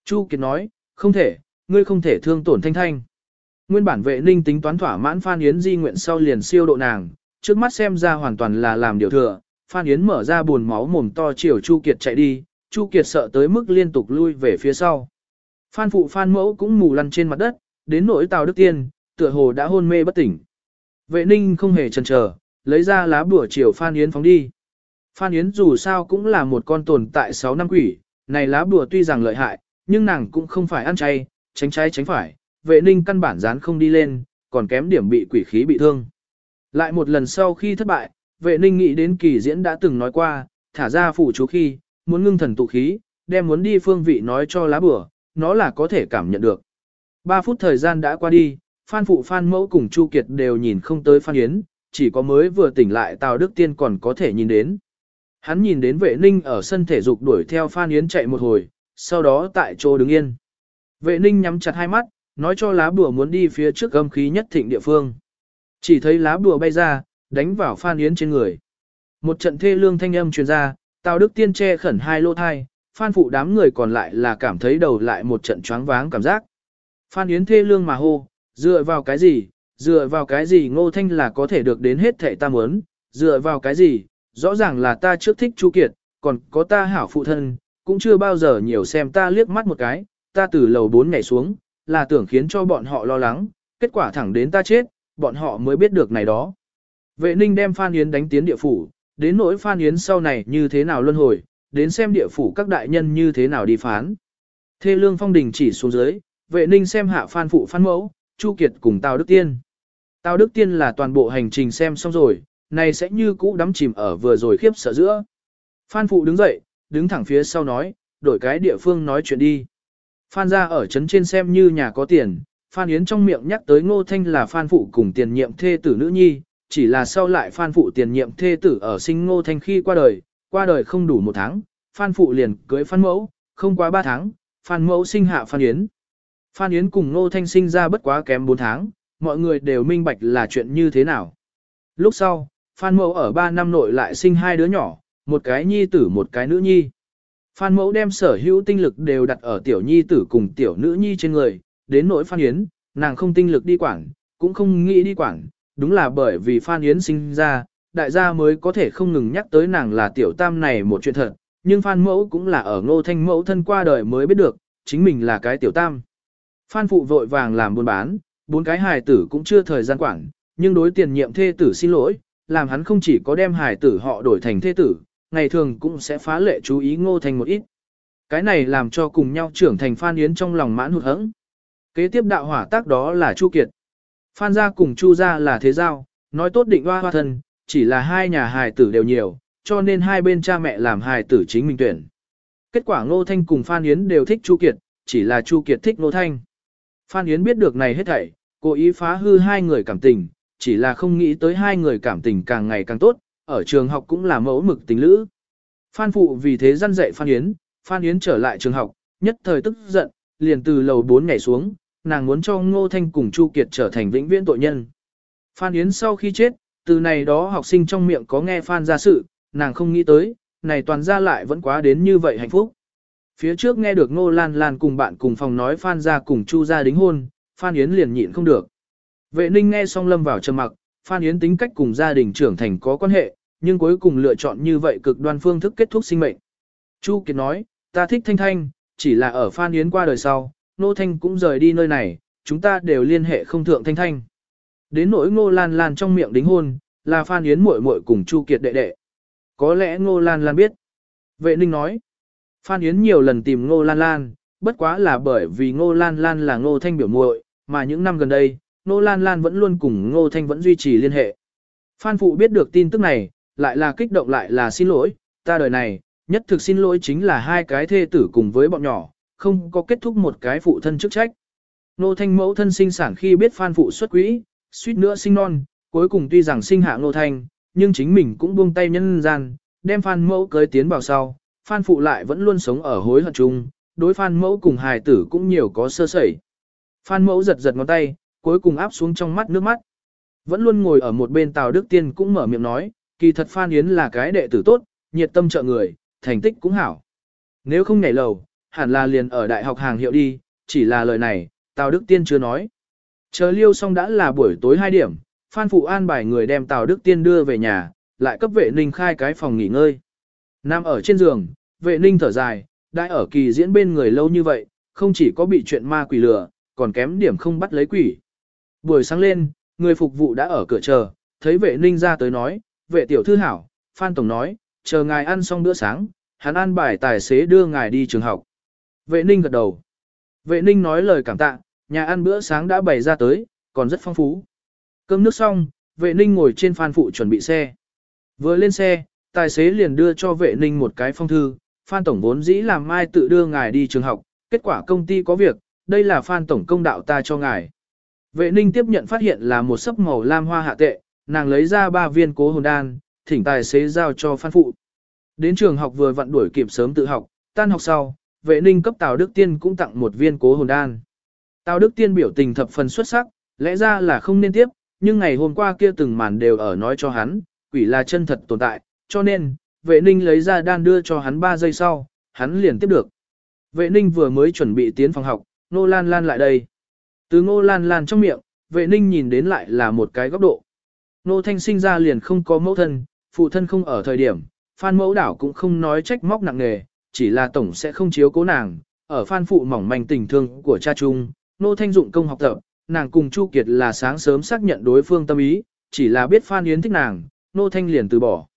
Chu Kiệt nói, không thể, ngươi không thể thương tổn Thanh Thanh. Nguyên bản vệ ninh tính toán thỏa mãn Phan Yến di nguyện sau liền siêu độ nàng, trước mắt xem ra hoàn toàn là làm điều thừa. Phan Yến mở ra buồn máu mồm to chiều Chu Kiệt chạy đi, Chu Kiệt sợ tới mức liên tục lui về phía sau. Phan phụ Phan mẫu cũng mù lăn trên mặt đất, đến nỗi Tào Đức Tiên, tựa hồ đã hôn mê bất tỉnh. Vệ ninh không hề chần chờ, lấy ra lá bùa chiều Phan Yến phóng đi. Phan Yến dù sao cũng là một con tồn tại 6 năm quỷ, này lá bùa tuy rằng lợi hại, nhưng nàng cũng không phải ăn chay, tránh trái tránh phải, vệ ninh căn bản dán không đi lên, còn kém điểm bị quỷ khí bị thương. Lại một lần sau khi thất bại, vệ ninh nghĩ đến kỳ diễn đã từng nói qua, thả ra phủ chú khi, muốn ngưng thần tụ khí, đem muốn đi phương vị nói cho lá bửa, nó là có thể cảm nhận được. 3 phút thời gian đã qua đi, Phan Phụ Phan Mẫu cùng Chu Kiệt đều nhìn không tới Phan Yến, chỉ có mới vừa tỉnh lại Tào Đức Tiên còn có thể nhìn đến. Hắn nhìn đến vệ ninh ở sân thể dục đuổi theo Phan Yến chạy một hồi, sau đó tại chỗ đứng yên. Vệ ninh nhắm chặt hai mắt, nói cho lá bùa muốn đi phía trước âm khí nhất thịnh địa phương. Chỉ thấy lá bùa bay ra, đánh vào Phan Yến trên người. Một trận thê lương thanh âm truyền ra, Tào Đức Tiên che khẩn hai lô thai, Phan phụ đám người còn lại là cảm thấy đầu lại một trận choáng váng cảm giác. Phan Yến thê lương mà hô, dựa vào cái gì, dựa vào cái gì ngô thanh là có thể được đến hết thệ ta muốn, dựa vào cái gì, rõ ràng là ta trước thích Chu Kiệt, còn có ta hảo phụ thân, cũng chưa bao giờ nhiều xem ta liếc mắt một cái, ta từ lầu bốn nhảy xuống, là tưởng khiến cho bọn họ lo lắng, kết quả thẳng đến ta chết, bọn họ mới biết được này đó. Vệ ninh đem Phan Yến đánh tiến địa phủ, đến nỗi Phan Yến sau này như thế nào luân hồi, đến xem địa phủ các đại nhân như thế nào đi phán. Thê lương phong đình chỉ xuống dưới, vệ ninh xem hạ Phan Phụ Phan Mẫu, Chu Kiệt cùng Tào Đức Tiên. Tào Đức Tiên là toàn bộ hành trình xem xong rồi, này sẽ như cũ đắm chìm ở vừa rồi khiếp sợ giữa. Phan Phụ đứng dậy, đứng thẳng phía sau nói, đổi cái địa phương nói chuyện đi. Phan ra ở trấn trên xem như nhà có tiền, Phan Yến trong miệng nhắc tới Ngô Thanh là Phan Phụ cùng tiền nhiệm thê tử nữ nhi, chỉ là sau lại Phan Phụ tiền nhiệm thê tử ở sinh Ngô Thanh khi qua đời, qua đời không đủ một tháng, Phan Phụ liền cưới Phan Mẫu, không quá ba tháng, Phan Mẫu sinh hạ Phan Yến. Phan Yến cùng Ngô Thanh sinh ra bất quá kém 4 tháng, mọi người đều minh bạch là chuyện như thế nào. Lúc sau, Phan Mẫu ở 3 năm nội lại sinh hai đứa nhỏ, một cái nhi tử một cái nữ nhi. Phan Mẫu đem sở hữu tinh lực đều đặt ở tiểu nhi tử cùng tiểu nữ nhi trên người, đến nỗi Phan Yến, nàng không tinh lực đi quản, cũng không nghĩ đi quản, đúng là bởi vì Phan Yến sinh ra, đại gia mới có thể không ngừng nhắc tới nàng là tiểu tam này một chuyện thật, nhưng Phan Mẫu cũng là ở ngô thanh mẫu thân qua đời mới biết được, chính mình là cái tiểu tam. Phan Phụ vội vàng làm buôn bán, bốn cái hài tử cũng chưa thời gian quản, nhưng đối tiền nhiệm thê tử xin lỗi, làm hắn không chỉ có đem hài tử họ đổi thành thê tử, ngày thường cũng sẽ phá lệ chú ý ngô Thanh một ít. Cái này làm cho cùng nhau trưởng thành Phan Yến trong lòng mãn hụt hẫng. Kế tiếp đạo hỏa tác đó là Chu Kiệt. Phan gia cùng Chu gia là thế giao, nói tốt định hoa hoa thân, chỉ là hai nhà hài tử đều nhiều, cho nên hai bên cha mẹ làm hài tử chính mình tuyển. Kết quả Ngô Thanh cùng Phan Yến đều thích Chu Kiệt, chỉ là Chu Kiệt thích Ngô Thanh. Phan Yến biết được này hết thảy, cố ý phá hư hai người cảm tình, chỉ là không nghĩ tới hai người cảm tình càng ngày càng tốt, ở trường học cũng là mẫu mực tình lữ. Phan Phụ vì thế răn dạy Phan Yến, Phan Yến trở lại trường học, nhất thời tức giận, liền từ lầu 4 nhảy xuống, nàng muốn cho Ngô Thanh cùng Chu Kiệt trở thành vĩnh viễn tội nhân. Phan Yến sau khi chết, từ này đó học sinh trong miệng có nghe Phan ra sự, nàng không nghĩ tới, này toàn ra lại vẫn quá đến như vậy hạnh phúc. Phía trước nghe được Ngô Lan Lan cùng bạn cùng phòng nói Phan ra cùng Chu ra đính hôn, Phan Yến liền nhịn không được. Vệ ninh nghe xong lâm vào trầm mặc, Phan Yến tính cách cùng gia đình trưởng thành có quan hệ, nhưng cuối cùng lựa chọn như vậy cực đoan phương thức kết thúc sinh mệnh. Chu Kiệt nói, ta thích Thanh Thanh, chỉ là ở Phan Yến qua đời sau, Nô Thanh cũng rời đi nơi này, chúng ta đều liên hệ không thượng Thanh Thanh. Đến nỗi Ngô Lan Lan trong miệng đính hôn, là Phan Yến muội muội cùng Chu Kiệt đệ đệ. Có lẽ Ngô Lan Lan biết. Vệ Ninh nói, Phan Yến nhiều lần tìm Ngô Lan Lan, bất quá là bởi vì Ngô Lan Lan là Ngô Thanh biểu muội, mà những năm gần đây, Ngô Lan Lan vẫn luôn cùng Ngô Thanh vẫn duy trì liên hệ. Phan Phụ biết được tin tức này, lại là kích động lại là xin lỗi, ta đời này, nhất thực xin lỗi chính là hai cái thê tử cùng với bọn nhỏ, không có kết thúc một cái phụ thân chức trách. nô Thanh mẫu thân sinh sản khi biết Phan Phụ xuất quỹ, suýt nữa sinh non, cuối cùng tuy rằng sinh hạ nô Thanh, nhưng chính mình cũng buông tay nhân gian, đem Phan mẫu cưới tiến vào sau, Phan Phụ lại vẫn luôn sống ở hối hận chung, đối Phan mẫu cùng hài tử cũng nhiều có sơ sẩy. Phan mẫu giật giật ngón tay, cuối cùng áp xuống trong mắt nước mắt. Vẫn luôn ngồi ở một bên Tào Đức Tiên cũng mở miệng nói, kỳ thật Phan Yến là cái đệ tử tốt, nhiệt tâm trợ người, thành tích cũng hảo. Nếu không nhảy lầu, hẳn là liền ở đại học hàng hiệu đi, chỉ là lời này, Tào Đức Tiên chưa nói. Chờ liêu xong đã là buổi tối 2 điểm, Phan Phụ an bài người đem Tào Đức Tiên đưa về nhà, lại cấp vệ ninh khai cái phòng nghỉ ngơi. Nam ở trên giường, vệ ninh thở dài, đã ở kỳ diễn bên người lâu như vậy, không chỉ có bị chuyện ma quỷ lừa, còn kém điểm không bắt lấy quỷ. Buổi sáng lên, người phục vụ đã ở cửa chờ, thấy vệ ninh ra tới nói, vệ tiểu thư hảo, Phan Tổng nói, chờ ngài ăn xong bữa sáng, hắn an bài tài xế đưa ngài đi trường học. Vệ ninh gật đầu. Vệ ninh nói lời cảm tạ, nhà ăn bữa sáng đã bày ra tới, còn rất phong phú. Cơm nước xong, vệ ninh ngồi trên phan phụ chuẩn bị xe. Vừa lên xe, tài xế liền đưa cho vệ ninh một cái phong thư, phan tổng vốn dĩ làm mai tự đưa ngài đi trường học, kết quả công ty có việc, đây là phan tổng công đạo ta cho ngài. Vệ ninh tiếp nhận phát hiện là một sấp màu lam hoa hạ tệ, nàng lấy ra ba viên cố hồn đan, thỉnh tài xế giao cho phan phụ. Đến trường học vừa vặn đuổi kịp sớm tự học, tan học sau, vệ ninh cấp Tào Đức Tiên cũng tặng một viên cố hồn đan. Tào Đức Tiên biểu tình thập phần xuất sắc, lẽ ra là không nên tiếp, nhưng ngày hôm qua kia từng màn đều ở nói cho hắn, quỷ là chân thật tồn tại, cho nên, vệ ninh lấy ra đan đưa cho hắn 3 giây sau, hắn liền tiếp được. Vệ ninh vừa mới chuẩn bị tiến phòng học, Nô Lan Lan lại đây. Từ Ngô Lan Lan trong miệng, vệ ninh nhìn đến lại là một cái góc độ. Nô Thanh sinh ra liền không có mẫu thân, phụ thân không ở thời điểm, Phan Mẫu Đảo cũng không nói trách móc nặng nề, chỉ là tổng sẽ không chiếu cố nàng, ở Phan phụ mỏng manh tình thương của cha chung, Nô Thanh dụng công học tập, nàng cùng Chu Kiệt là sáng sớm xác nhận đối phương tâm ý, chỉ là biết Phan Yến thích nàng, Nô Thanh liền từ bỏ.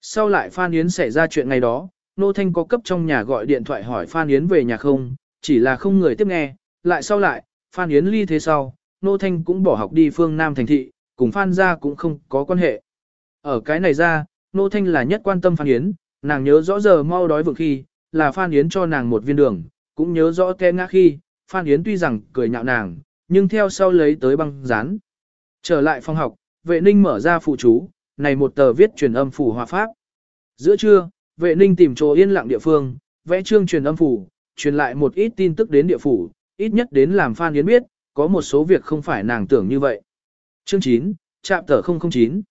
Sau lại Phan Yến xảy ra chuyện ngày đó, Nô Thanh có cấp trong nhà gọi điện thoại hỏi Phan Yến về nhà không, chỉ là không người tiếp nghe, lại sau lại, Phan Yến ly thế sau, Nô Thanh cũng bỏ học đi phương Nam thành thị, cùng Phan gia cũng không có quan hệ. Ở cái này ra, Nô Thanh là nhất quan tâm Phan Yến, nàng nhớ rõ giờ mau đói vượng khi, là Phan Yến cho nàng một viên đường, cũng nhớ rõ te ngã khi, Phan Yến tuy rằng cười nhạo nàng, nhưng theo sau lấy tới băng dán. Trở lại phòng học, vệ ninh mở ra phụ chú, này một tờ viết truyền âm phủ hòa pháp. Giữa trưa, vệ ninh tìm chỗ yên lặng địa phương, vẽ chương truyền âm phủ, truyền lại một ít tin tức đến địa phủ, ít nhất đến làm Phan Yến biết, có một số việc không phải nàng tưởng như vậy. Chương 9, Trạm tờ 009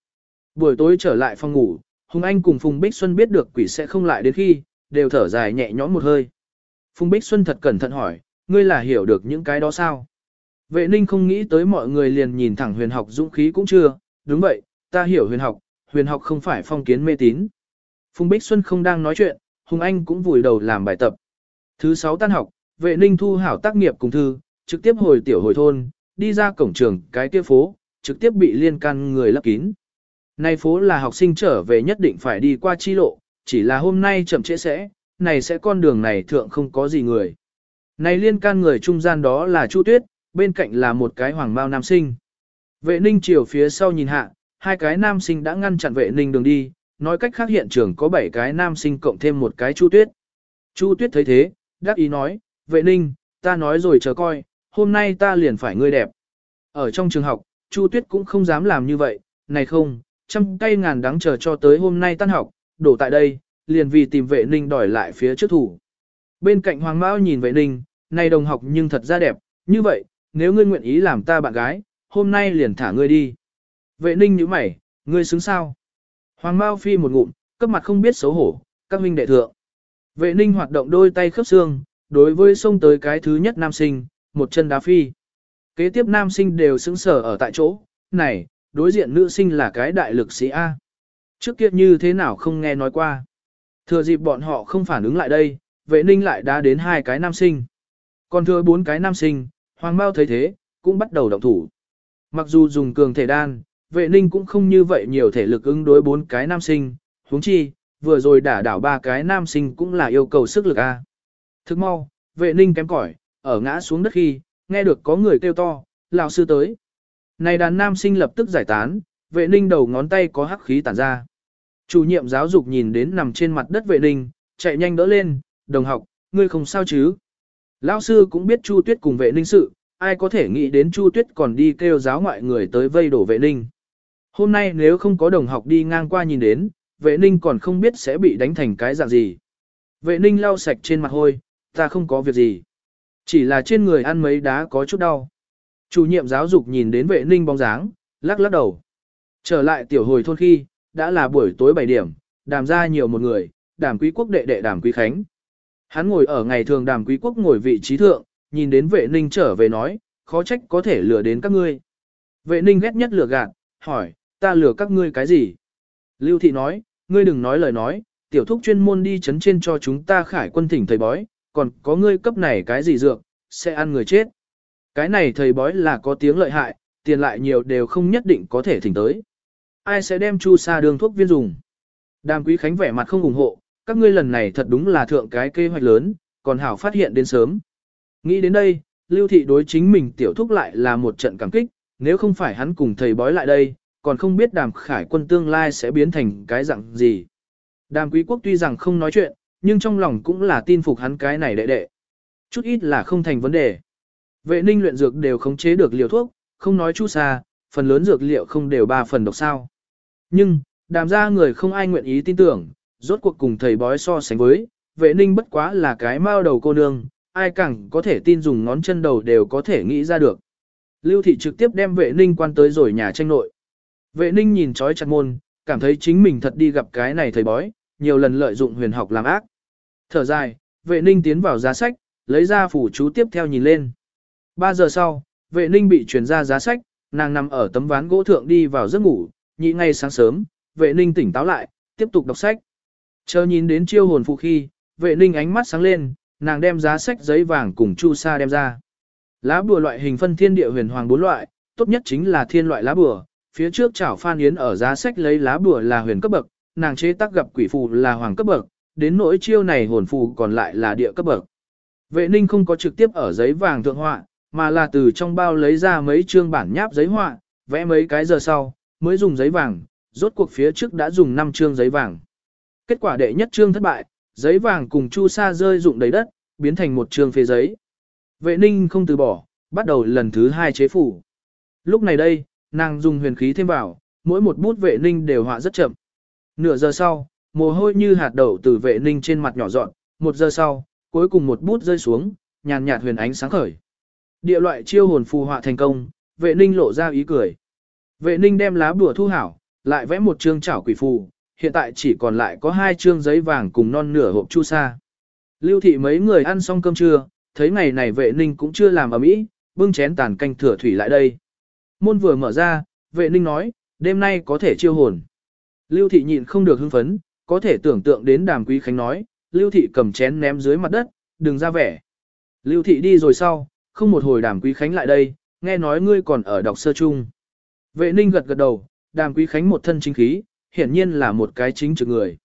Buổi tối trở lại phòng ngủ, Hùng Anh cùng Phùng Bích Xuân biết được quỷ sẽ không lại đến khi, đều thở dài nhẹ nhõm một hơi. Phùng Bích Xuân thật cẩn thận hỏi, ngươi là hiểu được những cái đó sao? Vệ ninh không nghĩ tới mọi người liền nhìn thẳng huyền học dũng khí cũng chưa, đúng vậy, ta hiểu huyền học, huyền học không phải phong kiến mê tín. Phùng Bích Xuân không đang nói chuyện, Hùng Anh cũng vùi đầu làm bài tập. Thứ sáu tan học, vệ ninh thu hảo tác nghiệp cùng thư, trực tiếp hồi tiểu hồi thôn, đi ra cổng trường cái kia phố, trực tiếp bị liên can người lấp kín. Nay phố là học sinh trở về nhất định phải đi qua chi lộ, chỉ là hôm nay chậm trễ sẽ, này sẽ con đường này thượng không có gì người. Này liên can người trung gian đó là Chu Tuyết, bên cạnh là một cái hoàng mao nam sinh. Vệ ninh chiều phía sau nhìn hạ, hai cái nam sinh đã ngăn chặn vệ ninh đường đi, nói cách khác hiện trường có bảy cái nam sinh cộng thêm một cái Chu Tuyết. Chu Tuyết thấy thế, đáp ý nói, vệ ninh, ta nói rồi chờ coi, hôm nay ta liền phải ngươi đẹp. Ở trong trường học, Chu Tuyết cũng không dám làm như vậy, này không, trăm cây ngàn đắng chờ cho tới hôm nay tan học, đổ tại đây, liền vì tìm vệ ninh đòi lại phía trước thủ. Bên cạnh Hoàng Mao nhìn vệ ninh, này đồng học nhưng thật ra đẹp, như vậy, nếu ngươi nguyện ý làm ta bạn gái, hôm nay liền thả ngươi đi. Vệ ninh như mày, ngươi xứng sao? Hoàng Mao phi một ngụm, cấp mặt không biết xấu hổ, các huynh đệ thượng. Vệ ninh hoạt động đôi tay khớp xương, đối với xông tới cái thứ nhất nam sinh, một chân đá phi. Kế tiếp nam sinh đều xứng sở ở tại chỗ, này, đối diện nữ sinh là cái đại lực sĩ A. Trước kia như thế nào không nghe nói qua. Thừa dịp bọn họ không phản ứng lại đây, vệ ninh lại đã đến hai cái nam sinh. Còn thừa bốn cái nam sinh, hoàng bao thấy thế, cũng bắt đầu động thủ. Mặc dù dùng cường thể đan, vệ ninh cũng không như vậy nhiều thể lực ứng đối bốn cái nam sinh, huống chi, vừa rồi đả đảo ba cái nam sinh cũng là yêu cầu sức lực A. Thức mau, vệ ninh kém cỏi, ở ngã xuống đất khi, nghe được có người kêu to, lão sư tới. Này đàn nam sinh lập tức giải tán, vệ ninh đầu ngón tay có hắc khí tản ra. Chủ nhiệm giáo dục nhìn đến nằm trên mặt đất vệ ninh, chạy nhanh đỡ lên, đồng học, ngươi không sao chứ. Lão sư cũng biết Chu Tuyết cùng vệ ninh sự, ai có thể nghĩ đến Chu Tuyết còn đi kêu giáo ngoại người tới vây đổ vệ ninh. Hôm nay nếu không có đồng học đi ngang qua nhìn đến, vệ ninh còn không biết sẽ bị đánh thành cái dạng gì. Vệ ninh lau sạch trên mặt hôi, ta không có việc gì. Chỉ là trên người ăn mấy đá có chút đau. Chủ nhiệm giáo dục nhìn đến vệ ninh bóng dáng, Lắc lắc đầu. Trở lại tiểu hồi thôn khi, đã là buổi tối 7 điểm, đàm ra nhiều một người, đàm quý quốc đệ đệ đàm quý khánh. Hắn ngồi ở ngày thường đàm quý quốc ngồi vị trí thượng, nhìn đến vệ ninh trở về nói, khó trách có thể lừa đến các ngươi. Vệ ninh ghét nhất lừa gạt, hỏi, ta lừa các ngươi cái gì? Lưu thị nói, ngươi đừng nói lời nói, tiểu thúc chuyên môn đi chấn trên cho chúng ta khải quân thỉnh thầy bói, còn có ngươi cấp này cái gì dược, sẽ ăn người chết. Cái này thầy bói là có tiếng lợi hại, tiền lại nhiều đều không nhất định có thể thỉnh tới. Ai sẽ đem chu sa đường thuốc viên dùng? Đàm Quý Khánh vẻ mặt không ủng hộ, các ngươi lần này thật đúng là thượng cái kế hoạch lớn, còn hảo phát hiện đến sớm. Nghĩ đến đây, Lưu Thị đối chính mình tiểu thúc lại là một trận cảm kích, nếu không phải hắn cùng thầy bói lại đây, còn không biết đàm khải quân tương lai sẽ biến thành cái dạng gì. Đàm quý quốc tuy rằng không nói chuyện, nhưng trong lòng cũng là tin phục hắn cái này đệ đệ. Chút ít là không thành vấn đề. Vệ ninh luyện dược đều khống chế được liều thuốc, không nói chu xa, phần lớn dược liệu không đều ba phần độc sao. Nhưng, đàm ra người không ai nguyện ý tin tưởng, rốt cuộc cùng thầy bói so sánh với, vệ ninh bất quá là cái mao đầu cô nương, ai càng có thể tin dùng ngón chân đầu đều có thể nghĩ ra được. Lưu thị trực tiếp đem vệ ninh quan tới rồi nhà tranh nội. Vệ ninh nhìn trói chặt môn, cảm thấy chính mình thật đi gặp cái này thầy bói, nhiều lần lợi dụng huyền học làm ác. Thở dài, vệ ninh tiến vào giá sách, lấy ra phủ chú tiếp theo nhìn lên. Ba giờ sau, vệ ninh bị chuyển ra giá sách, nàng nằm ở tấm ván gỗ thượng đi vào giấc ngủ, nhị ngay sáng sớm, vệ ninh tỉnh táo lại, tiếp tục đọc sách. Chờ nhìn đến chiêu hồn phụ khi, vệ ninh ánh mắt sáng lên, nàng đem giá sách giấy vàng cùng chu sa đem ra. Lá bùa loại hình phân thiên địa huyền hoàng bốn loại, tốt nhất chính là thiên loại lá bùa. Phía trước chảo Phan Yến ở giá sách lấy lá bùa là huyền cấp bậc, nàng chế tác gặp quỷ phù là hoàng cấp bậc, đến nỗi chiêu này hồn phù còn lại là địa cấp bậc. Vệ ninh không có trực tiếp ở giấy vàng thượng họa, mà là từ trong bao lấy ra mấy chương bản nháp giấy họa, vẽ mấy cái giờ sau, mới dùng giấy vàng, rốt cuộc phía trước đã dùng 5 chương giấy vàng. Kết quả đệ nhất chương thất bại, giấy vàng cùng chu sa rơi dụng đầy đất, biến thành một chương phê giấy. Vệ ninh không từ bỏ, bắt đầu lần thứ hai chế phủ. Lúc này đây, nàng dùng huyền khí thêm vào, mỗi một bút vệ ninh đều họa rất chậm. Nửa giờ sau, mồ hôi như hạt đậu từ vệ ninh trên mặt nhỏ dọn, một giờ sau, cuối cùng một bút rơi xuống, nhàn nhạt huyền ánh sáng khởi. Địa loại chiêu hồn phù họa thành công, vệ ninh lộ ra ý cười. Vệ ninh đem lá bùa thu hảo, lại vẽ một chương chảo quỷ phù, hiện tại chỉ còn lại có hai chương giấy vàng cùng non nửa hộp chu sa. Lưu thị mấy người ăn xong cơm trưa, thấy ngày này vệ ninh cũng chưa làm ở mỹ, bưng chén tàn canh thừa thủy lại đây. Môn vừa mở ra, vệ ninh nói, đêm nay có thể chiêu hồn. Lưu thị nhịn không được hưng phấn, có thể tưởng tượng đến đàm quý khánh nói, lưu thị cầm chén ném dưới mặt đất, đừng ra vẻ. Lưu thị đi rồi sau, không một hồi đàm quý khánh lại đây, nghe nói ngươi còn ở đọc sơ chung. Vệ ninh gật gật đầu, đàm quý khánh một thân chính khí, hiển nhiên là một cái chính trực người.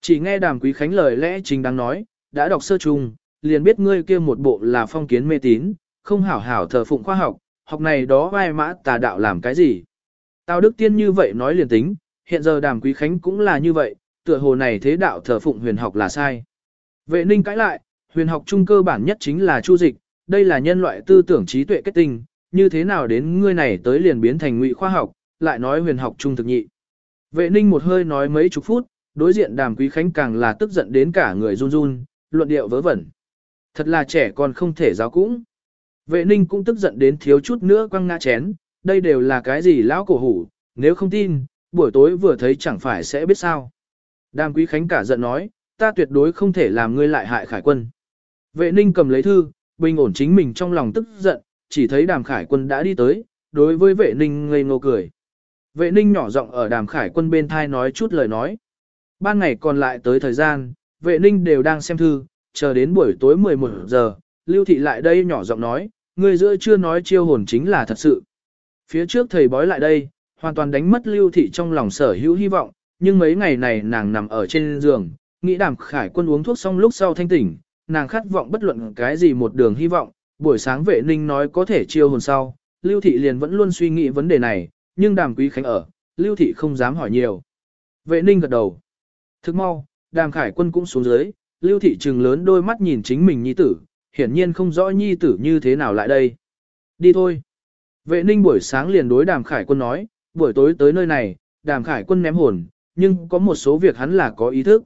Chỉ nghe đàm quý khánh lời lẽ chính đáng nói, đã đọc sơ chung, liền biết ngươi kia một bộ là phong kiến mê tín, không hảo hảo thờ phụng khoa học, học này đó vai mã tà đạo làm cái gì. Tào Đức Tiên như vậy nói liền tính, hiện giờ đàm quý khánh cũng là như vậy, tựa hồ này thế đạo thờ phụng huyền học là sai. Vệ ninh cãi lại, huyền học trung cơ bản nhất chính là chu dịch, đây là nhân loại tư tưởng trí tuệ kết tinh, như thế nào đến ngươi này tới liền biến thành ngụy khoa học, lại nói huyền học trung thực nhị. Vệ ninh một hơi nói mấy chục phút, đối diện đàm quý khánh càng là tức giận đến cả người run run, luận điệu vớ vẩn. Thật là trẻ còn không thể giáo cũng. Vệ ninh cũng tức giận đến thiếu chút nữa quăng ngã chén, đây đều là cái gì lão cổ hủ, nếu không tin, buổi tối vừa thấy chẳng phải sẽ biết sao. Đàm quý khánh cả giận nói, ta tuyệt đối không thể làm ngươi lại hại khải quân. Vệ ninh cầm lấy thư, bình ổn chính mình trong lòng tức giận, chỉ thấy đàm khải quân đã đi tới, đối với vệ ninh ngây ngô cười. Vệ ninh nhỏ giọng ở đàm khải quân bên thai nói chút lời nói. Ban ngày còn lại tới thời gian, vệ ninh đều đang xem thư, chờ đến buổi tối 11 giờ, lưu thị lại đây nhỏ giọng nói, người giữa chưa nói chiêu hồn chính là thật sự. Phía trước thầy bói lại đây, hoàn toàn đánh mất lưu thị trong lòng sở hữu hy vọng, nhưng mấy ngày này nàng nằm ở trên giường, nghĩ đàm khải quân uống thuốc xong lúc sau thanh tỉnh, nàng khát vọng bất luận cái gì một đường hy vọng, buổi sáng vệ ninh nói có thể chiêu hồn sau, lưu thị liền vẫn luôn suy nghĩ vấn đề này, nhưng đàm quý khánh ở, lưu thị không dám hỏi nhiều. Vệ ninh gật đầu. Thức mau, đàm khải quân cũng xuống dưới, lưu thị trừng lớn đôi mắt nhìn chính mình nhi tử, hiển nhiên không rõ nhi tử như thế nào lại đây. Đi thôi. Vệ ninh buổi sáng liền đối đàm khải quân nói, buổi tối tới nơi này, đàm khải quân ném hồn, nhưng có một số việc hắn là có ý thức.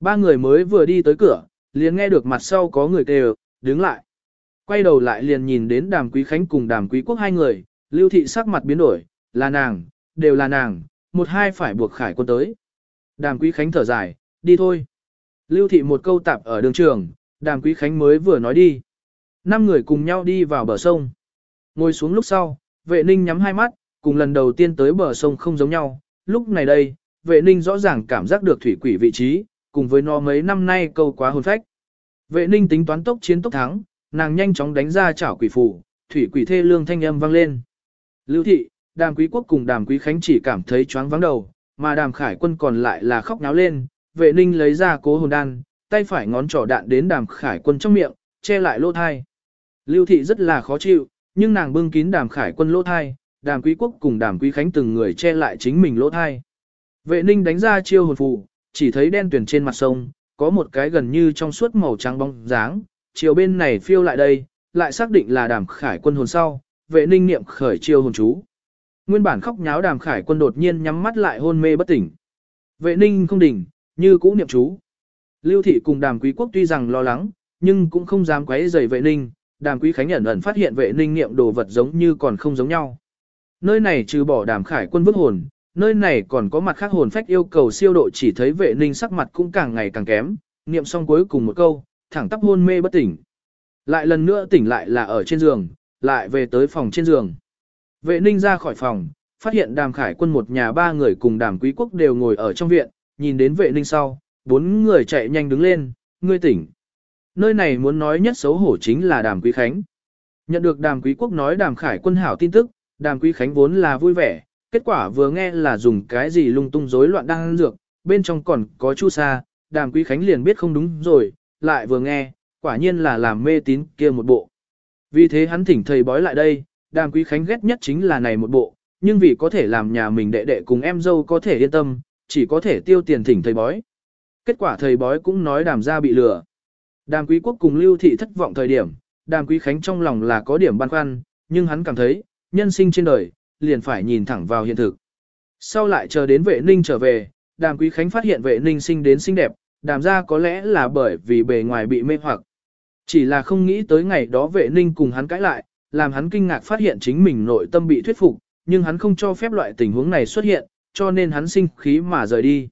Ba người mới vừa đi tới cửa, liền nghe được mặt sau có người kêu, đứng lại. Quay đầu lại liền nhìn đến đàm quý khánh cùng đàm quý quốc hai người, lưu thị sắc mặt biến đổi, là nàng, đều là nàng, một hai phải buộc khải quân tới. Đàm Quý Khánh thở dài, đi thôi. Lưu thị một câu tạp ở đường trường, đàm Quý Khánh mới vừa nói đi. Năm người cùng nhau đi vào bờ sông. Ngồi xuống lúc sau, vệ ninh nhắm hai mắt, cùng lần đầu tiên tới bờ sông không giống nhau. Lúc này đây, vệ ninh rõ ràng cảm giác được thủy quỷ vị trí, cùng với nó mấy năm nay câu quá hồn phách. Vệ ninh tính toán tốc chiến tốc thắng, nàng nhanh chóng đánh ra chảo quỷ phủ, thủy quỷ thê lương thanh âm vang lên. Lưu thị, đàm quý quốc cùng đàm quý khánh chỉ cảm thấy choáng vắng đầu, mà đàm khải quân còn lại là khóc náo lên, vệ ninh lấy ra cố hồn đan, tay phải ngón trỏ đạn đến đàm khải quân trong miệng, che lại lỗ thai. Lưu thị rất là khó chịu, nhưng nàng bưng kín đàm khải quân lỗ thai, đàm quý quốc cùng đàm quý khánh từng người che lại chính mình lỗ thai. Vệ ninh đánh ra chiêu hồn phù, chỉ thấy đen tuyển trên mặt sông, có một cái gần như trong suốt màu trắng bóng dáng, chiều bên này phiêu lại đây, lại xác định là đàm khải quân hồn sau, vệ ninh niệm khởi chiêu hồn chú. Nguyên bản khóc nháo đàm khải quân đột nhiên nhắm mắt lại hôn mê bất tỉnh. Vệ ninh không đỉnh, như cũ niệm chú. Lưu thị cùng đàm quý quốc tuy rằng lo lắng, nhưng cũng không dám quấy rầy vệ ninh, đàm quý khánh ẩn ẩn phát hiện vệ ninh niệm đồ vật giống như còn không giống nhau. Nơi này trừ bỏ đàm khải quân vứt hồn, nơi này còn có mặt khác hồn phách yêu cầu siêu độ chỉ thấy vệ ninh sắc mặt cũng càng ngày càng kém, niệm xong cuối cùng một câu, thẳng tắp hôn mê bất tỉnh. Lại lần nữa tỉnh lại là ở trên giường, lại về tới phòng trên giường. Vệ ninh ra khỏi phòng, phát hiện đàm khải quân một nhà ba người cùng đàm quý quốc đều ngồi ở trong viện, nhìn đến vệ ninh sau, bốn người chạy nhanh đứng lên, ngươi tỉnh. Nơi này muốn nói nhất xấu hổ chính là đàm quý khánh. Nhận được đàm quý quốc nói đàm khải quân hảo tin tức, đàm quý khánh vốn là vui vẻ, kết quả vừa nghe là dùng cái gì lung tung rối loạn đang dược, bên trong còn có chu sa, đàm quý khánh liền biết không đúng rồi, lại vừa nghe, quả nhiên là làm mê tín kia một bộ. Vì thế hắn thỉnh thầy bói lại đây, đàm quý khánh ghét nhất chính là này một bộ, nhưng vì có thể làm nhà mình đệ đệ cùng em dâu có thể yên tâm, chỉ có thể tiêu tiền thỉnh thầy bói. Kết quả thầy bói cũng nói đàm ra bị lừa. Đàm quý quốc cùng lưu thị thất vọng thời điểm, đàm quý khánh trong lòng là có điểm băn khoăn, nhưng hắn cảm thấy, nhân sinh trên đời, liền phải nhìn thẳng vào hiện thực. Sau lại chờ đến vệ ninh trở về, đàm quý khánh phát hiện vệ ninh sinh đến xinh đẹp, đàm ra có lẽ là bởi vì bề ngoài bị mê hoặc. Chỉ là không nghĩ tới ngày đó vệ ninh cùng hắn cãi lại, làm hắn kinh ngạc phát hiện chính mình nội tâm bị thuyết phục, nhưng hắn không cho phép loại tình huống này xuất hiện, cho nên hắn sinh khí mà rời đi.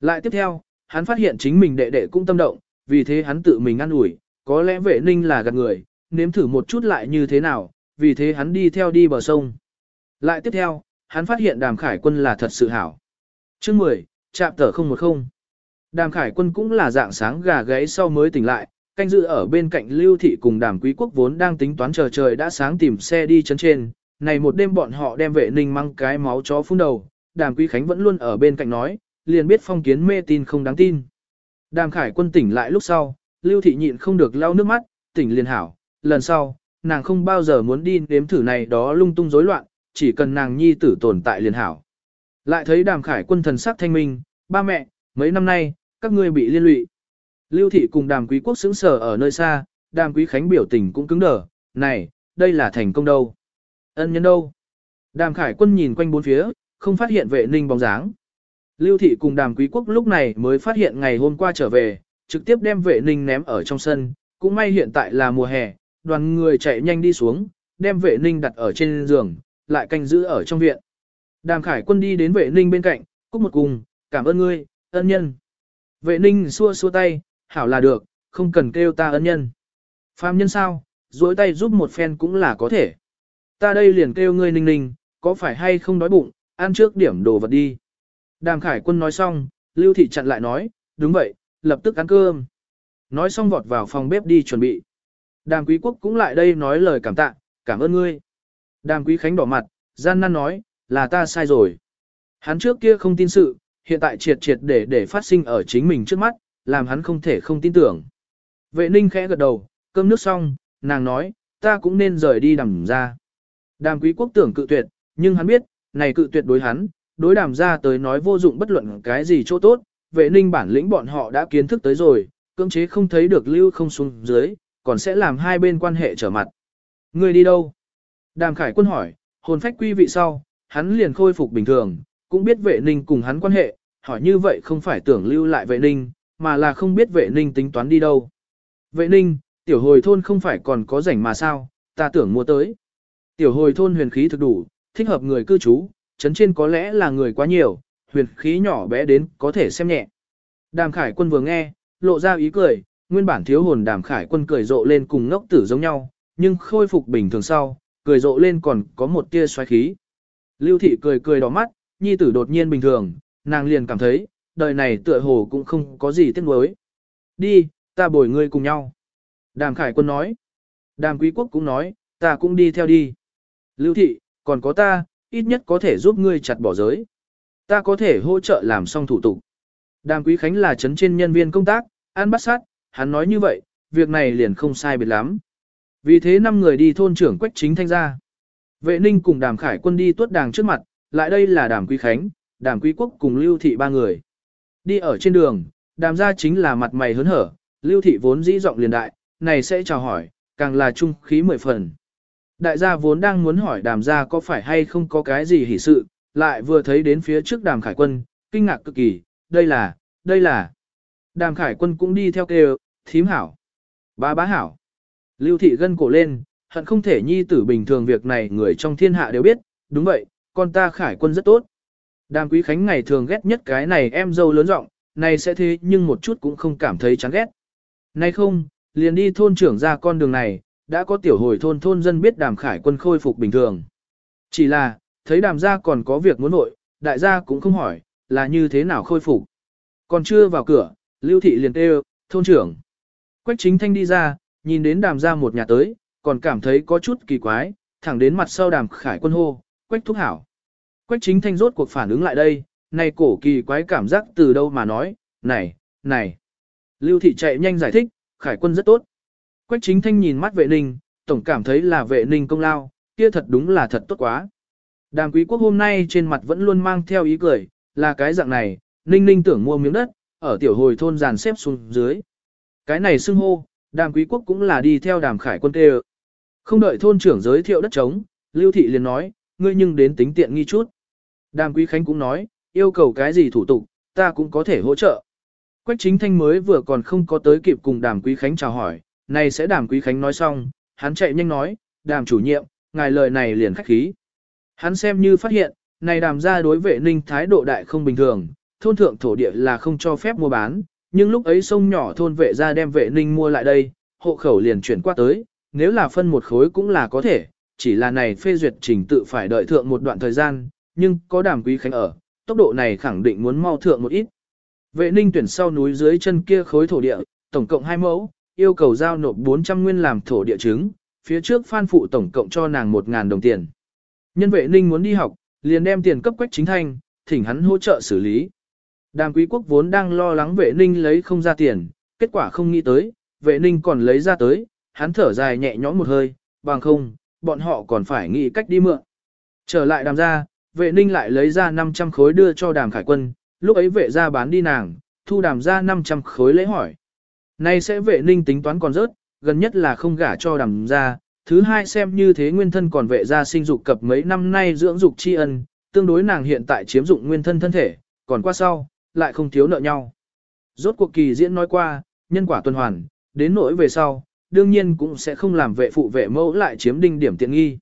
Lại tiếp theo, hắn phát hiện chính mình đệ đệ cũng tâm động, vì thế hắn tự mình ăn ủi, có lẽ vệ ninh là gạt người, nếm thử một chút lại như thế nào, vì thế hắn đi theo đi bờ sông. Lại tiếp theo, hắn phát hiện đàm khải quân là thật sự hảo. Chương 10, chạm tờ 010. Đàm khải quân cũng là dạng sáng gà gáy sau mới tỉnh lại, canh dự ở bên cạnh lưu thị cùng đàm quý quốc vốn đang tính toán chờ trời đã sáng tìm xe đi chấn trên. Này một đêm bọn họ đem vệ ninh mang cái máu chó phun đầu, đàm quý khánh vẫn luôn ở bên cạnh nói, liền biết phong kiến mê tin không đáng tin. Đàm khải quân tỉnh lại lúc sau, lưu thị nhịn không được lau nước mắt, tỉnh liền hảo, lần sau, nàng không bao giờ muốn đi nếm thử này đó lung tung rối loạn, chỉ cần nàng nhi tử tồn tại liền hảo. Lại thấy đàm khải quân thần sắc thanh minh, ba mẹ, mấy năm nay, các ngươi bị liên lụy. Lưu thị cùng đàm quý quốc xứng sở ở nơi xa, đàm quý khánh biểu tình cũng cứng đờ, này, đây là thành công đâu. Ân nhân đâu. Đàm khải quân nhìn quanh bốn phía, không phát hiện vệ ninh bóng dáng. Lưu thị cùng đàm quý quốc lúc này mới phát hiện ngày hôm qua trở về, trực tiếp đem vệ ninh ném ở trong sân, cũng may hiện tại là mùa hè, đoàn người chạy nhanh đi xuống, đem vệ ninh đặt ở trên giường, lại canh giữ ở trong viện. Đàm khải quân đi đến vệ ninh bên cạnh, cúc một cùng, cảm ơn ngươi, ân nhân. Vệ ninh xua xua tay, hảo là được, không cần kêu ta ân nhân. Phạm nhân sao, duỗi tay giúp một phen cũng là có thể. Ta đây liền kêu ngươi ninh ninh, có phải hay không đói bụng, ăn trước điểm đồ vật đi. Đàm khải quân nói xong, lưu thị chặn lại nói, đúng vậy, lập tức ăn cơm. Nói xong vọt vào phòng bếp đi chuẩn bị. Đàm quý quốc cũng lại đây nói lời cảm tạ, cảm ơn ngươi. Đàm quý khánh đỏ mặt, gian nan nói, là ta sai rồi. Hắn trước kia không tin sự, hiện tại triệt triệt để để phát sinh ở chính mình trước mắt, làm hắn không thể không tin tưởng. Vệ ninh khẽ gật đầu, cơm nước xong, nàng nói, ta cũng nên rời đi đàm ra. Đàm quý quốc tưởng cự tuyệt, nhưng hắn biết, này cự tuyệt đối hắn, đối đàm ra tới nói vô dụng bất luận cái gì chỗ tốt, vệ ninh bản lĩnh bọn họ đã kiến thức tới rồi, cưỡng chế không thấy được lưu không xuống dưới, còn sẽ làm hai bên quan hệ trở mặt. Người đi đâu? Đàm khải quân hỏi, hồn phách quy vị sau, hắn liền khôi phục bình thường, cũng biết vệ ninh cùng hắn quan hệ, hỏi như vậy không phải tưởng lưu lại vệ ninh, mà là không biết vệ ninh tính toán đi đâu. Vệ ninh, tiểu hồi thôn không phải còn có rảnh mà sao, ta tưởng mua tới. Tiểu hồi thôn huyền khí thực đủ, thích hợp người cư trú, chấn trên có lẽ là người quá nhiều, huyền khí nhỏ bé đến có thể xem nhẹ. Đàm Khải Quân vừa nghe, lộ ra ý cười, nguyên bản thiếu hồn Đàm Khải Quân cười rộ lên cùng ngốc tử giống nhau, nhưng khôi phục bình thường sau, cười rộ lên còn có một tia xoáy khí. Lưu thị cười cười đỏ mắt, nhi tử đột nhiên bình thường, nàng liền cảm thấy, đời này tựa hồ cũng không có gì tiếc nuối. Đi, ta bồi ngươi cùng nhau. Đàm Khải Quân nói. Đàm Quý Quốc cũng nói, ta cũng đi theo đi. Lưu thị, còn có ta, ít nhất có thể giúp ngươi chặt bỏ giới. Ta có thể hỗ trợ làm xong thủ tục. Đàm Quý Khánh là chấn trên nhân viên công tác, an bắt sát, hắn nói như vậy, việc này liền không sai biệt lắm. Vì thế năm người đi thôn trưởng Quách Chính Thanh ra. Vệ ninh cùng đàm khải quân đi tuốt đàng trước mặt, lại đây là đàm quý khánh, đàm quý quốc cùng lưu thị ba người. Đi ở trên đường, đàm gia chính là mặt mày hớn hở, lưu thị vốn dĩ giọng liền đại, này sẽ chào hỏi, càng là trung khí mười phần. Đại gia vốn đang muốn hỏi đàm gia có phải hay không có cái gì hỉ sự, lại vừa thấy đến phía trước đàm khải quân, kinh ngạc cực kỳ, đây là, đây là. Đàm khải quân cũng đi theo kêu, thím hảo, ba bá hảo. Lưu thị gân cổ lên, hận không thể nhi tử bình thường việc này người trong thiên hạ đều biết, đúng vậy, con ta khải quân rất tốt. Đàm quý khánh ngày thường ghét nhất cái này em dâu lớn rộng, này sẽ thế nhưng một chút cũng không cảm thấy chán ghét. Nay không, liền đi thôn trưởng ra con đường này, đã có tiểu hồi thôn thôn dân biết đàm khải quân khôi phục bình thường. Chỉ là, thấy đàm gia còn có việc muốn nội, đại gia cũng không hỏi, là như thế nào khôi phục. Còn chưa vào cửa, lưu thị liền kêu, thôn trưởng. Quách chính thanh đi ra, nhìn đến đàm gia một nhà tới, còn cảm thấy có chút kỳ quái, thẳng đến mặt sau đàm khải quân hô, quách thúc hảo. Quách chính thanh rốt cuộc phản ứng lại đây, này cổ kỳ quái cảm giác từ đâu mà nói, này, này. Lưu thị chạy nhanh giải thích, khải quân rất tốt. Quách chính thanh nhìn mắt vệ ninh, tổng cảm thấy là vệ ninh công lao, kia thật đúng là thật tốt quá. Đàm quý quốc hôm nay trên mặt vẫn luôn mang theo ý cười, là cái dạng này, ninh ninh tưởng mua miếng đất, ở tiểu hồi thôn dàn xếp xuống dưới. Cái này xưng hô, đàm quý quốc cũng là đi theo đàm khải quân tê không đợi thôn trưởng giới thiệu đất trống, Lưu Thị liền nói, ngươi nhưng đến tính tiện nghi chút. Đàm Quý Khánh cũng nói, yêu cầu cái gì thủ tục, ta cũng có thể hỗ trợ. Quách chính thanh mới vừa còn không có tới kịp cùng đàm Quý Khánh chào hỏi, này sẽ đàm Quý Khánh nói xong, hắn chạy nhanh nói, đàm chủ nhiệm, ngài lời này liền khách khí. Hắn xem như phát hiện, này đàm ra đối vệ ninh thái độ đại không bình thường, thôn thượng thổ địa là không cho phép mua bán, nhưng lúc ấy sông nhỏ thôn vệ ra đem vệ ninh mua lại đây, hộ khẩu liền chuyển qua tới, nếu là phân một khối cũng là có thể, chỉ là này phê duyệt trình tự phải đợi thượng một đoạn thời gian, nhưng có đàm quý khánh ở, tốc độ này khẳng định muốn mau thượng một ít. Vệ ninh tuyển sau núi dưới chân kia khối thổ địa, tổng cộng 2 mẫu, yêu cầu giao nộp 400 nguyên làm thổ địa chứng, phía trước phan phụ tổng cộng cho nàng 1.000 đồng tiền. Nhân vệ ninh muốn đi học, liền đem tiền cấp quách chính thanh, thỉnh hắn hỗ trợ xử lý. Đàm quý quốc vốn đang lo lắng vệ ninh lấy không ra tiền, kết quả không nghĩ tới, vệ ninh còn lấy ra tới, hắn thở dài nhẹ nhõm một hơi, bằng không, bọn họ còn phải nghĩ cách đi mượn. Trở lại đàm gia vệ ninh lại lấy ra 500 khối đưa cho đàm khải quân, lúc ấy vệ gia bán đi nàng, thu đàm gia 500 khối lễ hỏi. Nay sẽ vệ ninh tính toán còn rớt, gần nhất là không gả cho đàm gia thứ hai xem như thế nguyên thân còn vệ gia sinh dục cập mấy năm nay dưỡng dục tri ân, tương đối nàng hiện tại chiếm dụng nguyên thân thân thể, còn qua sau, lại không thiếu nợ nhau. Rốt cuộc kỳ diễn nói qua, nhân quả tuần hoàn, đến nỗi về sau, đương nhiên cũng sẽ không làm vệ phụ vệ mẫu lại chiếm đinh điểm tiện nghi.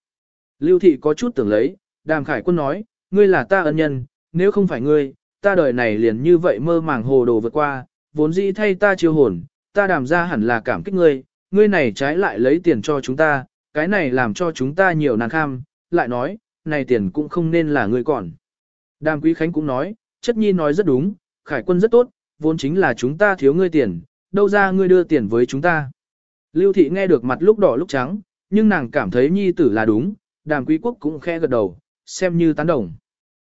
Lưu thị có chút tưởng lấy, đàm khải quân nói, ngươi là ta ân nhân, nếu không phải ngươi, ta đời này liền như vậy mơ màng hồ đồ vượt qua, vốn dĩ thay ta chiêu hồn, ta đàm ra hẳn là cảm kích ngươi, ngươi này trái lại lấy tiền cho chúng ta, cái này làm cho chúng ta nhiều nàng kham, lại nói, này tiền cũng không nên là ngươi còn. Đàm quý khánh cũng nói, chất nhi nói rất đúng, khải quân rất tốt, vốn chính là chúng ta thiếu ngươi tiền, đâu ra ngươi đưa tiền với chúng ta. Lưu thị nghe được mặt lúc đỏ lúc trắng, nhưng nàng cảm thấy nhi tử là đúng, đàm quý quốc cũng khe gật đầu, xem như tán đồng.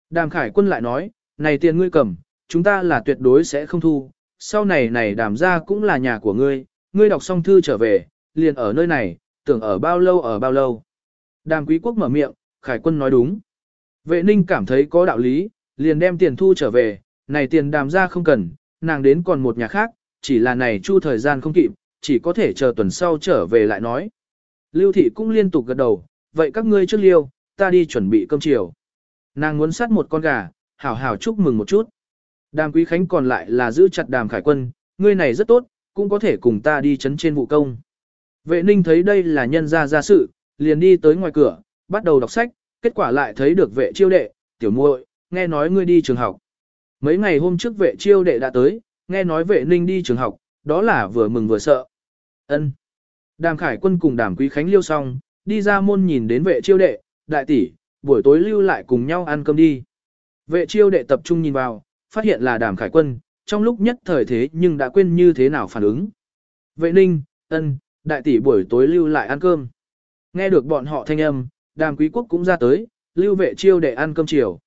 Đàm khải quân lại nói, này tiền ngươi cầm, chúng ta là tuyệt đối sẽ không thu, sau này này đàm ra cũng là nhà của ngươi, ngươi đọc xong thư trở về, liền ở nơi này, tưởng ở bao lâu ở bao lâu. Đàm quý quốc mở miệng, khải quân nói đúng. Vệ ninh cảm thấy có đạo lý, liền đem tiền thu trở về, này tiền đàm ra không cần, nàng đến còn một nhà khác, chỉ là này chu thời gian không kịp, chỉ có thể chờ tuần sau trở về lại nói. Lưu thị cũng liên tục gật đầu, vậy các ngươi trước liêu, ta đi chuẩn bị cơm chiều. Nàng muốn sát một con gà, hảo hảo chúc mừng một chút. Đàm Quý Khánh còn lại là giữ chặt đàm khải quân, ngươi này rất tốt, cũng có thể cùng ta đi chấn trên vụ công. Vệ ninh thấy đây là nhân gia gia sự, liền đi tới ngoài cửa, bắt đầu đọc sách, kết quả lại thấy được vệ chiêu đệ, tiểu muội, nghe nói ngươi đi trường học. Mấy ngày hôm trước vệ chiêu đệ đã tới, nghe nói vệ ninh đi trường học, đó là vừa mừng vừa sợ ân Đàm khải quân cùng đàm quý khánh liêu xong, đi ra môn nhìn đến vệ chiêu đệ, đại tỷ, buổi tối lưu lại cùng nhau ăn cơm đi. Vệ chiêu đệ tập trung nhìn vào, phát hiện là đàm khải quân, trong lúc nhất thời thế nhưng đã quên như thế nào phản ứng. Vệ ninh, ân, đại tỷ buổi tối lưu lại ăn cơm. Nghe được bọn họ thanh âm, đàm quý quốc cũng ra tới, lưu vệ chiêu đệ ăn cơm chiều.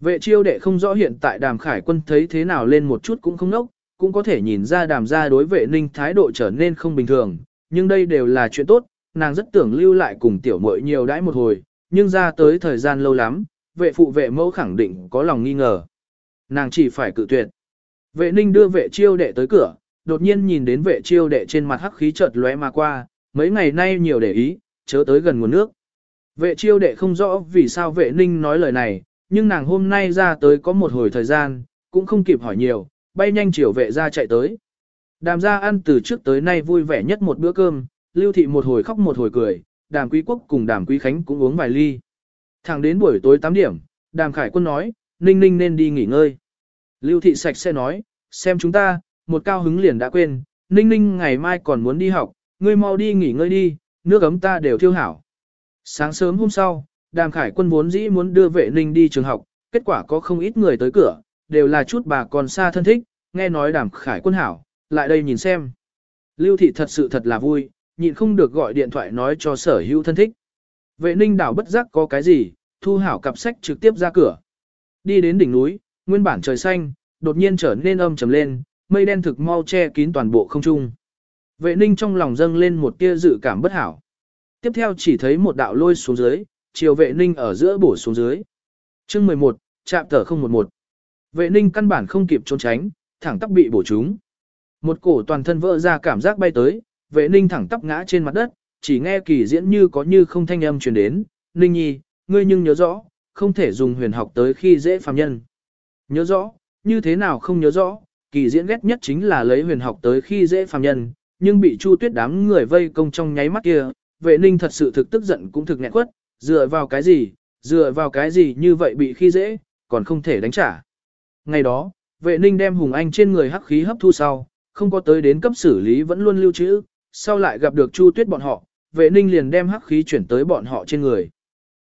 Vệ chiêu đệ không rõ hiện tại đàm khải quân thấy thế nào lên một chút cũng không nốc, cũng có thể nhìn ra đàm gia đối vệ ninh thái độ trở nên không bình thường, nhưng đây đều là chuyện tốt, nàng rất tưởng lưu lại cùng tiểu muội nhiều đãi một hồi, nhưng ra tới thời gian lâu lắm, vệ phụ vệ mẫu khẳng định có lòng nghi ngờ. Nàng chỉ phải cự tuyệt. Vệ ninh đưa vệ chiêu đệ tới cửa, đột nhiên nhìn đến vệ chiêu đệ trên mặt hắc khí chợt lóe mà qua, mấy ngày nay nhiều để ý, chớ tới gần nguồn nước. Vệ chiêu đệ không rõ vì sao vệ ninh nói lời này, nhưng nàng hôm nay ra tới có một hồi thời gian, cũng không kịp hỏi nhiều, bay nhanh chiều vệ ra chạy tới. Đàm ra ăn từ trước tới nay vui vẻ nhất một bữa cơm, lưu thị một hồi khóc một hồi cười, đàm quý quốc cùng đàm quý khánh cũng uống vài ly. Thẳng đến buổi tối 8 điểm, đàm khải quân nói, ninh ninh nên đi nghỉ ngơi. Lưu thị sạch sẽ nói, xem chúng ta, một cao hứng liền đã quên, ninh ninh ngày mai còn muốn đi học, ngươi mau đi nghỉ ngơi đi, nước ấm ta đều thiêu hảo. Sáng sớm hôm sau, đàm khải quân vốn dĩ muốn đưa vệ ninh đi trường học, kết quả có không ít người tới cửa, đều là chút bà còn xa thân thích, nghe nói đàm khải quân hảo, lại đây nhìn xem. Lưu thị thật sự thật là vui, nhịn không được gọi điện thoại nói cho sở hữu thân thích. Vệ ninh đảo bất giác có cái gì, thu hảo cặp sách trực tiếp ra cửa. Đi đến đỉnh núi, nguyên bản trời xanh, đột nhiên trở nên âm trầm lên, mây đen thực mau che kín toàn bộ không trung. Vệ ninh trong lòng dâng lên một tia dự cảm bất hảo. Tiếp theo chỉ thấy một đạo lôi xuống dưới, chiều vệ ninh ở giữa bổ xuống dưới. chương 11, chạm tờ 011. Vệ ninh căn bản không kịp trốn tránh, thẳng tắp bị bổ trúng. Một cổ toàn thân vỡ ra cảm giác bay tới, vệ ninh thẳng tắp ngã trên mặt đất, chỉ nghe kỳ diễn như có như không thanh âm truyền đến. Ninh nhi, ngươi nhưng nhớ rõ, không thể dùng huyền học tới khi dễ phàm nhân. Nhớ rõ, như thế nào không nhớ rõ, kỳ diễn ghét nhất chính là lấy huyền học tới khi dễ phàm nhân, nhưng bị chu tuyết đám người vây công trong nháy mắt kia, vệ ninh thật sự thực tức giận cũng thực nghẹn quất, dựa vào cái gì, dựa vào cái gì như vậy bị khi dễ, còn không thể đánh trả. Ngày đó, vệ ninh đem Hùng Anh trên người hắc khí hấp thu sau, không có tới đến cấp xử lý vẫn luôn lưu trữ, sau lại gặp được Chu Tuyết bọn họ, vệ ninh liền đem hắc khí chuyển tới bọn họ trên người.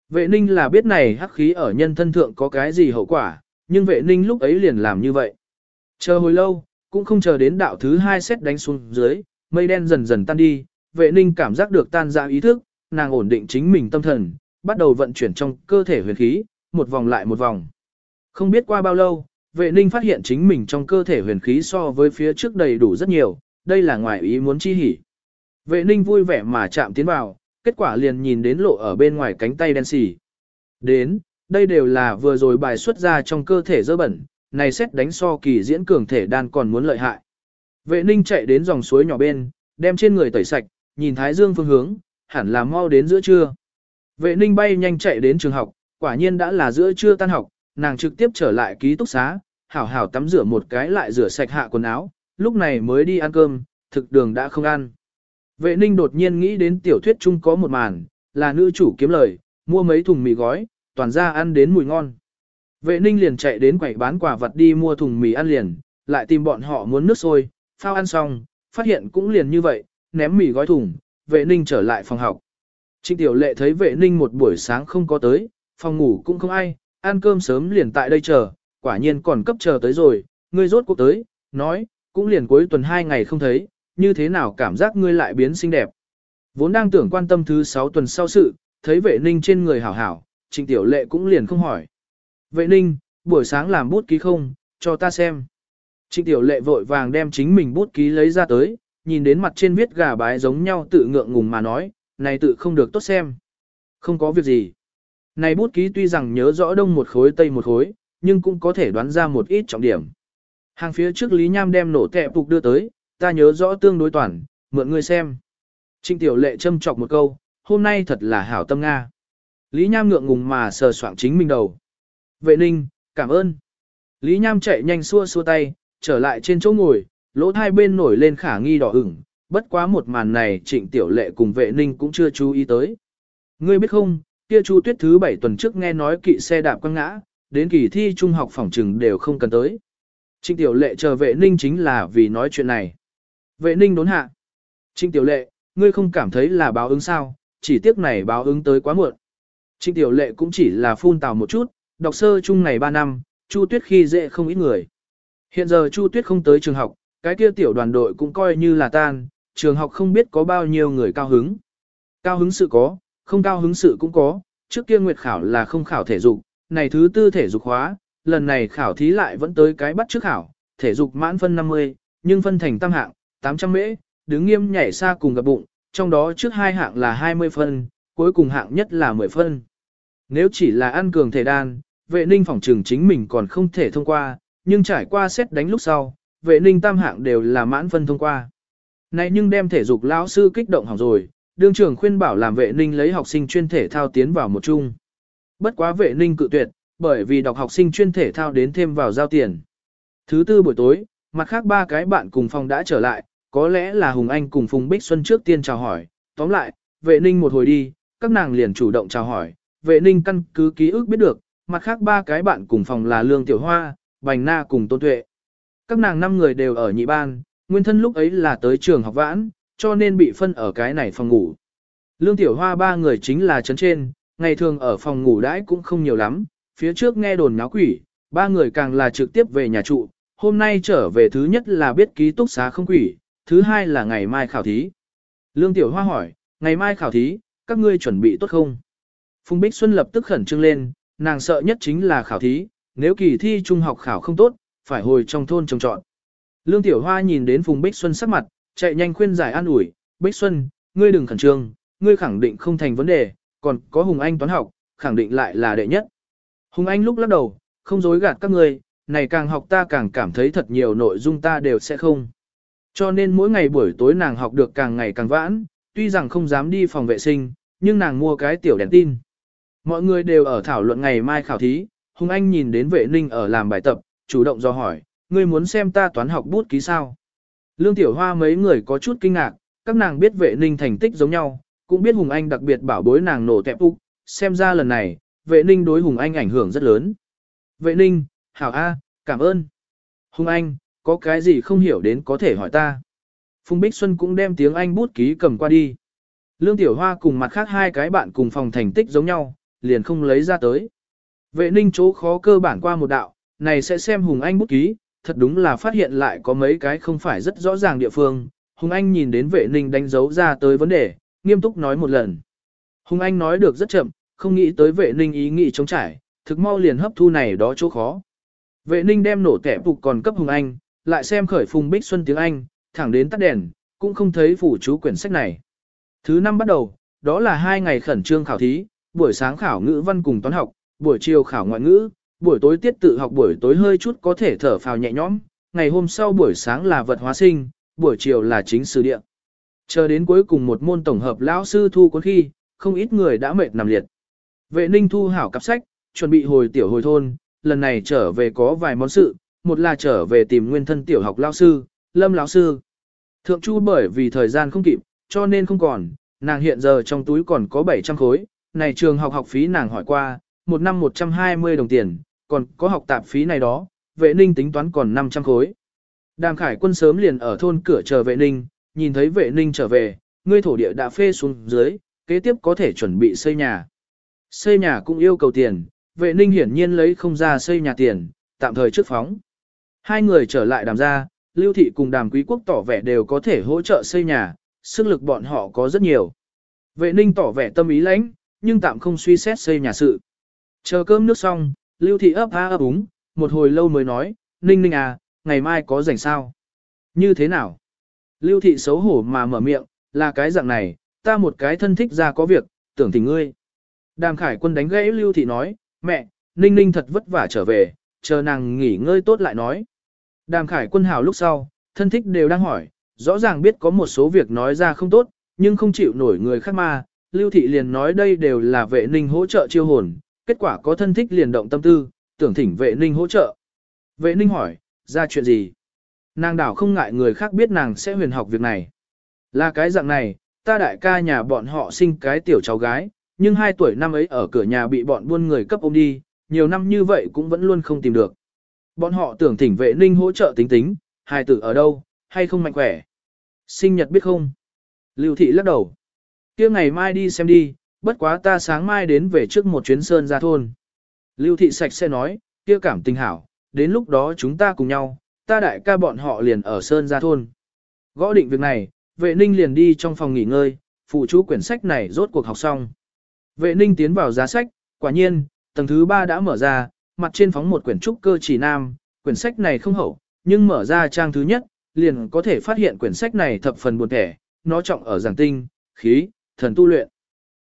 Vệ ninh là biết này hắc khí ở nhân thân thượng có cái gì hậu quả, nhưng vệ ninh lúc ấy liền làm như vậy. Chờ hồi lâu, cũng không chờ đến đạo thứ hai xét đánh xuống dưới, mây đen dần dần tan đi, vệ ninh cảm giác được tan ra ý thức, nàng ổn định chính mình tâm thần, bắt đầu vận chuyển trong cơ thể huyền khí, một vòng lại một vòng. Không biết qua bao lâu, vệ ninh phát hiện chính mình trong cơ thể huyền khí so với phía trước đầy đủ rất nhiều, đây là ngoài ý muốn chi hỉ. Vệ ninh vui vẻ mà chạm tiến vào, kết quả liền nhìn đến lộ ở bên ngoài cánh tay đen xì. Đến, đây đều là vừa rồi bài xuất ra trong cơ thể dơ bẩn, này xét đánh so kỳ diễn cường thể đan còn muốn lợi hại. Vệ ninh chạy đến dòng suối nhỏ bên, đem trên người tẩy sạch, nhìn thái dương phương hướng, hẳn là mau đến giữa trưa. Vệ ninh bay nhanh chạy đến trường học, quả nhiên đã là giữa trưa tan học, nàng trực tiếp trở lại ký túc xá, hảo hảo tắm rửa một cái lại rửa sạch hạ quần áo, lúc này mới đi ăn cơm, thực đường đã không ăn. Vệ ninh đột nhiên nghĩ đến tiểu thuyết chung có một màn, là nữ chủ kiếm lời, mua mấy thùng mì gói, toàn ra ăn đến mùi ngon. Vệ ninh liền chạy đến quầy bán quả vật đi mua thùng mì ăn liền, lại tìm bọn họ muốn nước sôi, phao ăn xong, phát hiện cũng liền như vậy, ném mì gói thùng, vệ ninh trở lại phòng học. Trịnh tiểu lệ thấy vệ ninh một buổi sáng không có tới, phòng ngủ cũng không ai, ăn cơm sớm liền tại đây chờ, quả nhiên còn cấp chờ tới rồi, ngươi rốt cuộc tới, nói, cũng liền cuối tuần hai ngày không thấy, như thế nào cảm giác ngươi lại biến xinh đẹp. Vốn đang tưởng quan tâm thứ sáu tuần sau sự, thấy vệ ninh trên người hảo hảo, trịnh tiểu lệ cũng liền không hỏi. Vệ ninh, buổi sáng làm bút ký không, cho ta xem. Trịnh tiểu lệ vội vàng đem chính mình bút ký lấy ra tới, nhìn đến mặt trên viết gà bái giống nhau tự ngượng ngùng mà nói, này tự không được tốt xem. Không có việc gì. Này bút ký tuy rằng nhớ rõ đông một khối tây một khối, nhưng cũng có thể đoán ra một ít trọng điểm. Hàng phía trước Lý Nham đem nổ tẹp phục đưa tới, ta nhớ rõ tương đối toàn, mượn ngươi xem. Trinh tiểu lệ châm chọc một câu, hôm nay thật là hảo tâm Nga. Lý Nham ngượng ngùng mà sờ soạng chính mình đầu. Vệ ninh, cảm ơn. Lý Nham chạy nhanh xua xua tay, trở lại trên chỗ ngồi, lỗ hai bên nổi lên khả nghi đỏ ửng, bất quá một màn này trịnh tiểu lệ cùng vệ ninh cũng chưa chú ý tới. Ngươi biết không, kia Chu Tuyết thứ bảy tuần trước nghe nói kỵ xe đạp quăng ngã, đến kỳ thi trung học phỏng trừng đều không cần tới. Trịnh Tiểu Lệ chờ vệ ninh chính là vì nói chuyện này. Vệ ninh đốn hạ. Trịnh Tiểu Lệ, ngươi không cảm thấy là báo ứng sao, chỉ tiếc này báo ứng tới quá muộn. Trịnh Tiểu Lệ cũng chỉ là phun tào một chút, đọc sơ chung này 3 năm, Chu Tuyết khi dễ không ít người. Hiện giờ Chu Tuyết không tới trường học, cái kia tiểu đoàn đội cũng coi như là tan, trường học không biết có bao nhiêu người cao hứng. Cao hứng sự có, không cao hứng sự cũng có, trước kia nguyệt khảo là không khảo thể dục, này thứ tư thể dục hóa, lần này khảo thí lại vẫn tới cái bắt trước khảo, thể dục mãn phân 50, nhưng phân thành tam hạng, 800 mễ, đứng nghiêm nhảy xa cùng gặp bụng, trong đó trước hai hạng là 20 phân, cuối cùng hạng nhất là 10 phân. Nếu chỉ là ăn cường thể đan, vệ ninh phòng trường chính mình còn không thể thông qua, nhưng trải qua xét đánh lúc sau, vệ ninh tam hạng đều là mãn phân thông qua. Này nhưng đem thể dục lão sư kích động hỏng rồi, đương trưởng khuyên bảo làm vệ ninh lấy học sinh chuyên thể thao tiến vào một chung. Bất quá vệ ninh cự tuyệt, bởi vì đọc học sinh chuyên thể thao đến thêm vào giao tiền. Thứ tư buổi tối, mặt khác ba cái bạn cùng phòng đã trở lại, có lẽ là Hùng Anh cùng Phùng Bích Xuân trước tiên chào hỏi, tóm lại, vệ ninh một hồi đi, các nàng liền chủ động chào hỏi, vệ ninh căn cứ ký ức biết được, mặt khác ba cái bạn cùng phòng là Lương Tiểu Hoa, Bành Na cùng Tôn Tuệ. Các nàng năm người đều ở nhị ban, nguyên thân lúc ấy là tới trường học vãn, cho nên bị phân ở cái này phòng ngủ. Lương Tiểu Hoa ba người chính là chấn trên, ngày thường ở phòng ngủ đãi cũng không nhiều lắm, phía trước nghe đồn náo quỷ, ba người càng là trực tiếp về nhà trụ, hôm nay trở về thứ nhất là biết ký túc xá không quỷ, thứ hai là ngày mai khảo thí. Lương Tiểu Hoa hỏi, ngày mai khảo thí, các ngươi chuẩn bị tốt không? Phùng Bích Xuân lập tức khẩn trương lên, nàng sợ nhất chính là khảo thí, nếu kỳ thi trung học khảo không tốt, phải hồi trong thôn trồng trọn. Lương Tiểu Hoa nhìn đến Phùng Bích Xuân sắc mặt, chạy nhanh khuyên giải an ủi, Bích Xuân, ngươi đừng khẩn trương, ngươi khẳng định không thành vấn đề, còn có Hùng Anh toán học, khẳng định lại là đệ nhất. Hùng Anh lúc lắc đầu, không dối gạt các người này càng học ta càng cảm thấy thật nhiều nội dung ta đều sẽ không. Cho nên mỗi ngày buổi tối nàng học được càng ngày càng vãn, tuy rằng không dám đi phòng vệ sinh, nhưng nàng mua cái tiểu đèn tin. Mọi người đều ở thảo luận ngày mai khảo thí, Hùng Anh nhìn đến vệ ninh ở làm bài tập, chủ động do hỏi, ngươi muốn xem ta toán học bút ký sao? Lương Tiểu Hoa mấy người có chút kinh ngạc, các nàng biết vệ ninh thành tích giống nhau, cũng biết Hùng Anh đặc biệt bảo bối nàng nổ tẹp úc, xem ra lần này, vệ ninh đối Hùng Anh ảnh hưởng rất lớn. Vệ ninh, hảo A, cảm ơn. Hùng Anh, có cái gì không hiểu đến có thể hỏi ta. Phùng Bích Xuân cũng đem tiếng Anh bút ký cầm qua đi. Lương Tiểu Hoa cùng mặt khác hai cái bạn cùng phòng thành tích giống nhau, liền không lấy ra tới. Vệ ninh chỗ khó cơ bản qua một đạo, này sẽ xem Hùng Anh bút ký, thật đúng là phát hiện lại có mấy cái không phải rất rõ ràng địa phương. Hùng Anh nhìn đến vệ ninh đánh dấu ra tới vấn đề, nghiêm túc nói một lần. Hùng Anh nói được rất chậm, không nghĩ tới vệ ninh ý nghĩ chống trải, thực mau liền hấp thu này đó chỗ khó. Vệ ninh đem nổ tẻ phục còn cấp Hùng Anh, lại xem khởi phùng bích xuân tiếng Anh, thẳng đến tắt đèn, cũng không thấy phủ chú quyển sách này. Thứ năm bắt đầu, đó là hai ngày khẩn trương khảo thí, buổi sáng khảo ngữ văn cùng toán học, buổi chiều khảo ngoại ngữ, buổi tối tiết tự học buổi tối hơi chút có thể thở phào nhẹ nhõm, ngày hôm sau buổi sáng là vật hóa sinh, buổi chiều là chính sử địa. Chờ đến cuối cùng một môn tổng hợp lão sư thu cuốn khi, không ít người đã mệt nằm liệt. Vệ ninh thu hảo cặp sách, chuẩn bị hồi tiểu hồi thôn, lần này trở về có vài món sự, một là trở về tìm nguyên thân tiểu học lão sư, lâm lão sư. Thượng chu bởi vì thời gian không kịp, cho nên không còn, nàng hiện giờ trong túi còn có 700 khối, này trường học học phí nàng hỏi qua, một năm 120 đồng tiền, còn có học tạp phí này đó, vệ ninh tính toán còn 500 khối. Đàm khải quân sớm liền ở thôn cửa chờ vệ ninh, nhìn thấy vệ ninh trở về, ngươi thổ địa đã phê xuống dưới, kế tiếp có thể chuẩn bị xây nhà. Xây nhà cũng yêu cầu tiền, vệ ninh hiển nhiên lấy không ra xây nhà tiền, tạm thời trước phóng. Hai người trở lại đàm gia, lưu thị cùng đàm quý quốc tỏ vẻ đều có thể hỗ trợ xây nhà, sức lực bọn họ có rất nhiều. Vệ ninh tỏ vẻ tâm ý lãnh, nhưng tạm không suy xét xây nhà sự. Chờ cơm nước xong, lưu thị ấp a ấp úng, một hồi lâu mới nói, ninh ninh à, ngày mai có rảnh sao? Như thế nào? Lưu thị xấu hổ mà mở miệng, là cái dạng này, ta một cái thân thích ra có việc, tưởng tình ngươi. Đàm khải quân đánh gãy lưu thị nói, mẹ, ninh ninh thật vất vả trở về, chờ nàng nghỉ ngơi tốt lại nói. Đàm khải quân hào lúc sau, thân thích đều đang hỏi, rõ ràng biết có một số việc nói ra không tốt, nhưng không chịu nổi người khác mà, lưu thị liền nói đây đều là vệ ninh hỗ trợ chiêu hồn, kết quả có thân thích liền động tâm tư, tưởng thỉnh vệ ninh hỗ trợ. Vệ ninh hỏi, ra chuyện gì? Nàng đảo không ngại người khác biết nàng sẽ huyền học việc này. Là cái dạng này, ta đại ca nhà bọn họ sinh cái tiểu cháu gái, nhưng hai tuổi năm ấy ở cửa nhà bị bọn buôn người cấp ôm đi, nhiều năm như vậy cũng vẫn luôn không tìm được. Bọn họ tưởng thỉnh vệ ninh hỗ trợ tính tính, hài tử ở đâu, hay không mạnh khỏe. Sinh nhật biết không? Lưu thị lắc đầu. kia ngày mai đi xem đi, bất quá ta sáng mai đến về trước một chuyến sơn ra thôn. Lưu thị sạch sẽ nói, kia cảm tình hảo, đến lúc đó chúng ta cùng nhau, ta đại ca bọn họ liền ở sơn gia thôn. Gõ định việc này, vệ ninh liền đi trong phòng nghỉ ngơi, phụ chú quyển sách này rốt cuộc học xong. Vệ ninh tiến vào giá sách, quả nhiên, tầng thứ ba đã mở ra, mặt trên phóng một quyển trúc cơ chỉ nam, quyển sách này không hậu, nhưng mở ra trang thứ nhất, liền có thể phát hiện quyển sách này thập phần buồn thẻ, nó trọng ở giảng tinh, khí, thần tu luyện.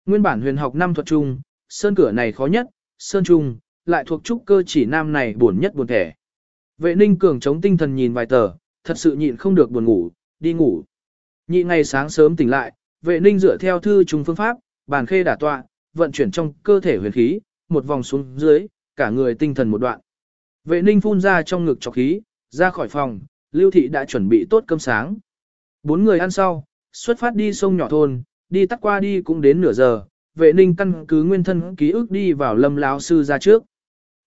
Nguyên bản huyền học năm thuật trung, sơn cửa này khó nhất, sơn trung, lại thuộc trúc cơ chỉ nam này buồn nhất buồn thẻ. Vệ ninh cường chống tinh thần nhìn vài tờ, thật sự nhịn không được buồn ngủ, đi ngủ. Nhị ngày sáng sớm tỉnh lại, vệ ninh dựa theo thư trùng phương pháp, bàn khê đả tọa, vận chuyển trong cơ thể huyền khí, một vòng xuống dưới, cả người tinh thần một đoạn. Vệ ninh phun ra trong ngực trọc khí, ra khỏi phòng, lưu thị đã chuẩn bị tốt cơm sáng. Bốn người ăn sau, xuất phát đi sông nhỏ thôn, đi tắt qua đi cũng đến nửa giờ, vệ ninh căn cứ nguyên thân ký ức đi vào lâm lão sư ra trước.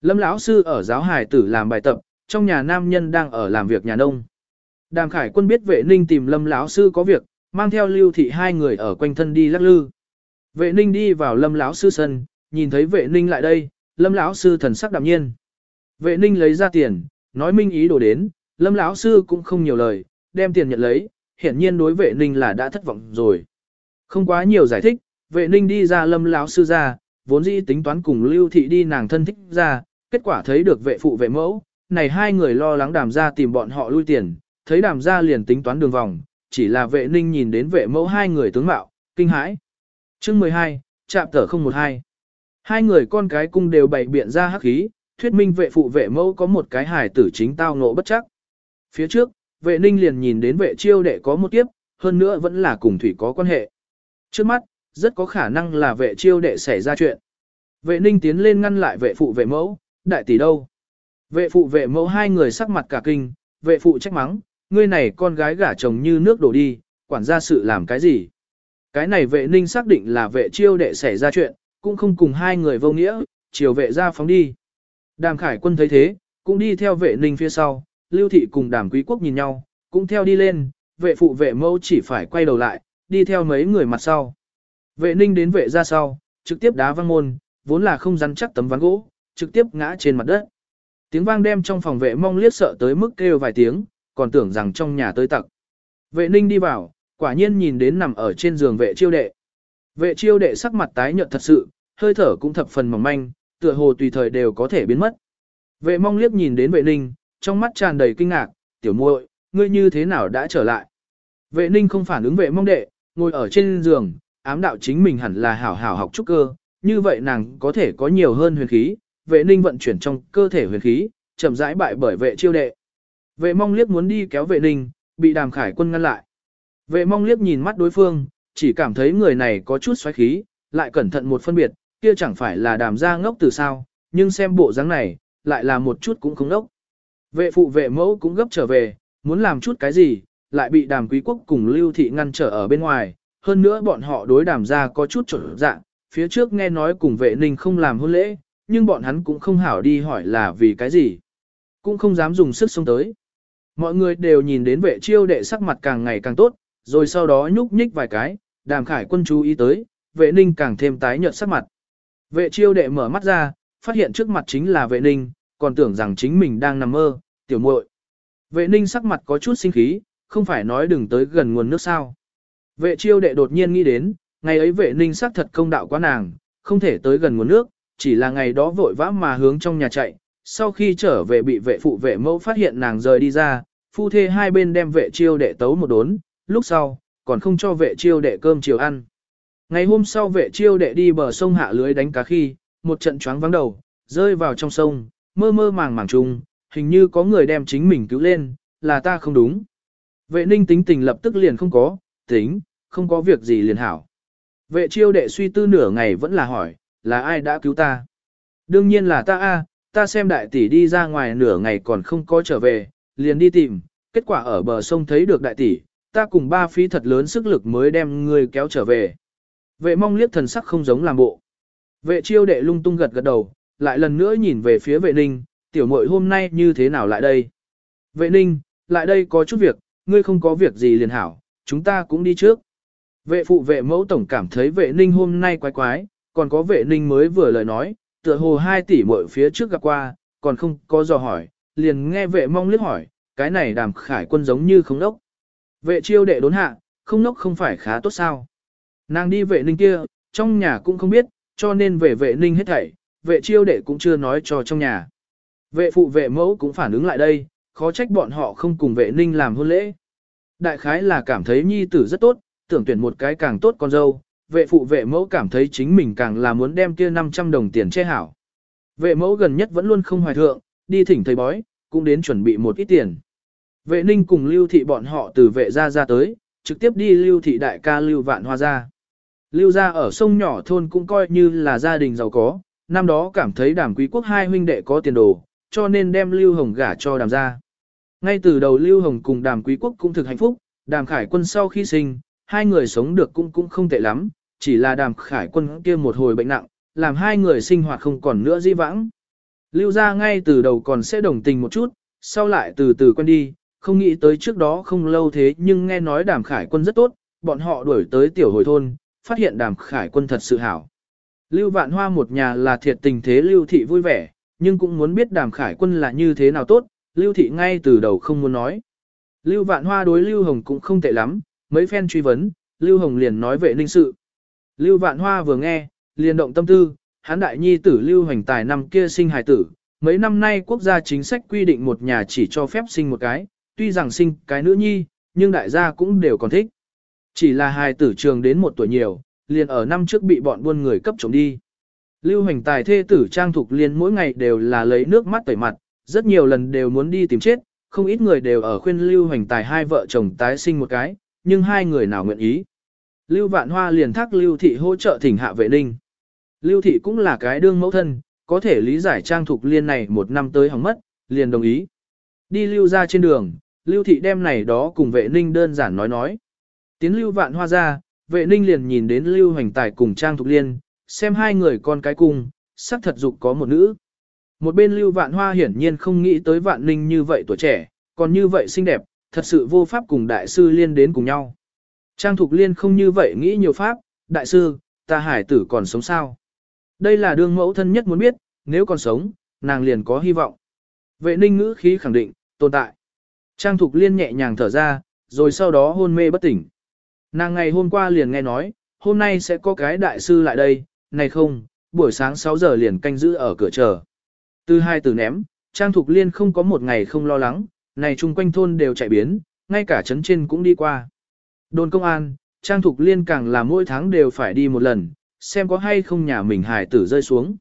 Lâm lão sư ở giáo hải tử làm bài tập, trong nhà nam nhân đang ở làm việc nhà nông. Đàm Khải Quân biết vệ ninh tìm Lâm lão sư có việc, mang theo Lưu Thị hai người ở quanh thân đi lắc lư. Vệ ninh đi vào Lâm lão sư sân, nhìn thấy vệ ninh lại đây, Lâm lão sư thần sắc đạm nhiên. Vệ ninh lấy ra tiền, nói minh ý đồ đến, Lâm lão sư cũng không nhiều lời, đem tiền nhận lấy, hiển nhiên đối vệ ninh là đã thất vọng rồi. Không quá nhiều giải thích, vệ ninh đi ra Lâm lão sư ra, vốn dĩ tính toán cùng Lưu Thị đi nàng thân thích ra, kết quả thấy được vệ phụ vệ mẫu, này hai người lo lắng đàm ra tìm bọn họ lui tiền, thấy đàm ra liền tính toán đường vòng, chỉ là vệ ninh nhìn đến vệ mẫu hai người tướng mạo, kinh hãi. chương 12, chạm tở 012. Hai người con cái cung đều bày biện ra hắc khí, thuyết minh vệ phụ vệ mẫu có một cái hài tử chính tao ngộ bất chắc. Phía trước, vệ ninh liền nhìn đến vệ chiêu đệ có một kiếp, hơn nữa vẫn là cùng thủy có quan hệ. Trước mắt, rất có khả năng là vệ chiêu đệ xảy ra chuyện. Vệ ninh tiến lên ngăn lại vệ phụ vệ mẫu, đại tỷ đâu. Vệ phụ vệ mẫu hai người sắc mặt cả kinh, vệ phụ trách mắng, ngươi này con gái gả chồng như nước đổ đi, quản gia sự làm cái gì. Cái này vệ ninh xác định là vệ chiêu đệ xảy ra chuyện, cũng không cùng hai người vô nghĩa, chiều vệ ra phóng đi. Đàm khải quân thấy thế, cũng đi theo vệ ninh phía sau, lưu thị cùng đàm quý quốc nhìn nhau, cũng theo đi lên, vệ phụ vệ mẫu chỉ phải quay đầu lại, đi theo mấy người mặt sau. Vệ ninh đến vệ ra sau, trực tiếp đá văng môn, vốn là không rắn chắc tấm ván gỗ, trực tiếp ngã trên mặt đất. Tiếng vang đem trong phòng vệ mong liếc sợ tới mức kêu vài tiếng, còn tưởng rằng trong nhà tới tặc. Vệ ninh đi vào, quả nhiên nhìn đến nằm ở trên giường vệ chiêu đệ. Vệ chiêu đệ sắc mặt tái nhợt thật sự, hơi thở cũng thập phần mỏng manh, tựa hồ tùy thời đều có thể biến mất. Vệ mong liếc nhìn đến vệ ninh, trong mắt tràn đầy kinh ngạc, tiểu muội, ngươi như thế nào đã trở lại. Vệ ninh không phản ứng vệ mong đệ, ngồi ở trên giường, ám đạo chính mình hẳn là hảo hảo học trúc cơ, như vậy nàng có thể có nhiều hơn huyền khí, vệ ninh vận chuyển trong cơ thể huyền khí, chậm rãi bại bởi vệ chiêu đệ. Vệ mong liếc muốn đi kéo vệ ninh, bị đàm khải quân ngăn lại. Vệ mong liếc nhìn mắt đối phương, chỉ cảm thấy người này có chút xoáy khí, lại cẩn thận một phân biệt, kia chẳng phải là đàm gia ngốc từ sao, nhưng xem bộ dáng này, lại là một chút cũng không ngốc. Vệ phụ vệ mẫu cũng gấp trở về, muốn làm chút cái gì, lại bị đàm quý quốc cùng lưu thị ngăn trở ở bên ngoài, hơn nữa bọn họ đối đàm gia có chút trở dạng, phía trước nghe nói cùng vệ ninh không làm hôn lễ, nhưng bọn hắn cũng không hảo đi hỏi là vì cái gì. Cũng không dám dùng sức xông tới. Mọi người đều nhìn đến vệ chiêu đệ sắc mặt càng ngày càng tốt, rồi sau đó nhúc nhích vài cái, đàm khải quân chú ý tới, vệ ninh càng thêm tái nhợt sắc mặt. Vệ chiêu đệ mở mắt ra, phát hiện trước mặt chính là vệ ninh, còn tưởng rằng chính mình đang nằm mơ, tiểu muội. Vệ ninh sắc mặt có chút sinh khí, không phải nói đừng tới gần nguồn nước sao. Vệ chiêu đệ đột nhiên nghĩ đến, ngày ấy vệ ninh sắc thật công đạo quá nàng, không thể tới gần nguồn nước, chỉ là ngày đó vội vã mà hướng trong nhà chạy, sau khi trở về bị vệ phụ vệ mẫu phát hiện nàng rời đi ra, phu thê hai bên đem vệ chiêu đệ tấu một đốn, lúc sau, còn không cho vệ chiêu đệ cơm chiều ăn. Ngày hôm sau vệ chiêu đệ đi bờ sông hạ lưới đánh cá khi, một trận choáng vắng đầu, rơi vào trong sông, mơ mơ màng màng trùng, hình như có người đem chính mình cứu lên, là ta không đúng. Vệ ninh tính tình lập tức liền không có, tính, không có việc gì liền hảo. Vệ chiêu đệ suy tư nửa ngày vẫn là hỏi, là ai đã cứu ta? Đương nhiên là ta a, ta xem đại tỷ đi ra ngoài nửa ngày còn không có trở về, liền đi tìm, kết quả ở bờ sông thấy được đại tỷ, ta cùng ba phí thật lớn sức lực mới đem ngươi kéo trở về. Vệ mong liếc thần sắc không giống làm bộ. Vệ chiêu đệ lung tung gật gật đầu, lại lần nữa nhìn về phía vệ ninh, tiểu muội hôm nay như thế nào lại đây? Vệ ninh, lại đây có chút việc, ngươi không có việc gì liền hảo, chúng ta cũng đi trước. Vệ phụ vệ mẫu tổng cảm thấy vệ ninh hôm nay quái quái, còn có vệ ninh mới vừa lời nói, tựa hồ hai tỷ mỗi phía trước gặp qua, còn không có dò hỏi, liền nghe vệ mong liếc hỏi, cái này đàm khải quân giống như không nốc. Vệ chiêu đệ đốn hạ, không nốc không phải khá tốt sao. Nàng đi vệ ninh kia, trong nhà cũng không biết, cho nên về vệ ninh hết thảy, vệ chiêu đệ cũng chưa nói cho trong nhà. Vệ phụ vệ mẫu cũng phản ứng lại đây, khó trách bọn họ không cùng vệ ninh làm hôn lễ. Đại khái là cảm thấy nhi tử rất tốt, tưởng tuyển một cái càng tốt con dâu, vệ phụ vệ mẫu cảm thấy chính mình càng là muốn đem kia 500 đồng tiền che hảo. Vệ mẫu gần nhất vẫn luôn không hoài thượng, đi thỉnh thầy bói, cũng đến chuẩn bị một ít tiền. Vệ ninh cùng lưu thị bọn họ từ vệ gia ra tới, trực tiếp đi lưu thị đại ca lưu vạn hoa ra. Lưu gia ở sông nhỏ thôn cũng coi như là gia đình giàu có, năm đó cảm thấy đàm quý quốc hai huynh đệ có tiền đồ, cho nên đem lưu hồng gả cho đàm gia. Ngay từ đầu lưu hồng cùng đàm quý quốc cũng thực hạnh phúc, đàm khải quân sau khi sinh, hai người sống được cũng cũng không tệ lắm, chỉ là đàm khải quân kia một hồi bệnh nặng, làm hai người sinh hoạt không còn nữa di vãng. Lưu gia ngay từ đầu còn sẽ đồng tình một chút, sau lại từ từ quen đi, không nghĩ tới trước đó không lâu thế nhưng nghe nói đàm khải quân rất tốt, bọn họ đuổi tới tiểu hồi thôn, phát hiện đàm khải quân thật sự hảo. Lưu vạn hoa một nhà là thiệt tình thế lưu thị vui vẻ, nhưng cũng muốn biết đàm khải quân là như thế nào tốt, lưu thị ngay từ đầu không muốn nói. Lưu vạn hoa đối lưu hồng cũng không tệ lắm, mấy phen truy vấn, lưu hồng liền nói vệ ninh sự. Lưu vạn hoa vừa nghe, liền động tâm tư, hán đại nhi tử lưu hành tài năm kia sinh hài tử, mấy năm nay quốc gia chính sách quy định một nhà chỉ cho phép sinh một cái, tuy rằng sinh cái nữ nhi, nhưng đại gia cũng đều còn thích. Chỉ là hài tử trường đến một tuổi nhiều, liền ở năm trước bị bọn buôn người cấp chống đi. Lưu hành tài thê tử trang thục liên mỗi ngày đều là lấy nước mắt tẩy mặt, rất nhiều lần đều muốn đi tìm chết, không ít người đều ở khuyên Lưu hành tài hai vợ chồng tái sinh một cái, nhưng hai người nào nguyện ý. Lưu vạn hoa liền thác Lưu thị hỗ trợ thỉnh hạ vệ ninh. Lưu thị cũng là cái đương mẫu thân, có thể lý giải trang thục liên này một năm tới hỏng mất, liền đồng ý. Đi lưu ra trên đường, lưu thị đem này đó cùng vệ ninh đơn giản nói nói. Tiến lưu vạn hoa ra, vệ ninh liền nhìn đến lưu hoành tài cùng trang thục liên, xem hai người con cái cùng, sắc thật dục có một nữ. Một bên lưu vạn hoa hiển nhiên không nghĩ tới vạn ninh như vậy tuổi trẻ, còn như vậy xinh đẹp, thật sự vô pháp cùng đại sư liên đến cùng nhau. Trang thục liên không như vậy nghĩ nhiều pháp, đại sư, ta hải tử còn sống sao? Đây là đương mẫu thân nhất muốn biết, nếu còn sống, nàng liền có hy vọng. Vệ ninh ngữ khí khẳng định, tồn tại. Trang Thục Liên nhẹ nhàng thở ra, rồi sau đó hôn mê bất tỉnh. Nàng ngày hôm qua liền nghe nói, hôm nay sẽ có cái đại sư lại đây, này không, buổi sáng 6 giờ liền canh giữ ở cửa chờ. Từ hai từ ném, Trang Thục Liên không có một ngày không lo lắng, này chung quanh thôn đều chạy biến, ngay cả trấn trên cũng đi qua. Đồn công an, Trang Thục Liên càng là mỗi tháng đều phải đi một lần, xem có hay không nhà mình hài tử rơi xuống.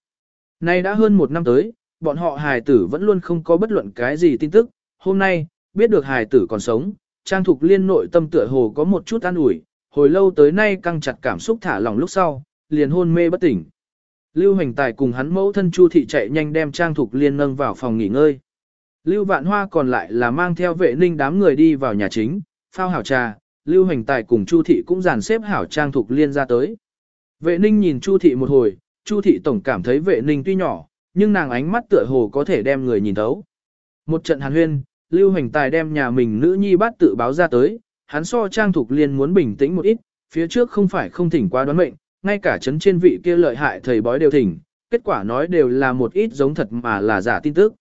Nay đã hơn một năm tới, bọn họ hài tử vẫn luôn không có bất luận cái gì tin tức, hôm nay, biết được hài tử còn sống, Trang Thục Liên nội tâm tựa hồ có một chút an ủi, hồi lâu tới nay căng chặt cảm xúc thả lỏng lúc sau, liền hôn mê bất tỉnh. Lưu Hành Tài cùng hắn mẫu thân Chu thị chạy nhanh đem Trang Thục Liên nâng vào phòng nghỉ ngơi. Lưu Vạn Hoa còn lại là mang theo vệ ninh đám người đi vào nhà chính, phao hảo trà, Lưu Hành Tài cùng Chu thị cũng dàn xếp hảo Trang Thục Liên ra tới. Vệ ninh nhìn Chu thị một hồi, Chu thị tổng cảm thấy vệ ninh tuy nhỏ, nhưng nàng ánh mắt tựa hồ có thể đem người nhìn thấu. Một trận hàn huyên, Lưu Hành Tài đem nhà mình nữ nhi bát tự báo ra tới, hắn so Trang Thục Liên muốn bình tĩnh một ít, phía trước không phải không thỉnh qua đoán mệnh, ngay cả chấn trên vị kia lợi hại thầy bói đều thỉnh, kết quả nói đều là một ít giống thật mà là giả tin tức.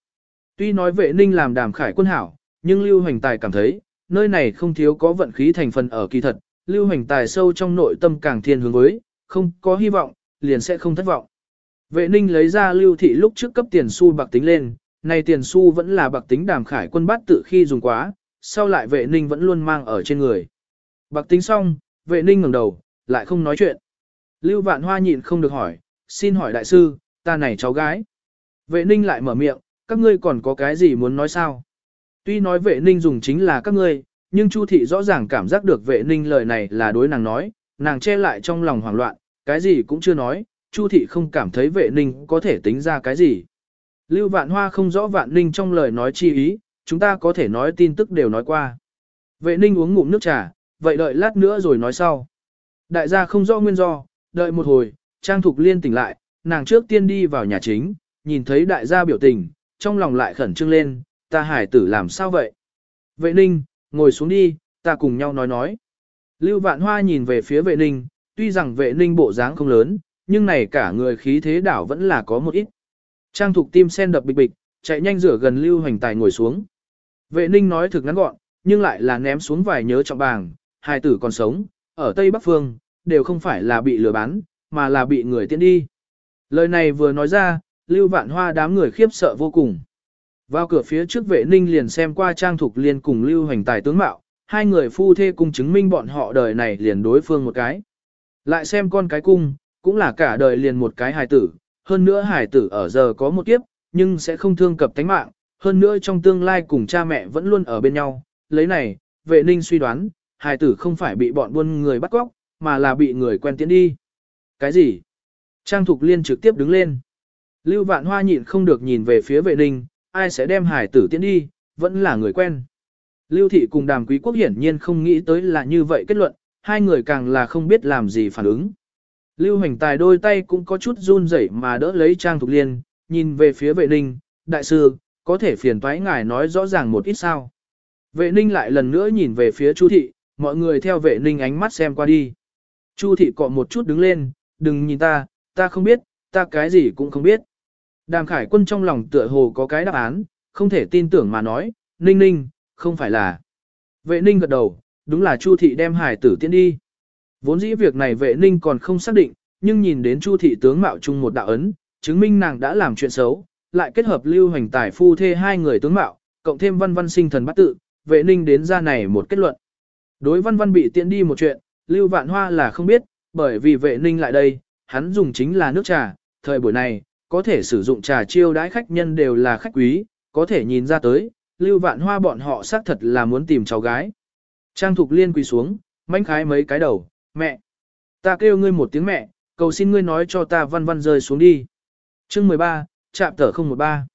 Tuy nói vệ ninh làm đàm khải quân hảo, nhưng Lưu Hành Tài cảm thấy, nơi này không thiếu có vận khí thành phần ở kỳ thật, Lưu Hành Tài sâu trong nội tâm càng thiên hướng với, không có hy vọng, liền sẽ không thất vọng. Vệ ninh lấy ra Lưu Thị lúc trước cấp tiền xu bạc tính lên, này tiền xu vẫn là bạc tính đàm khải quân bát tự khi dùng quá, sau lại vệ ninh vẫn luôn mang ở trên người. Bạc tính xong, vệ ninh ngẩng đầu, lại không nói chuyện. Lưu vạn hoa nhịn không được hỏi, xin hỏi đại sư, ta này cháu gái. Vệ ninh lại mở miệng, các ngươi còn có cái gì muốn nói sao? Tuy nói vệ ninh dùng chính là các ngươi, nhưng Chu thị rõ ràng cảm giác được vệ ninh lời này là đối nàng nói, nàng che lại trong lòng hoảng loạn, cái gì cũng chưa nói, Chu thị không cảm thấy vệ ninh có thể tính ra cái gì. Lưu Vạn Hoa không rõ Vạn Ninh trong lời nói chi ý, chúng ta có thể nói tin tức đều nói qua. Vệ Ninh uống ngụm nước trà, vậy đợi lát nữa rồi nói sau. Đại gia không rõ nguyên do, đợi một hồi, Trang Thục Liên tỉnh lại, nàng trước tiên đi vào nhà chính, nhìn thấy đại gia biểu tình, trong lòng lại khẩn trương lên, ta hải tử làm sao vậy? Vệ ninh, ngồi xuống đi, ta cùng nhau nói nói. Lưu Vạn Hoa nhìn về phía vệ ninh, tuy rằng vệ ninh bộ dáng không lớn, nhưng này cả người khí thế đảo vẫn là có một ít. Trang Thục tim sen đập bịch bịch, chạy nhanh rửa gần Lưu Hoành Tài ngồi xuống. Vệ ninh nói thực ngắn gọn, nhưng lại là ném xuống vài nhớ trọng bàng, hai tử còn sống, ở Tây Bắc Phương, đều không phải là bị lừa bán, mà là bị người tiễn đi. Lời này vừa nói ra, Lưu Vạn Hoa đám người khiếp sợ vô cùng. Vào cửa phía trước vệ ninh liền xem qua Trang Thục Liên cùng Lưu Hoành Tài tướng mạo, hai người phu thê cùng chứng minh bọn họ đời này liền đối phương một cái. Lại xem con cái cung, cũng là cả đời liền một cái hài tử, hơn nữa hài tử ở giờ có một kiếp, nhưng sẽ không thương cập tánh mạng, hơn nữa trong tương lai cùng cha mẹ vẫn luôn ở bên nhau. Lấy này, vệ ninh suy đoán, hài tử không phải bị bọn buôn người bắt cóc, mà là bị người quen tiến đi. Cái gì? Trang Thục Liên trực tiếp đứng lên. Lưu Vạn Hoa nhịn không được nhìn về phía vệ ninh, ai sẽ đem hải tử tiến đi, vẫn là người quen. Lưu Thị cùng đàm quý quốc hiển nhiên không nghĩ tới là như vậy kết luận, hai người càng là không biết làm gì phản ứng. Lưu Hành Tài đôi tay cũng có chút run rẩy mà đỡ lấy Trang Thục Liên, nhìn về phía vệ ninh, đại sư, có thể phiền toái ngài nói rõ ràng một ít sao. Vệ ninh lại lần nữa nhìn về phía Chu Thị, mọi người theo vệ ninh ánh mắt xem qua đi. Chu Thị cọ một chút đứng lên, đừng nhìn ta, ta không biết, ta cái gì cũng không biết. Đàm Khải Quân trong lòng tựa hồ có cái đáp án, không thể tin tưởng mà nói, ninh ninh, không phải là. Vệ ninh gật đầu, đúng là Chu Thị đem hải tử tiến đi. Vốn dĩ việc này vệ ninh còn không xác định, nhưng nhìn đến Chu Thị tướng mạo chung một đạo ấn, chứng minh nàng đã làm chuyện xấu, lại kết hợp lưu hành tài phu thê hai người tướng mạo, cộng thêm văn văn sinh thần bắt tự, vệ ninh đến ra này một kết luận. Đối văn văn bị tiễn đi một chuyện, lưu vạn hoa là không biết, bởi vì vệ ninh lại đây, hắn dùng chính là nước trà, thời buổi này, có thể sử dụng trà chiêu đãi khách nhân đều là khách quý, có thể nhìn ra tới, lưu vạn hoa bọn họ xác thật là muốn tìm cháu gái. Trang Thục Liên quỳ xuống, manh khái mấy cái đầu, mẹ. Ta kêu ngươi một tiếng mẹ, cầu xin ngươi nói cho ta văn văn rơi xuống đi. Chương 13, chạm tở 013.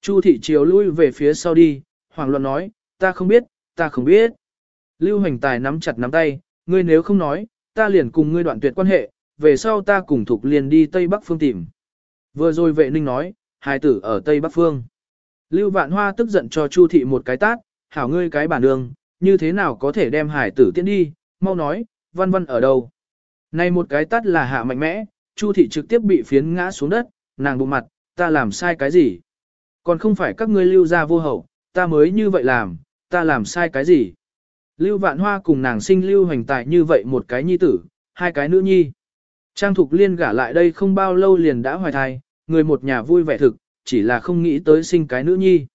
Chu thị chiều lui về phía sau đi, hoàng luân nói, ta không biết, ta không biết. Lưu Hoành tài nắm chặt nắm tay, ngươi nếu không nói, ta liền cùng ngươi đoạn tuyệt quan hệ, về sau ta cùng Thục Liên đi Tây Bắc Phương tìm. Vừa rồi vệ ninh nói, hai tử ở Tây Bắc Phương. Lưu Vạn Hoa tức giận cho Chu thị một cái tát, hảo ngươi cái bản đường, như thế nào có thể đem hải tử tiến đi, mau nói, văn văn ở đâu. Này một cái tát là hạ mạnh mẽ, Chu thị trực tiếp bị phiến ngã xuống đất, nàng bụng mặt, ta làm sai cái gì? Còn không phải các ngươi lưu ra vô hậu, ta mới như vậy làm, ta làm sai cái gì? Lưu Vạn Hoa cùng nàng sinh lưu hành tại như vậy một cái nhi tử, hai cái nữ nhi. Trang Thục Liên gả lại đây không bao lâu liền đã hoài thai, người một nhà vui vẻ thực, chỉ là không nghĩ tới sinh cái nữ nhi.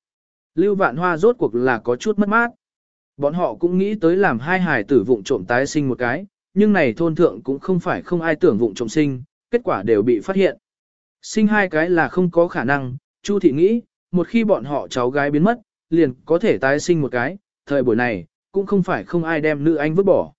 Lưu Vạn Hoa rốt cuộc là có chút mất mát. Bọn họ cũng nghĩ tới làm hai hài tử vụng trộm tái sinh một cái, nhưng này thôn thượng cũng không phải không ai tưởng vụng trộm sinh, kết quả đều bị phát hiện. Sinh hai cái là không có khả năng, Chu thị nghĩ, một khi bọn họ cháu gái biến mất, liền có thể tái sinh một cái, thời buổi này, cũng không phải không ai đem nữ anh vứt bỏ.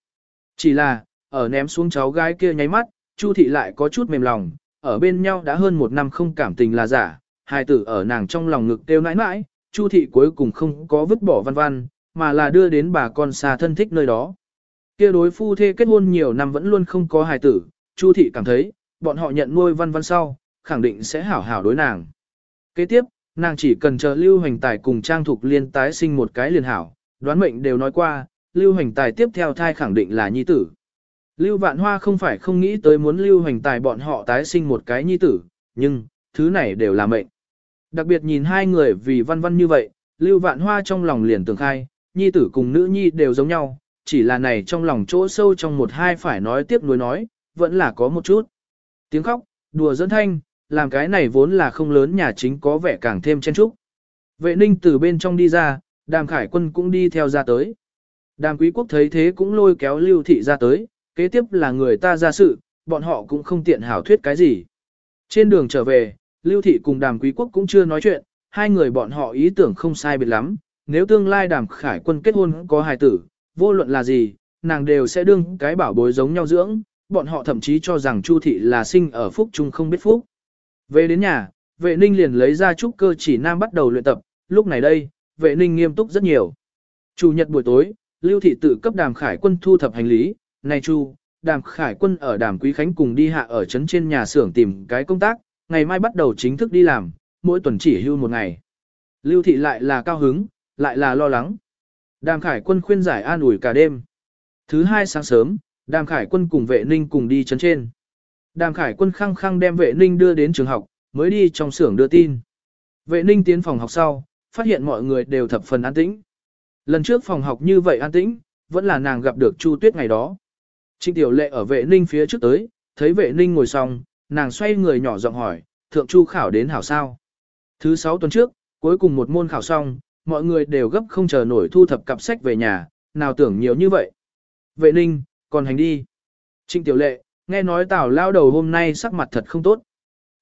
Chỉ là, ở ném xuống cháu gái kia nháy mắt, Chu thị lại có chút mềm lòng, ở bên nhau đã hơn một năm không cảm tình là giả, hai tử ở nàng trong lòng ngực tiêu nãi nãi, Chu thị cuối cùng không có vứt bỏ văn văn, mà là đưa đến bà con xa thân thích nơi đó. Kia đối phu thê kết hôn nhiều năm vẫn luôn không có hài tử, Chu thị cảm thấy, bọn họ nhận nuôi văn văn sau, khẳng định sẽ hảo hảo đối nàng. Kế tiếp, nàng chỉ cần chờ Lưu Hành Tài cùng Trang Thục Liên tái sinh một cái liền hảo, đoán mệnh đều nói qua, Lưu Hành Tài tiếp theo thai khẳng định là nhi tử. Lưu Vạn Hoa không phải không nghĩ tới muốn Lưu Hành Tài bọn họ tái sinh một cái nhi tử, nhưng, thứ này đều là mệnh. Đặc biệt nhìn hai người vì văn văn như vậy, Lưu Vạn Hoa trong lòng liền tưởng khai, nhi tử cùng nữ nhi đều giống nhau, chỉ là này trong lòng chỗ sâu trong một hai phải nói tiếp nối nói, vẫn là có một chút. Tiếng khóc, đùa dẫn thanh, làm cái này vốn là không lớn nhà chính có vẻ càng thêm chen trúc. Vệ ninh từ bên trong đi ra, đàm khải quân cũng đi theo ra tới. Đàm quý quốc thấy thế cũng lôi kéo lưu thị ra tới, kế tiếp là người ta ra sự, bọn họ cũng không tiện hảo thuyết cái gì. Trên đường trở về, lưu thị cùng đàm quý quốc cũng chưa nói chuyện, hai người bọn họ ý tưởng không sai biệt lắm, nếu tương lai đàm khải quân kết hôn có hài tử, vô luận là gì, nàng đều sẽ đương cái bảo bối giống nhau dưỡng, bọn họ thậm chí cho rằng Chu thị là sinh ở phúc chung không biết phúc. Về đến nhà, vệ ninh liền lấy ra trúc cơ chỉ nam bắt đầu luyện tập, lúc này đây, vệ ninh nghiêm túc rất nhiều. Chủ nhật buổi tối, lưu thị tự cấp đàm khải quân thu thập hành lý, này chu, Đàm Khải Quân ở Đàm Quý Khánh cùng đi hạ ở trấn trên nhà xưởng tìm cái công tác, ngày mai bắt đầu chính thức đi làm, mỗi tuần chỉ hưu một ngày. Lưu Thị lại là cao hứng, lại là lo lắng. Đàm Khải Quân khuyên giải an ủi cả đêm. Thứ hai sáng sớm, Đàm Khải Quân cùng vệ ninh cùng đi trấn trên. Đàm Khải Quân khăng khăng đem vệ ninh đưa đến trường học, mới đi trong xưởng đưa tin. Vệ ninh tiến phòng học sau, phát hiện mọi người đều thập phần an tĩnh. Lần trước phòng học như vậy an tĩnh, vẫn là nàng gặp được Chu Tuyết ngày đó. Trịnh Tiểu Lệ ở vệ ninh phía trước tới, thấy vệ ninh ngồi xong, nàng xoay người nhỏ giọng hỏi, thượng Chu khảo đến hảo sao. Thứ sáu tuần trước, cuối cùng một môn khảo xong, mọi người đều gấp không chờ nổi thu thập cặp sách về nhà, nào tưởng nhiều như vậy. Vệ ninh, còn hành đi. Trịnh Tiểu Lệ, nghe nói Tào lao đầu hôm nay sắc mặt thật không tốt.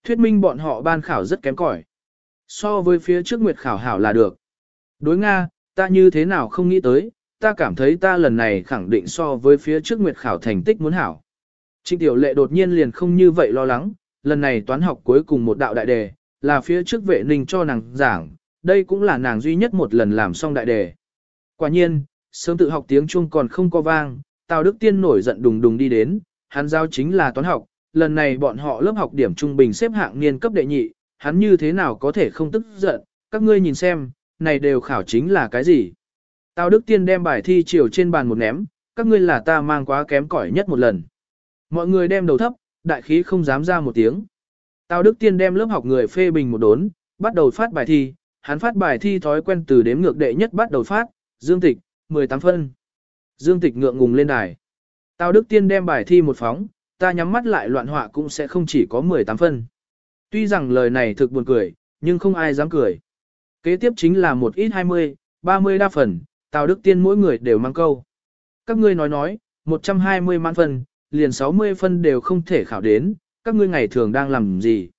Thuyết minh bọn họ ban khảo rất kém cỏi. So với phía trước nguyệt khảo hảo là được. Đối Nga, ta như thế nào không nghĩ tới, ta cảm thấy ta lần này khẳng định so với phía trước nguyệt khảo thành tích muốn hảo. Trịnh Tiểu Lệ đột nhiên liền không như vậy lo lắng, lần này toán học cuối cùng một đạo đại đề, là phía trước vệ ninh cho nàng giảng, đây cũng là nàng duy nhất một lần làm xong đại đề. Quả nhiên, sớm tự học tiếng Trung còn không có vang, Tào Đức Tiên nổi giận đùng đùng đi đến, hắn giao chính là toán học, lần này bọn họ lớp học điểm trung bình xếp hạng niên cấp đệ nhị, hắn như thế nào có thể không tức giận, các ngươi nhìn xem, này đều khảo chính là cái gì. Tào Đức Tiên đem bài thi chiều trên bàn một ném, các ngươi là ta mang quá kém cỏi nhất một lần. Mọi người đem đầu thấp, đại khí không dám ra một tiếng. Tào Đức Tiên đem lớp học người phê bình một đốn, bắt đầu phát bài thi, hắn phát bài thi thói quen từ đếm ngược đệ nhất bắt đầu phát, Dương Tịch, 18 phân. Dương Tịch ngượng ngùng lên đài. Tào Đức Tiên đem bài thi một phóng, ta nhắm mắt lại loạn họa cũng sẽ không chỉ có 18 phân. Tuy rằng lời này thực buồn cười, nhưng không ai dám cười. Kế tiếp chính là một ít 20, 30 đa phần, Tào Đức Tiên mỗi người đều mang câu. Các ngươi nói nói, 120 mãn phân, liền 60 phân đều không thể khảo đến, các ngươi ngày thường đang làm gì?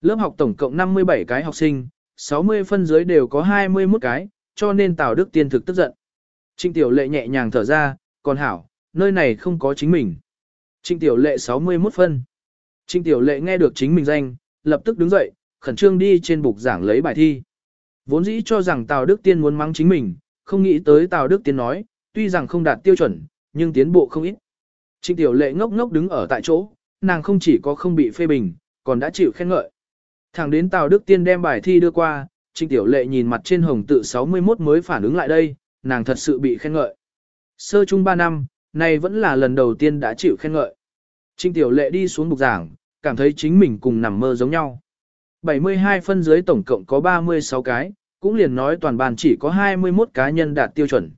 Lớp học tổng cộng 57 cái học sinh, 60 phân dưới đều có 21 cái, cho nên Tào Đức Tiên thực tức giận. Trịnh Tiểu Lệ nhẹ nhàng thở ra, còn hảo, nơi này không có chính mình. Trịnh Tiểu Lệ 61 phân. Trịnh Tiểu Lệ nghe được chính mình danh, lập tức đứng dậy, khẩn trương đi trên bục giảng lấy bài thi. Vốn dĩ cho rằng Tào Đức Tiên muốn mắng chính mình, không nghĩ tới Tào Đức Tiên nói, tuy rằng không đạt tiêu chuẩn, nhưng tiến bộ không ít. Trịnh Tiểu Lệ ngốc ngốc đứng ở tại chỗ, nàng không chỉ có không bị phê bình, còn đã chịu khen ngợi. Thẳng đến Tào Đức Tiên đem bài thi đưa qua, Trịnh Tiểu Lệ nhìn mặt trên hồng tự 61 mới phản ứng lại đây, nàng thật sự bị khen ngợi. Sơ trung 3 năm, này vẫn là lần đầu tiên đã chịu khen ngợi. Trịnh Tiểu Lệ đi xuống bục giảng, cảm thấy chính mình cùng nằm mơ giống nhau. 72 phân dưới tổng cộng có 36 cái, cũng liền nói toàn bàn chỉ có 21 cá nhân đạt tiêu chuẩn.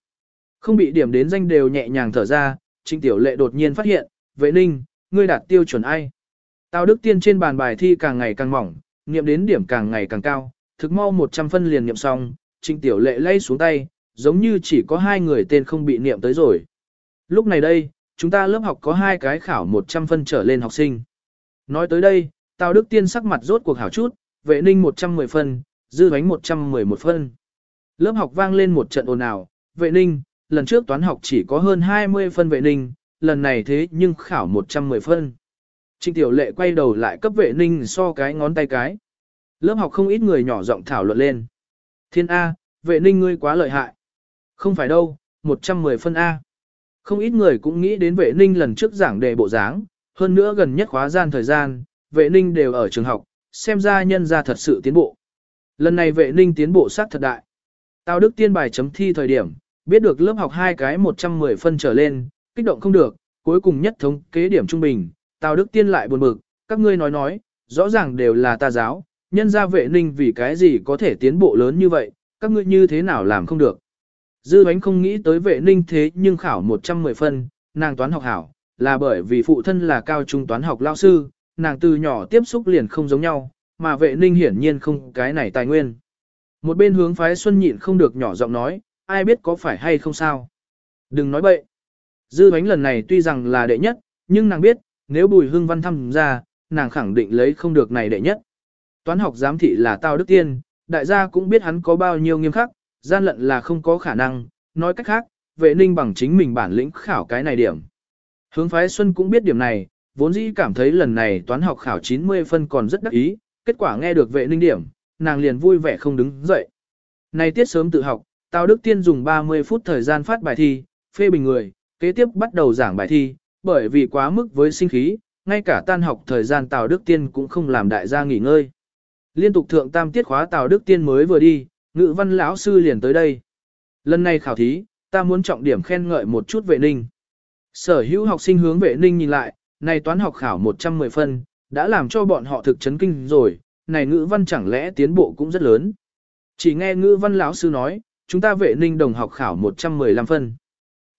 Không bị điểm đến danh đều nhẹ nhàng thở ra, Trịnh Tiểu Lệ đột nhiên phát hiện, vệ ninh, ngươi đạt tiêu chuẩn ai? Tào Đức Tiên trên bàn bài thi càng ngày càng mỏng, niệm đến điểm càng ngày càng cao, thực mau 100 phân liền niệm xong, Trịnh Tiểu Lệ lay xuống tay, giống như chỉ có hai người tên không bị niệm tới rồi. Lúc này đây, chúng ta lớp học có hai cái khảo 100 phân trở lên học sinh. Nói tới đây, Tào Đức Tiên sắc mặt rốt cuộc hảo chút, vệ ninh 110 phân, dư bánh 111 phân. Lớp học vang lên một trận ồn ào, vệ ninh, lần trước toán học chỉ có hơn 20 phân vệ ninh, lần này thế nhưng khảo 110 phân. Trịnh Tiểu Lệ quay đầu lại cấp vệ ninh so cái ngón tay cái. Lớp học không ít người nhỏ giọng thảo luận lên. Thiên A, vệ ninh ngươi quá lợi hại. Không phải đâu, 110 phân A. Không ít người cũng nghĩ đến vệ ninh lần trước giảng đề bộ dáng, hơn nữa gần nhất khóa gian thời gian, vệ ninh đều ở trường học, xem ra nhân ra thật sự tiến bộ. Lần này vệ ninh tiến bộ sát thật đại. Tào Đức tiên bài chấm thi thời điểm, biết được lớp học hai cái 110 phân trở lên, kích động không được, cuối cùng nhất thống kế điểm trung bình, Tào Đức tiên lại buồn bực, các ngươi nói nói, rõ ràng đều là ta giáo, nhân ra vệ ninh vì cái gì có thể tiến bộ lớn như vậy, các ngươi như thế nào làm không được. Dư bánh không nghĩ tới vệ ninh thế nhưng khảo 110 phân, nàng toán học hảo, là bởi vì phụ thân là cao trung toán học lao sư, nàng từ nhỏ tiếp xúc liền không giống nhau, mà vệ ninh hiển nhiên không cái này tài nguyên. Một bên hướng phái xuân nhịn không được nhỏ giọng nói, ai biết có phải hay không sao. Đừng nói bậy. Dư bánh lần này tuy rằng là đệ nhất, nhưng nàng biết, nếu bùi hương văn thăm ra, nàng khẳng định lấy không được này đệ nhất. Toán học giám thị là Tao Đức Tiên, đại gia cũng biết hắn có bao nhiêu nghiêm khắc, gian lận là không có khả năng, nói cách khác, vệ ninh bằng chính mình bản lĩnh khảo cái này điểm. Hướng phái Xuân cũng biết điểm này, vốn dĩ cảm thấy lần này toán học khảo 90 phân còn rất đắc ý, kết quả nghe được vệ ninh điểm, nàng liền vui vẻ không đứng dậy. Này tiết sớm tự học, Tào Đức Tiên dùng 30 phút thời gian phát bài thi, phê bình người, kế tiếp bắt đầu giảng bài thi, bởi vì quá mức với sinh khí, ngay cả tan học thời gian Tào Đức Tiên cũng không làm đại gia nghỉ ngơi. Liên tục thượng tam tiết khóa Tào Đức Tiên mới vừa đi, ngữ văn lão sư liền tới đây. Lần này khảo thí, ta muốn trọng điểm khen ngợi một chút vệ ninh. Sở hữu học sinh hướng vệ ninh nhìn lại, này toán học khảo 110 phân, đã làm cho bọn họ thực chấn kinh rồi, này ngữ văn chẳng lẽ tiến bộ cũng rất lớn. Chỉ nghe ngữ văn lão sư nói, chúng ta vệ ninh đồng học khảo 115 phân.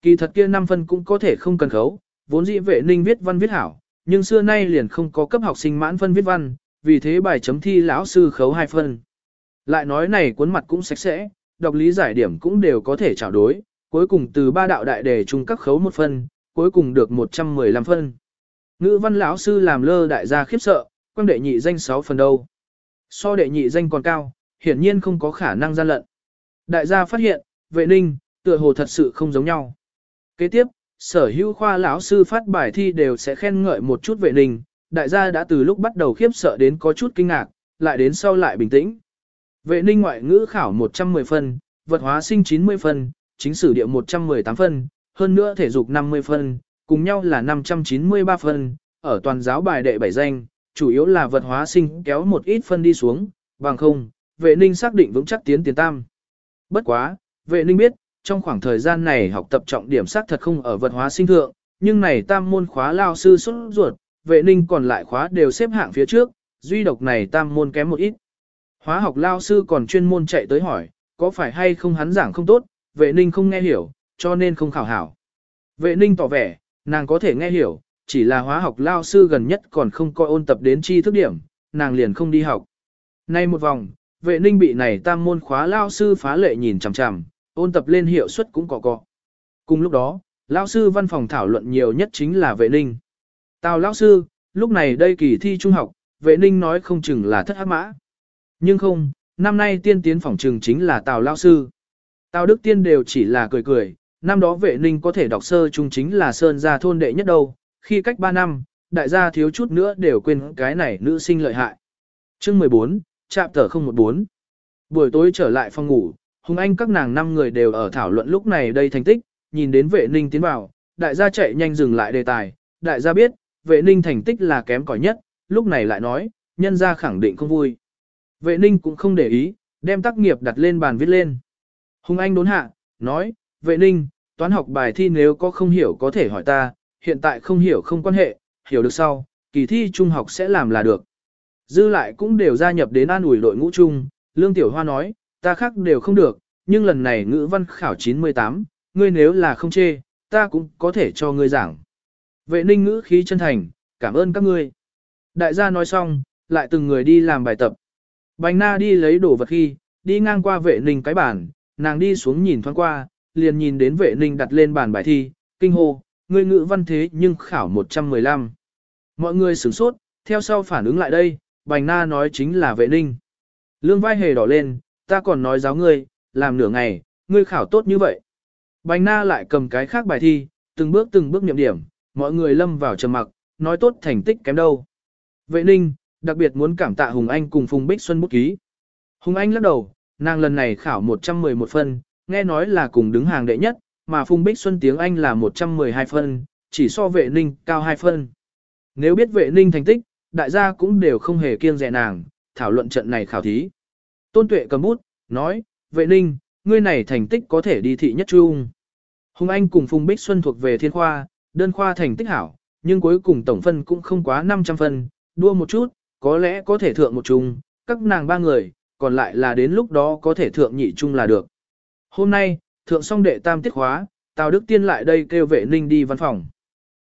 Kỳ thật kia 5 phân cũng có thể không cần khấu, vốn dĩ vệ ninh viết văn viết hảo, nhưng xưa nay liền không có cấp học sinh mãn phân viết văn, vì thế bài chấm thi lão sư khấu 2 phân. Lại nói này cuốn mặt cũng sạch sẽ, đọc lý giải điểm cũng đều có thể trả đối, cuối cùng từ ba đạo đại đề chung các khấu một phân, cuối cùng được 115 phân. Ngữ văn lão sư làm lơ đại gia khiếp sợ, quang đệ nhị danh 6 phần đâu. So đệ nhị danh còn cao, hiển nhiên không có khả năng gian lận. Đại gia phát hiện, vệ ninh, tựa hồ thật sự không giống nhau. Kế tiếp, sở hữu khoa lão sư phát bài thi đều sẽ khen ngợi một chút vệ ninh, đại gia đã từ lúc bắt đầu khiếp sợ đến có chút kinh ngạc, lại đến sau lại bình tĩnh. Vệ ninh ngoại ngữ khảo 110 phân, vật hóa sinh 90 phân, chính sử địa 118 phân, hơn nữa thể dục 50 phân, cùng nhau là 593 phân, ở toàn giáo bài đệ bảy danh, chủ yếu là vật hóa sinh kéo một ít phân đi xuống, bằng không, vệ ninh xác định vững chắc tiến tiền tam. Bất quá, vệ ninh biết, trong khoảng thời gian này học tập trọng điểm xác thật không ở vật hóa sinh thượng, nhưng này tam môn khóa lao sư xuất ruột, vệ ninh còn lại khóa đều xếp hạng phía trước, duy độc này tam môn kém một ít. Hóa học lao sư còn chuyên môn chạy tới hỏi, có phải hay không hắn giảng không tốt, vệ ninh không nghe hiểu, cho nên không khảo hảo. Vệ ninh tỏ vẻ, nàng có thể nghe hiểu, chỉ là hóa học lao sư gần nhất còn không coi ôn tập đến chi thức điểm, nàng liền không đi học. Nay một vòng, vệ ninh bị này tam môn khóa lao sư phá lệ nhìn chằm chằm, ôn tập lên hiệu suất cũng cọ cọ. Cùng lúc đó, lao sư văn phòng thảo luận nhiều nhất chính là vệ ninh. Tào lao sư, lúc này đây kỳ thi trung học, vệ ninh nói không chừng là thất hắc mã. Nhưng không, năm nay tiên tiến phòng trường chính là Tào lao sư. Tào Đức Tiên đều chỉ là cười cười, năm đó vệ ninh có thể đọc sơ trung chính là Sơn gia thôn đệ nhất đâu, khi cách 3 năm, đại gia thiếu chút nữa đều quên cái này nữ sinh lợi hại. Chương 14, chạm tờ 014. Buổi tối trở lại phòng ngủ, Hùng Anh các nàng năm người đều ở thảo luận lúc này đây thành tích, nhìn đến vệ ninh tiến vào, đại gia chạy nhanh dừng lại đề tài, đại gia biết, vệ ninh thành tích là kém cỏi nhất, lúc này lại nói, nhân gia khẳng định không vui. Vệ ninh cũng không để ý, đem tác nghiệp đặt lên bàn viết lên. Hùng Anh đốn hạ, nói, vệ ninh, toán học bài thi nếu có không hiểu có thể hỏi ta, hiện tại không hiểu không quan hệ, hiểu được sau, kỳ thi trung học sẽ làm là được. Dư lại cũng đều gia nhập đến an ủi đội ngũ chung, Lương Tiểu Hoa nói, ta khác đều không được, nhưng lần này ngữ văn khảo 98, ngươi nếu là không chê, ta cũng có thể cho ngươi giảng. Vệ ninh ngữ khí chân thành, cảm ơn các ngươi. Đại gia nói xong, lại từng người đi làm bài tập. Bành na đi lấy đồ vật khi, đi ngang qua vệ ninh cái bàn, nàng đi xuống nhìn thoáng qua, liền nhìn đến vệ ninh đặt lên bàn bài thi, kinh hô, ngươi ngữ văn thế nhưng khảo 115. Mọi người sửng sốt, theo sau phản ứng lại đây, bành na nói chính là vệ ninh. Lương vai hề đỏ lên, ta còn nói giáo ngươi, làm nửa ngày, ngươi khảo tốt như vậy. Bành na lại cầm cái khác bài thi, từng bước từng bước nhậm điểm, mọi người lâm vào trầm mặc, nói tốt thành tích kém đâu. Vệ ninh, đặc biệt muốn cảm tạ Hùng Anh cùng Phùng Bích Xuân bút ký. Hùng Anh lắc đầu, nàng lần này khảo 111 phân, nghe nói là cùng đứng hàng đệ nhất, mà Phùng Bích Xuân tiếng Anh là 112 phân, chỉ so vệ ninh cao 2 phân. Nếu biết vệ ninh thành tích, đại gia cũng đều không hề kiêng dè nàng, thảo luận trận này khảo thí. Tôn Tuệ cầm bút, nói, vệ ninh, ngươi này thành tích có thể đi thị nhất trung. Hùng Anh cùng Phùng Bích Xuân thuộc về thiên khoa, đơn khoa thành tích hảo, nhưng cuối cùng tổng phân cũng không quá 500 phân, đua một chút, có lẽ có thể thượng một trung, các nàng ba người, còn lại là đến lúc đó có thể thượng nhị trung là được. Hôm nay, thượng xong đệ tam tiết khóa, Tào Đức Tiên lại đây kêu vệ ninh đi văn phòng.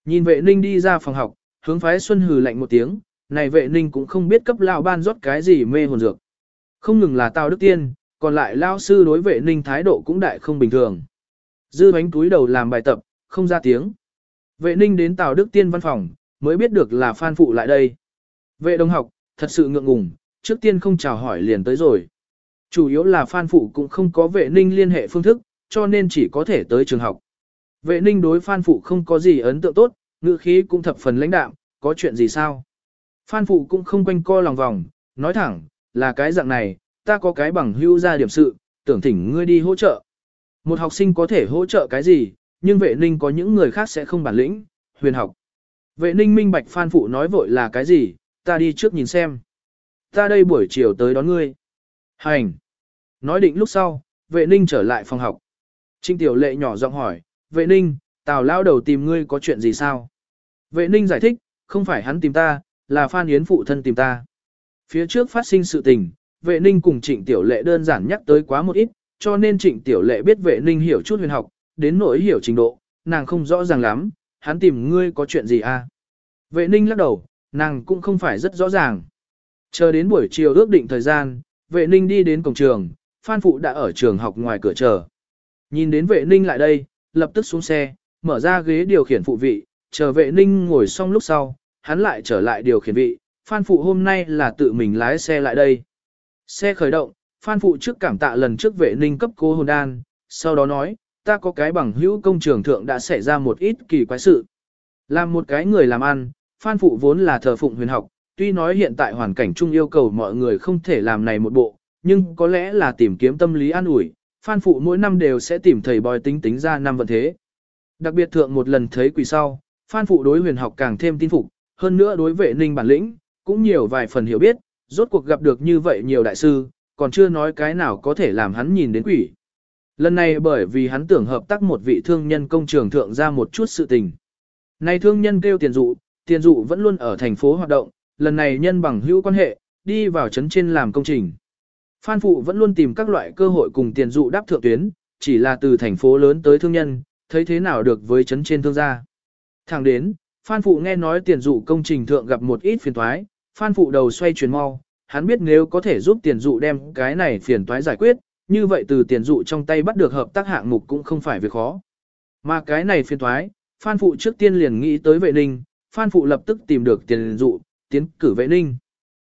Nhìn vệ ninh đi ra phòng học, hướng phái Xuân hừ lạnh một tiếng, này vệ ninh cũng không biết cấp lao ban rót cái gì mê hồn dược. Không ngừng là Tào Đức Tiên, còn lại lao sư đối vệ ninh thái độ cũng đại không bình thường. Dư bánh túi đầu làm bài tập, không ra tiếng. Vệ ninh đến Tào Đức Tiên văn phòng, mới biết được là Phan Phụ lại đây. Vệ đồng học, thật sự ngượng ngùng, trước tiên không chào hỏi liền tới rồi. Chủ yếu là Phan Phụ cũng không có vệ ninh liên hệ phương thức, cho nên chỉ có thể tới trường học. Vệ ninh đối Phan Phụ không có gì ấn tượng tốt, ngữ khí cũng thập phần lãnh đạm, có chuyện gì sao? Phan Phụ cũng không quanh co lòng vòng, nói thẳng, là cái dạng này, ta có cái bằng hưu ra điểm sự, tưởng thỉnh ngươi đi hỗ trợ. Một học sinh có thể hỗ trợ cái gì, nhưng vệ ninh có những người khác sẽ không bản lĩnh, huyền học. Vệ ninh minh bạch Phan Phụ nói vội là cái gì, ta đi trước nhìn xem. Ta đây buổi chiều tới đón ngươi. Hành. Nói định lúc sau, vệ ninh trở lại phòng học. Trinh Tiểu Lệ nhỏ giọng hỏi, vệ ninh, tào lao đầu tìm ngươi có chuyện gì sao? Vệ ninh giải thích, không phải hắn tìm ta, là Phan Yến phụ thân tìm ta. Phía trước phát sinh sự tình, vệ ninh cùng trịnh Tiểu Lệ đơn giản nhắc tới quá một ít, cho nên trịnh Tiểu Lệ biết vệ ninh hiểu chút huyền học, đến nỗi hiểu trình độ, nàng không rõ ràng lắm, hắn tìm ngươi có chuyện gì à? Vệ ninh lắc đầu, nàng cũng không phải rất rõ ràng. Chờ đến buổi chiều ước định thời gian, vệ ninh đi đến cổng trường, Phan Phụ đã ở trường học ngoài cửa chờ. Nhìn đến vệ ninh lại đây, lập tức xuống xe, mở ra ghế điều khiển phụ vị, chờ vệ ninh ngồi xong lúc sau, hắn lại trở lại điều khiển vị, Phan Phụ hôm nay là tự mình lái xe lại đây. Xe khởi động, Phan Phụ trước cảm tạ lần trước vệ ninh cấp cô hồn đan, sau đó nói, ta có cái bằng hữu công trường thượng đã xảy ra một ít kỳ quái sự. Làm một cái người làm ăn, Phan Phụ vốn là thờ phụng huyền học, tuy nói hiện tại hoàn cảnh chung yêu cầu mọi người không thể làm này một bộ, nhưng có lẽ là tìm kiếm tâm lý an ủi, Phan Phụ mỗi năm đều sẽ tìm thầy bói tính tính ra năm vận thế. Đặc biệt thượng một lần thấy quỷ sau, Phan Phụ đối huyền học càng thêm tin phục, hơn nữa đối vệ ninh bản lĩnh, cũng nhiều vài phần hiểu biết, rốt cuộc gặp được như vậy nhiều đại sư, còn chưa nói cái nào có thể làm hắn nhìn đến quỷ. Lần này bởi vì hắn tưởng hợp tác một vị thương nhân công trường thượng ra một chút sự tình. Này thương nhân kêu tiền dụ, tiền dụ vẫn luôn ở thành phố hoạt động, lần này nhân bằng hữu quan hệ, đi vào trấn trên làm công trình. Phan Phụ vẫn luôn tìm các loại cơ hội cùng tiền dụ đáp thượng tuyến, chỉ là từ thành phố lớn tới thương nhân, thấy thế nào được với chấn trên thương gia. Thẳng đến, Phan Phụ nghe nói tiền dụ công trình thượng gặp một ít phiền toái, Phan Phụ đầu xoay chuyển mau, hắn biết nếu có thể giúp tiền dụ đem cái này phiền toái giải quyết, như vậy từ tiền dụ trong tay bắt được hợp tác hạng mục cũng không phải việc khó. Mà cái này phiền toái, Phan Phụ trước tiên liền nghĩ tới vệ ninh, Phan Phụ lập tức tìm được tiền dụ, tiến cử vệ ninh.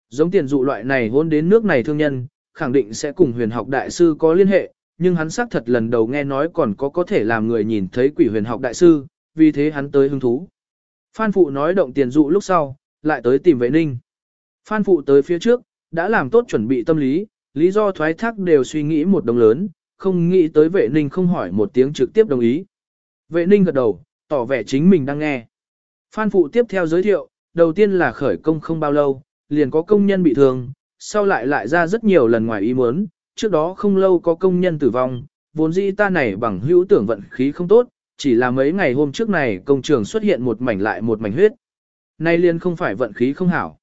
Giống tiền dụ loại này hôn đến nước này thương nhân, khẳng định sẽ cùng huyền học đại sư có liên hệ, nhưng hắn xác thật lần đầu nghe nói còn có có thể làm người nhìn thấy quỷ huyền học đại sư, vì thế hắn tới hứng thú. Phan Phụ nói động tiền dụ lúc sau, lại tới tìm vệ ninh. Phan Phụ tới phía trước, đã làm tốt chuẩn bị tâm lý, lý do thoái thác đều suy nghĩ một đồng lớn, không nghĩ tới vệ ninh không hỏi một tiếng trực tiếp đồng ý. Vệ ninh gật đầu, tỏ vẻ chính mình đang nghe. Phan Phụ tiếp theo giới thiệu, đầu tiên là khởi công không bao lâu, liền có công nhân bị thương, sau lại lại ra rất nhiều lần ngoài ý muốn, trước đó không lâu có công nhân tử vong, vốn dĩ ta này bằng hữu tưởng vận khí không tốt, chỉ là mấy ngày hôm trước này công trường xuất hiện một mảnh lại một mảnh huyết. Nay liền không phải vận khí không hảo.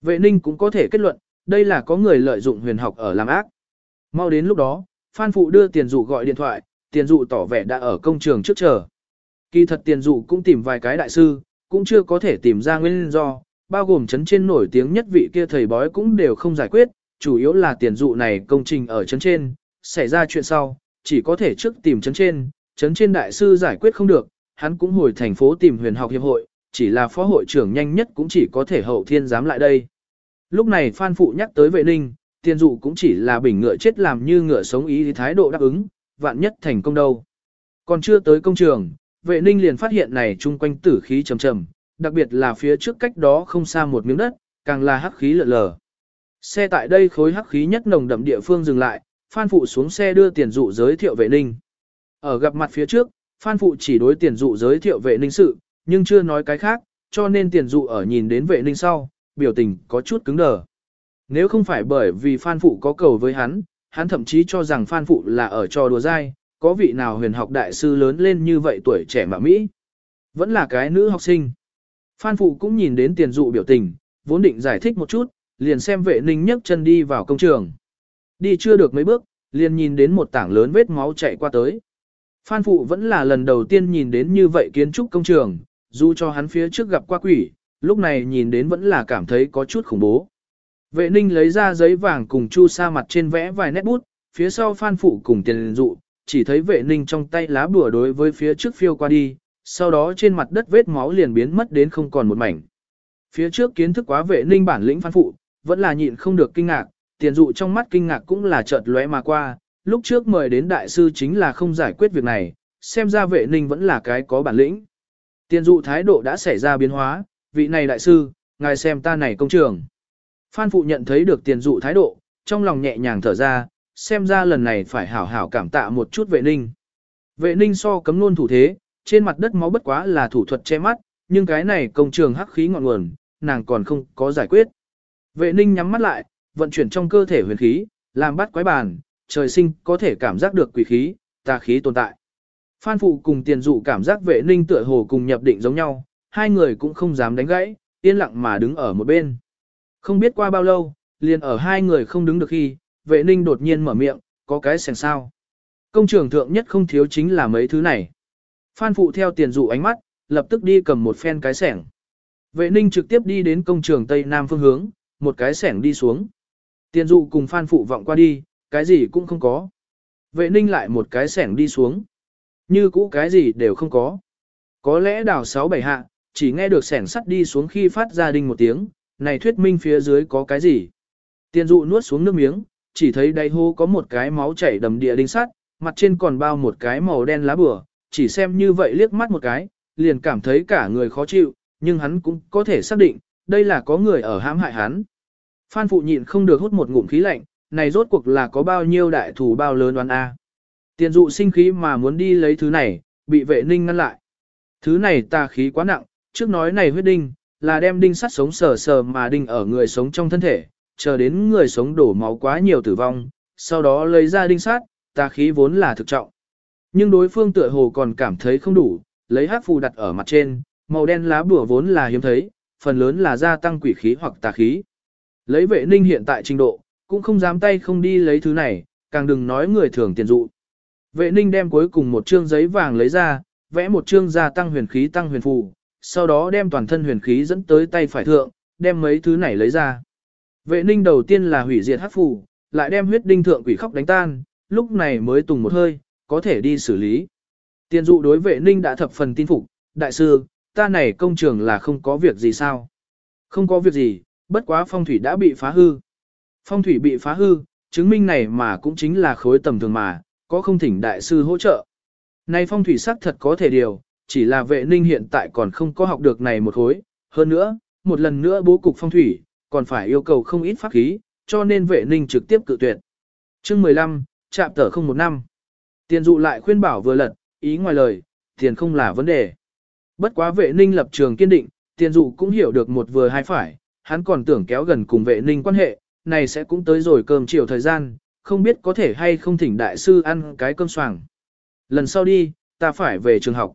Vệ ninh cũng có thể kết luận, đây là có người lợi dụng huyền học ở làm ác. Mau đến lúc đó, Phan Phụ đưa tiền dụ gọi điện thoại, tiền dụ tỏ vẻ đã ở công trường trước chờ. Kỳ thật tiền dụ cũng tìm vài cái đại sư, cũng chưa có thể tìm ra nguyên do, bao gồm chấn trên nổi tiếng nhất vị kia thầy bói cũng đều không giải quyết, chủ yếu là tiền dụ này công trình ở chấn trên, xảy ra chuyện sau, chỉ có thể trước tìm chấn trên, chấn trên đại sư giải quyết không được, hắn cũng hồi thành phố tìm huyền học hiệp hội, chỉ là phó hội trưởng nhanh nhất cũng chỉ có thể hậu thiên giám lại đây. Lúc này Phan Phụ nhắc tới vệ ninh, tiền dụ cũng chỉ là bình ngựa chết làm như ngựa sống ý thì thái độ đáp ứng, vạn nhất thành công đâu. Còn chưa tới công trường, vệ ninh liền phát hiện này chung quanh tử khí trầm trầm, đặc biệt là phía trước cách đó không xa một miếng đất, càng là hắc khí lợ lờ. Xe tại đây khối hắc khí nhất nồng đậm địa phương dừng lại, Phan Phụ xuống xe đưa tiền dụ giới thiệu vệ ninh. Ở gặp mặt phía trước, Phan Phụ chỉ đối tiền dụ giới thiệu vệ ninh sự, nhưng chưa nói cái khác, cho nên tiền dụ ở nhìn đến vệ ninh sau, biểu tình có chút cứng đờ. Nếu không phải bởi vì Phan Phụ có cầu với hắn, hắn thậm chí cho rằng Phan Phụ là ở trò đùa dai, có vị nào huyền học đại sư lớn lên như vậy tuổi trẻ mà Mỹ. Vẫn là cái nữ học sinh. Phan Phụ cũng nhìn đến tiền dụ biểu tình, vốn định giải thích một chút, liền xem vệ ninh nhấc chân đi vào công trường. Đi chưa được mấy bước, liền nhìn đến một tảng lớn vết máu chạy qua tới. Phan Phụ vẫn là lần đầu tiên nhìn đến như vậy kiến trúc công trường, dù cho hắn phía trước gặp qua quỷ, lúc này nhìn đến vẫn là cảm thấy có chút khủng bố. Vệ ninh lấy ra giấy vàng cùng chu sa mặt trên vẽ vài nét bút, phía sau Phan Phụ cùng tiền dụ, chỉ thấy vệ ninh trong tay lá bùa đối với phía trước phiêu qua đi, sau đó trên mặt đất vết máu liền biến mất đến không còn một mảnh. Phía trước kiến thức quá vệ ninh bản lĩnh Phan Phụ, vẫn là nhịn không được kinh ngạc, tiền dụ trong mắt kinh ngạc cũng là chợt lóe mà qua, lúc trước mời đến đại sư chính là không giải quyết việc này, xem ra vệ ninh vẫn là cái có bản lĩnh. Tiền dụ thái độ đã xảy ra biến hóa, vị này đại sư, ngài xem ta này công trường. Phan phụ nhận thấy được tiền dụ thái độ, trong lòng nhẹ nhàng thở ra, xem ra lần này phải hảo hảo cảm tạ một chút vệ ninh. Vệ ninh so cấm luôn thủ thế, trên mặt đất máu bất quá là thủ thuật che mắt, nhưng cái này công trường hắc khí ngọn nguồn, nàng còn không có giải quyết. Vệ ninh nhắm mắt lại, vận chuyển trong cơ thể huyền khí, làm bắt quái bàn, trời sinh có thể cảm giác được quỷ khí, tà khí tồn tại. Phan phụ cùng tiền dụ cảm giác vệ ninh tựa hồ cùng nhập định giống nhau, hai người cũng không dám đánh gãy, yên lặng mà đứng ở một bên. Không biết qua bao lâu, liền ở hai người không đứng được khi, vệ ninh đột nhiên mở miệng, có cái sèn sao. Công trường thượng nhất không thiếu chính là mấy thứ này. Phan phụ theo tiền dụ ánh mắt, lập tức đi cầm một phen cái sẻng. Vệ ninh trực tiếp đi đến công trường Tây Nam phương hướng, một cái sẻng đi xuống. Tiền dụ cùng phan phụ vọng qua đi, cái gì cũng không có. Vệ ninh lại một cái sẻng đi xuống. Như cũ cái gì đều không có. Có lẽ đào sáu bảy hạ, chỉ nghe được sẻng sắt đi xuống khi phát ra đinh một tiếng, này thuyết minh phía dưới có cái gì. Tiền dụ nuốt xuống nước miếng, chỉ thấy đáy hô có một cái máu chảy đầm địa đinh sắt, mặt trên còn bao một cái màu đen lá bừa, chỉ xem như vậy liếc mắt một cái, liền cảm thấy cả người khó chịu, nhưng hắn cũng có thể xác định, đây là có người ở hãm hại hắn. Phan phụ nhịn không được hút một ngụm khí lạnh, này rốt cuộc là có bao nhiêu đại thủ bao lớn đoán A. Tiền dụ sinh khí mà muốn đi lấy thứ này, bị vệ ninh ngăn lại. Thứ này tà khí quá nặng, trước nói này huyết đinh, là đem đinh sắt sống sờ sờ mà đinh ở người sống trong thân thể, chờ đến người sống đổ máu quá nhiều tử vong, sau đó lấy ra đinh sắt, tà khí vốn là thực trọng. Nhưng đối phương tựa hồ còn cảm thấy không đủ, lấy hắc phù đặt ở mặt trên, màu đen lá bùa vốn là hiếm thấy, phần lớn là gia tăng quỷ khí hoặc tà khí. Lấy vệ ninh hiện tại trình độ, cũng không dám tay không đi lấy thứ này, càng đừng nói người thường tiền dụ. Vệ ninh đem cuối cùng một chương giấy vàng lấy ra, vẽ một chương gia tăng huyền khí tăng huyền phù, sau đó đem toàn thân huyền khí dẫn tới tay phải thượng, đem mấy thứ này lấy ra. Vệ ninh đầu tiên là hủy diệt hắc phù, lại đem huyết đinh thượng quỷ khóc đánh tan, lúc này mới tùng một hơi, có thể đi xử lý. Tiền dụ đối vệ ninh đã thập phần tin phục, đại sư, ta này công trường là không có việc gì sao? Không có việc gì, bất quá phong thủy đã bị phá hư. Phong thủy bị phá hư, chứng minh này mà cũng chính là khối tầm thường mà, có không thỉnh đại sư hỗ trợ. Này phong thủy sắc thật có thể điều, chỉ là vệ ninh hiện tại còn không có học được này một khối. Hơn nữa, một lần nữa bố cục phong thủy, còn phải yêu cầu không ít pháp khí, cho nên vệ ninh trực tiếp cự tuyệt. chương 15, chạm tờ không một năm. Tiền dụ lại khuyên bảo vừa lật, ý ngoài lời, tiền không là vấn đề. Bất quá vệ ninh lập trường kiên định, tiền dụ cũng hiểu được một vừa hai phải, hắn còn tưởng kéo gần cùng vệ ninh quan hệ, này sẽ cũng tới rồi cơm chiều thời gian, không biết có thể hay không thỉnh đại sư ăn cái cơm soảng. Lần sau đi, ta phải về trường học.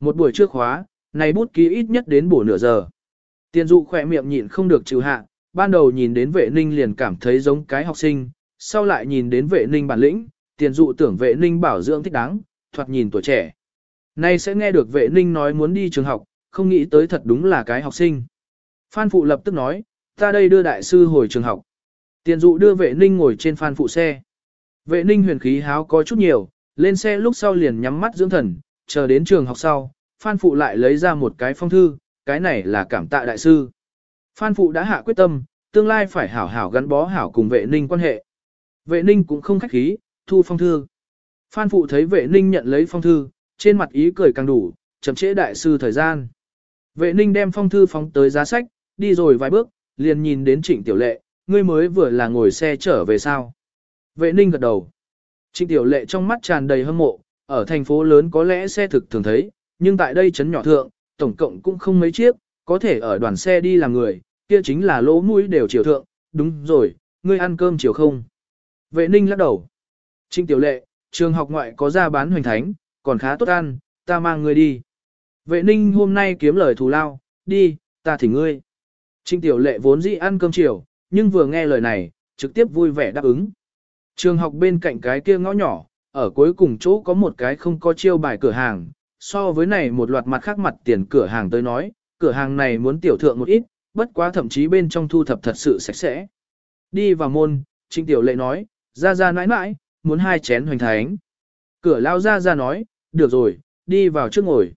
Một buổi trước khóa, này bút ký ít nhất đến bổ nửa giờ. Tiền dụ khỏe miệng nhịn không được trừ hạ, ban đầu nhìn đến vệ ninh liền cảm thấy giống cái học sinh, sau lại nhìn đến vệ ninh bản lĩnh, tiền dụ tưởng vệ ninh bảo dưỡng thích đáng, thoạt nhìn tuổi trẻ. Nay sẽ nghe được vệ ninh nói muốn đi trường học, không nghĩ tới thật đúng là cái học sinh. Phan Phụ lập tức nói, ta đây đưa đại sư hồi trường học. Tiền dụ đưa vệ ninh ngồi trên Phan Phụ xe. Vệ ninh huyền khí háo có chút nhiều, lên xe lúc sau liền nhắm mắt dưỡng thần, chờ đến trường học sau, Phan Phụ lại lấy ra một cái phong thư, cái này là cảm tạ đại sư. Phan Phụ đã hạ quyết tâm, tương lai phải hảo hảo gắn bó hảo cùng vệ ninh quan hệ. Vệ ninh cũng không khách khí, thu phong thư. Phan Phụ thấy vệ ninh nhận lấy phong thư, trên mặt ý cười càng đủ, chậm trễ đại sư thời gian. Vệ ninh đem phong thư phóng tới giá sách, đi rồi vài bước, liền nhìn đến trịnh tiểu lệ, ngươi mới vừa là ngồi xe trở về sao. Vệ ninh gật đầu. Trịnh tiểu lệ trong mắt tràn đầy hâm mộ, ở thành phố lớn có lẽ xe thực thường thấy, nhưng tại đây trấn nhỏ thượng, tổng cộng cũng không mấy chiếc, có thể ở đoàn xe đi làm người, kia chính là lỗ mũi đều chiều thượng, đúng rồi, ngươi ăn cơm chiều không. Vệ ninh lắc đầu. Trinh tiểu lệ, trường học ngoại có ra bán hoành thánh, còn khá tốt ăn, ta mang ngươi đi. Vệ ninh hôm nay kiếm lời thù lao, đi, ta thỉnh ngươi. Trinh tiểu lệ vốn dĩ ăn cơm chiều, nhưng vừa nghe lời này, trực tiếp vui vẻ đáp ứng. Trường học bên cạnh cái kia ngõ nhỏ, ở cuối cùng chỗ có một cái không có chiêu bài cửa hàng, so với này một loạt mặt khác mặt tiền cửa hàng tới nói, cửa hàng này muốn tiểu thượng một ít, bất quá thậm chí bên trong thu thập thật sự sạch sẽ. Đi vào môn, Trinh Tiểu Lệ nói, ra ra nãi nãi, muốn hai chén hoành thánh. Cửa lao ra ra nói, được rồi, đi vào trước ngồi.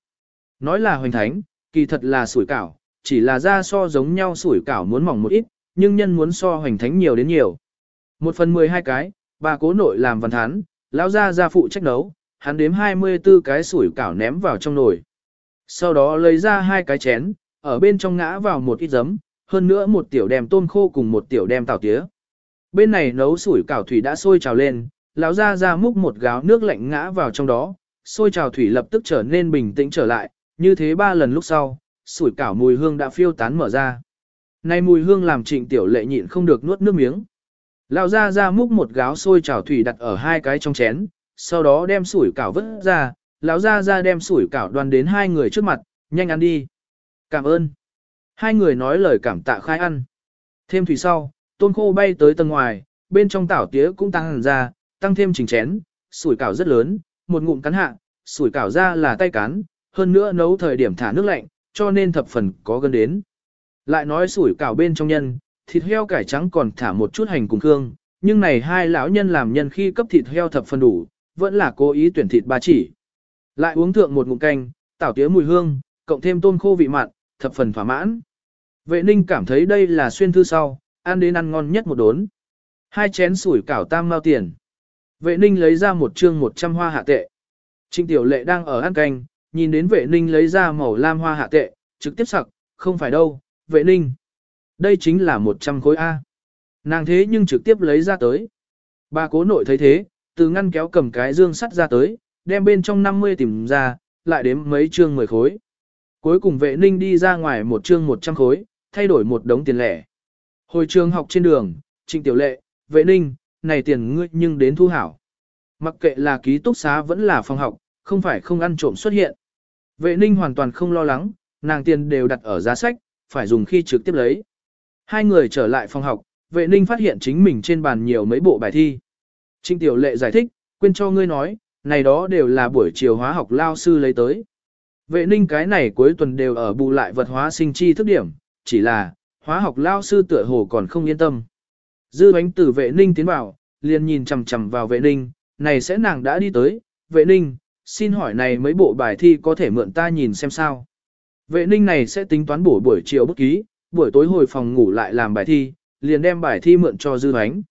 Nói là hoành thánh, kỳ thật là sủi cảo, chỉ là da so giống nhau sủi cảo muốn mỏng một ít, nhưng nhân muốn so hoành thánh nhiều đến nhiều. Một phần mười hai cái, bà cố nội làm văn thán, lão ra ra phụ trách nấu, hắn đếm 24 cái sủi cảo ném vào trong nồi. Sau đó lấy ra hai cái chén, ở bên trong ngã vào một ít giấm, hơn nữa một tiểu đem tôm khô cùng một tiểu đem tàu tía. Bên này nấu sủi cảo thủy đã sôi trào lên, lão ra ra múc một gáo nước lạnh ngã vào trong đó, sôi trào thủy lập tức trở nên bình tĩnh trở lại, như thế ba lần lúc sau, sủi cảo mùi hương đã phiêu tán mở ra. Này mùi hương làm trịnh tiểu lệ nhịn không được nuốt nước miếng. Lão ra ra múc một gáo sôi trào thủy đặt ở hai cái trong chén, sau đó đem sủi cảo vứt ra, lão ra ra đem sủi cảo đoan đến hai người trước mặt, nhanh ăn đi. Cảm ơn. Hai người nói lời cảm tạ khai ăn. Thêm thủy sau, tôn khô bay tới tầng ngoài, bên trong tảo tía cũng tăng hẳn ra, tăng thêm chỉnh chén, sủi cảo rất lớn, một ngụm cắn hạ, sủi cảo ra là tay cán, hơn nữa nấu thời điểm thả nước lạnh, cho nên thập phần có gần đến. Lại nói sủi cảo bên trong nhân, thịt heo cải trắng còn thả một chút hành cùng hương, nhưng này hai lão nhân làm nhân khi cấp thịt heo thập phần đủ, vẫn là cố ý tuyển thịt ba chỉ. Lại uống thượng một ngụm canh, tảo tía mùi hương, cộng thêm tôm khô vị mặn, thập phần thỏa mãn. Vệ ninh cảm thấy đây là xuyên thư sau, ăn đến ăn ngon nhất một đốn. Hai chén sủi cảo tam mao tiền. Vệ ninh lấy ra một chương một trăm hoa hạ tệ. Trịnh tiểu lệ đang ở ăn canh, nhìn đến vệ ninh lấy ra màu lam hoa hạ tệ, trực tiếp sặc, không phải đâu, vệ ninh. Đây chính là một trăm khối A. Nàng thế nhưng trực tiếp lấy ra tới. Bà cố nội thấy thế, từ ngăn kéo cầm cái dương sắt ra tới, đem bên trong 50 tìm ra, lại đếm mấy chương 10 khối. Cuối cùng vệ ninh đi ra ngoài một chương 100 khối, thay đổi một đống tiền lẻ. Hồi trường học trên đường, trịnh tiểu lệ, vệ ninh, này tiền ngươi nhưng đến thu hảo. Mặc kệ là ký túc xá vẫn là phòng học, không phải không ăn trộm xuất hiện. Vệ ninh hoàn toàn không lo lắng, nàng tiền đều đặt ở giá sách, phải dùng khi trực tiếp lấy. Hai người trở lại phòng học, vệ ninh phát hiện chính mình trên bàn nhiều mấy bộ bài thi. Trinh Tiểu Lệ giải thích, quên cho ngươi nói, này đó đều là buổi chiều hóa học lao sư lấy tới. Vệ ninh cái này cuối tuần đều ở bù lại vật hóa sinh chi thức điểm, chỉ là, hóa học lao sư tựa hồ còn không yên tâm. Dư bánh từ vệ ninh tiến vào, liền nhìn chằm chằm vào vệ ninh, này sẽ nàng đã đi tới, vệ ninh, xin hỏi này mấy bộ bài thi có thể mượn ta nhìn xem sao. Vệ ninh này sẽ tính toán bổ buổi chiều bút ký, buổi tối hồi phòng ngủ lại làm bài thi, liền đem bài thi mượn cho dư ánh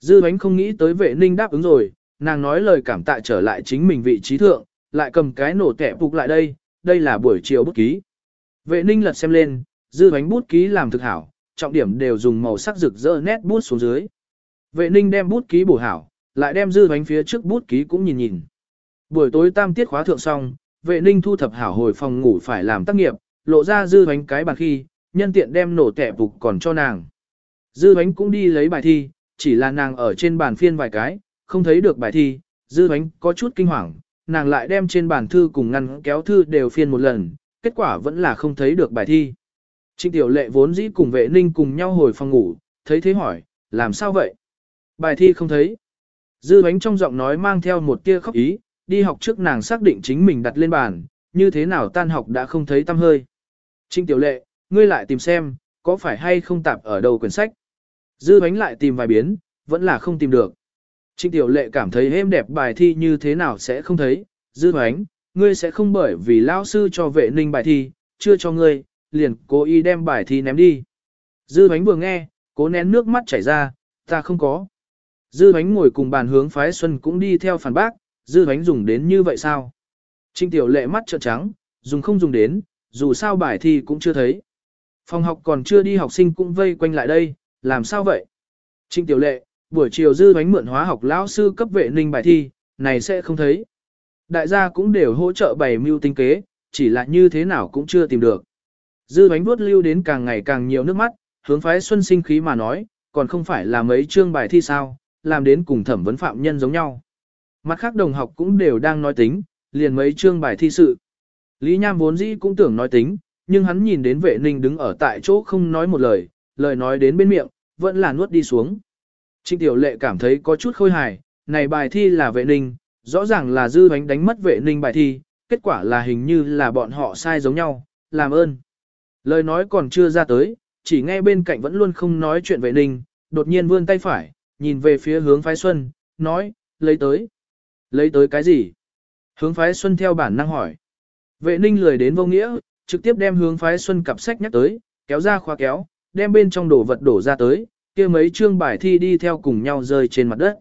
Dư ánh không nghĩ tới vệ ninh đáp ứng rồi, nàng nói lời cảm tạ trở lại chính mình vị trí thượng, lại cầm cái nổ tẻ phục lại đây, đây là buổi chiều bút ký. Vệ ninh lật xem lên, dư ánh bút ký làm thực hảo, trọng điểm đều dùng màu sắc rực rỡ nét bút xuống dưới. Vệ ninh đem bút ký bổ hảo, lại đem dư bánh phía trước bút ký cũng nhìn nhìn. Buổi tối tam tiết khóa thượng xong, vệ ninh thu thập hảo hồi phòng ngủ phải làm tác nghiệp, lộ ra dư bánh cái bàn khi, nhân tiện đem nổ tẻ phục còn cho nàng. Dư bánh cũng đi lấy bài thi, chỉ là nàng ở trên bàn phiên vài cái, không thấy được bài thi, dư bánh có chút kinh hoàng, nàng lại đem trên bàn thư cùng ngăn kéo thư đều phiên một lần, kết quả vẫn là không thấy được bài thi. Trịnh tiểu lệ vốn dĩ cùng vệ ninh cùng nhau hồi phòng ngủ, thấy thế hỏi, làm sao vậy? Bài thi không thấy. Dư bánh trong giọng nói mang theo một tia khóc ý, đi học trước nàng xác định chính mình đặt lên bàn, như thế nào tan học đã không thấy tâm hơi. Trinh tiểu lệ, ngươi lại tìm xem, có phải hay không tạp ở đầu quyển sách. Dư bánh lại tìm vài biến, vẫn là không tìm được. Trinh tiểu lệ cảm thấy êm đẹp bài thi như thế nào sẽ không thấy. Dư bánh, ngươi sẽ không bởi vì lao sư cho vệ ninh bài thi, chưa cho ngươi, liền cố ý đem bài thi ném đi. Dư bánh vừa nghe, cố nén nước mắt chảy ra, ta không có. Dư bánh ngồi cùng bàn hướng phái xuân cũng đi theo phản bác, dư bánh dùng đến như vậy sao? Trinh tiểu lệ mắt trợn trắng, dùng không dùng đến, dù sao bài thi cũng chưa thấy. Phòng học còn chưa đi học sinh cũng vây quanh lại đây, làm sao vậy? Trinh tiểu lệ, buổi chiều dư bánh mượn hóa học lão sư cấp vệ ninh bài thi, này sẽ không thấy. Đại gia cũng đều hỗ trợ bày mưu tinh kế, chỉ là như thế nào cũng chưa tìm được. Dư bánh vuốt lưu đến càng ngày càng nhiều nước mắt, hướng phái xuân sinh khí mà nói, còn không phải là mấy chương bài thi sao, làm đến cùng thẩm vấn phạm nhân giống nhau. Mặt khác đồng học cũng đều đang nói tính, liền mấy chương bài thi sự. Lý Nham vốn dĩ cũng tưởng nói tính, nhưng hắn nhìn đến vệ ninh đứng ở tại chỗ không nói một lời, lời nói đến bên miệng, vẫn là nuốt đi xuống. Trịnh tiểu lệ cảm thấy có chút khôi hài, này bài thi là vệ ninh, rõ ràng là dư bánh đánh mất vệ ninh bài thi, kết quả là hình như là bọn họ sai giống nhau, làm ơn. Lời nói còn chưa ra tới, chỉ nghe bên cạnh vẫn luôn không nói chuyện vệ ninh, đột nhiên vươn tay phải, nhìn về phía hướng phái xuân, nói, lấy tới. Lấy tới cái gì? Hướng phái xuân theo bản năng hỏi. Vệ ninh lười đến vô nghĩa, trực tiếp đem hướng phái xuân cặp sách nhắc tới, kéo ra khóa kéo, đem bên trong đồ vật đổ ra tới, kia mấy chương bài thi đi theo cùng nhau rơi trên mặt đất.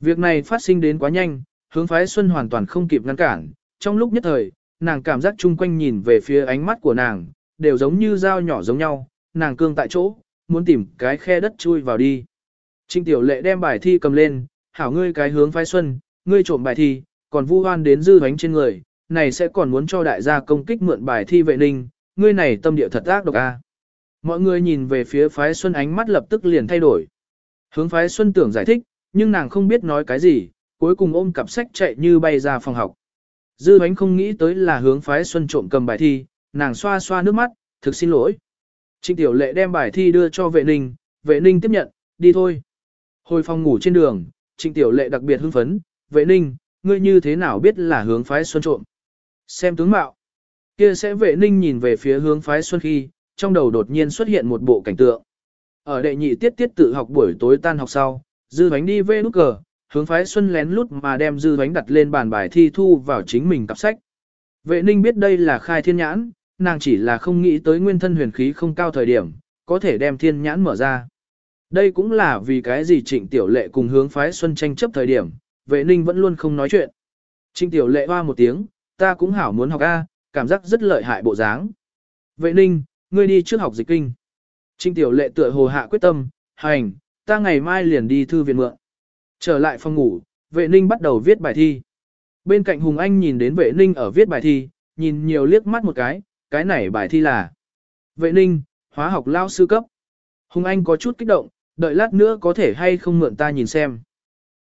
Việc này phát sinh đến quá nhanh, hướng phái xuân hoàn toàn không kịp ngăn cản, trong lúc nhất thời, nàng cảm giác chung quanh nhìn về phía ánh mắt của nàng, đều giống như dao nhỏ giống nhau, nàng cương tại chỗ, muốn tìm cái khe đất chui vào đi. Trinh tiểu lệ đem bài thi cầm lên, hảo ngươi cái hướng phái xuân, ngươi trộm bài thi, còn vu hoan đến dư bánh trên người, này sẽ còn muốn cho đại gia công kích mượn bài thi vệ ninh, ngươi này tâm địa thật ác độc a. Mọi người nhìn về phía phái Xuân ánh mắt lập tức liền thay đổi. Hướng phái Xuân tưởng giải thích, nhưng nàng không biết nói cái gì, cuối cùng ôm cặp sách chạy như bay ra phòng học. Dư bánh không nghĩ tới là hướng phái Xuân trộm cầm bài thi, nàng xoa xoa nước mắt, thực xin lỗi. Trịnh Tiểu Lệ đem bài thi đưa cho vệ ninh, vệ ninh tiếp nhận, đi thôi. Hồi phòng ngủ trên đường, Trịnh Tiểu Lệ đặc biệt hưng phấn, vệ ninh, ngươi như thế nào biết là hướng phái Xuân trộm. Xem tướng mạo. Kia sẽ vệ ninh nhìn về phía hướng phái Xuân khi, trong đầu đột nhiên xuất hiện một bộ cảnh tượng. Ở đệ nhị tiết tiết tự học buổi tối tan học sau, dư bánh đi về nút cờ, hướng phái Xuân lén lút mà đem dư bánh đặt lên bàn bài thi thu vào chính mình cặp sách. Vệ ninh biết đây là khai thiên nhãn, nàng chỉ là không nghĩ tới nguyên thân huyền khí không cao thời điểm, có thể đem thiên nhãn mở ra. Đây cũng là vì cái gì trịnh tiểu lệ cùng hướng phái Xuân tranh chấp thời điểm, vệ ninh vẫn luôn không nói chuyện. Trịnh tiểu lệ hoa một tiếng, ta cũng hảo muốn học A, cảm giác rất lợi hại bộ dáng. Vệ ninh, ngươi đi trước học dịch kinh. Trịnh tiểu lệ tựa hồ hạ quyết tâm, hành, ta ngày mai liền đi thư viện mượn. Trở lại phòng ngủ, vệ ninh bắt đầu viết bài thi. Bên cạnh Hùng Anh nhìn đến vệ ninh ở viết bài thi, nhìn nhiều liếc mắt một cái, cái này bài thi là Vệ ninh, hóa học lao sư cấp. Hùng Anh có chút kích động, đợi lát nữa có thể hay không mượn ta nhìn xem.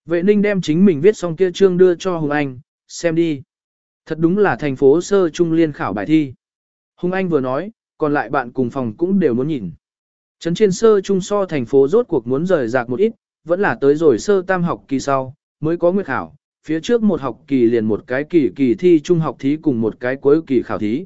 Vệ ninh đem chính mình viết xong kia chương đưa cho Hùng Anh, xem đi. Thật đúng là thành phố sơ trung liên khảo bài thi. Hùng Anh vừa nói, còn lại bạn cùng phòng cũng đều muốn nhìn. Trấn trên sơ trung so thành phố rốt cuộc muốn rời rạc một ít, vẫn là tới rồi sơ tam học kỳ sau, mới có nguyệt khảo, phía trước một học kỳ liền một cái kỳ kỳ thi trung học thí cùng một cái cuối kỳ khảo thí.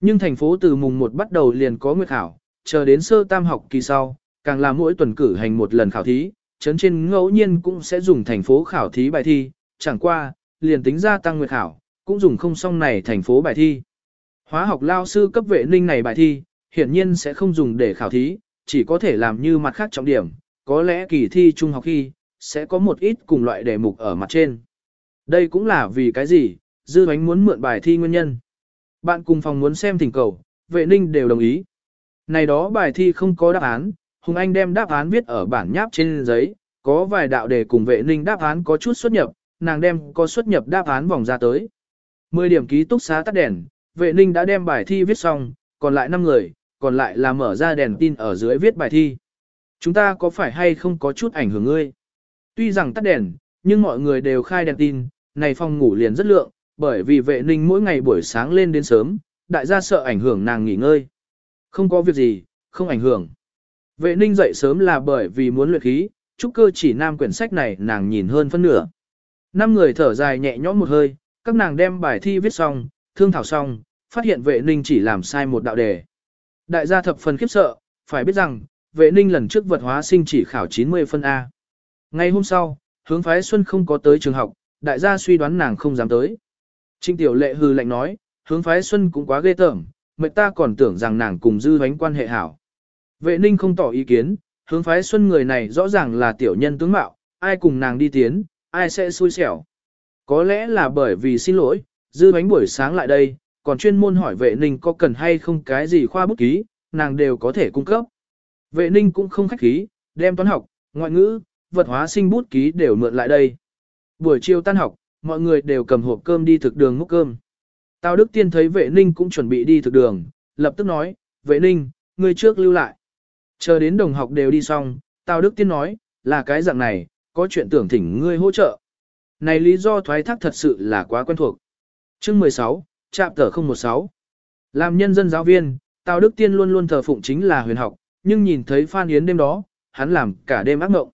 Nhưng thành phố từ mùng 1 bắt đầu liền có nguyệt khảo, chờ đến sơ tam học kỳ sau, càng là mỗi tuần cử hành một lần khảo thí, chấn trên ngẫu nhiên cũng sẽ dùng thành phố khảo thí bài thi, chẳng qua, liền tính ra tăng nguyệt khảo, cũng dùng không xong này thành phố bài thi. Hóa học lao sư cấp vệ ninh này bài thi, hiển nhiên sẽ không dùng để khảo thí, chỉ có thể làm như mặt khác trọng điểm, có lẽ kỳ thi trung học khi, sẽ có một ít cùng loại đề mục ở mặt trên. Đây cũng là vì cái gì, dư bánh muốn mượn bài thi nguyên nhân. Bạn cùng phòng muốn xem thỉnh cầu, vệ ninh đều đồng ý. Này đó bài thi không có đáp án, Hùng Anh đem đáp án viết ở bản nháp trên giấy, có vài đạo đề cùng vệ ninh đáp án có chút xuất nhập, nàng đem có xuất nhập đáp án vòng ra tới. 10 điểm ký túc xá tắt đèn, vệ ninh đã đem bài thi viết xong, còn lại 5 người, còn lại là mở ra đèn tin ở dưới viết bài thi. Chúng ta có phải hay không có chút ảnh hưởng ngươi? Tuy rằng tắt đèn, nhưng mọi người đều khai đèn tin, này phòng ngủ liền rất lượng, bởi vì vệ ninh mỗi ngày buổi sáng lên đến sớm, đại gia sợ ảnh hưởng nàng nghỉ ngơi. Không có việc gì, không ảnh hưởng. Vệ ninh dậy sớm là bởi vì muốn luyện khí, trúc cơ chỉ nam quyển sách này nàng nhìn hơn phân nửa. Năm người thở dài nhẹ nhõm một hơi, các nàng đem bài thi viết xong, thương thảo xong, phát hiện vệ ninh chỉ làm sai một đạo đề. Đại gia thập phần khiếp sợ, phải biết rằng, vệ ninh lần trước vật hóa sinh chỉ khảo 90 phân A. Ngày hôm sau, hướng phái Xuân không có tới trường học, đại gia suy đoán nàng không dám tới. Trinh Tiểu Lệ hư lạnh nói, hướng phái Xuân cũng quá ghê tởm, mệt ta còn tưởng rằng nàng cùng dư vánh quan hệ hảo. Vệ ninh không tỏ ý kiến, hướng phái Xuân người này rõ ràng là tiểu nhân tướng mạo, ai cùng nàng đi tiến, ai sẽ xui xẻo. Có lẽ là bởi vì xin lỗi, dư bánh buổi sáng lại đây, còn chuyên môn hỏi vệ ninh có cần hay không cái gì khoa bút ký, nàng đều có thể cung cấp. Vệ ninh cũng không khách khí, đem toán học, ngoại ngữ, vật hóa sinh bút ký đều mượn lại đây. Buổi chiều tan học, mọi người đều cầm hộp cơm đi thực đường múc cơm. Tào Đức Tiên thấy vệ ninh cũng chuẩn bị đi thực đường, lập tức nói, vệ ninh, người trước lưu lại. Chờ đến đồng học đều đi xong, Tào Đức Tiên nói, là cái dạng này, có chuyện tưởng thỉnh ngươi hỗ trợ. Này lý do thoái thác thật sự là quá quen thuộc. Chương 16, Trạm tờ 016. Làm nhân dân giáo viên, Tào Đức Tiên luôn luôn thờ phụng chính là huyền học, nhưng nhìn thấy Phan Yến đêm đó, hắn làm cả đêm ác mộng.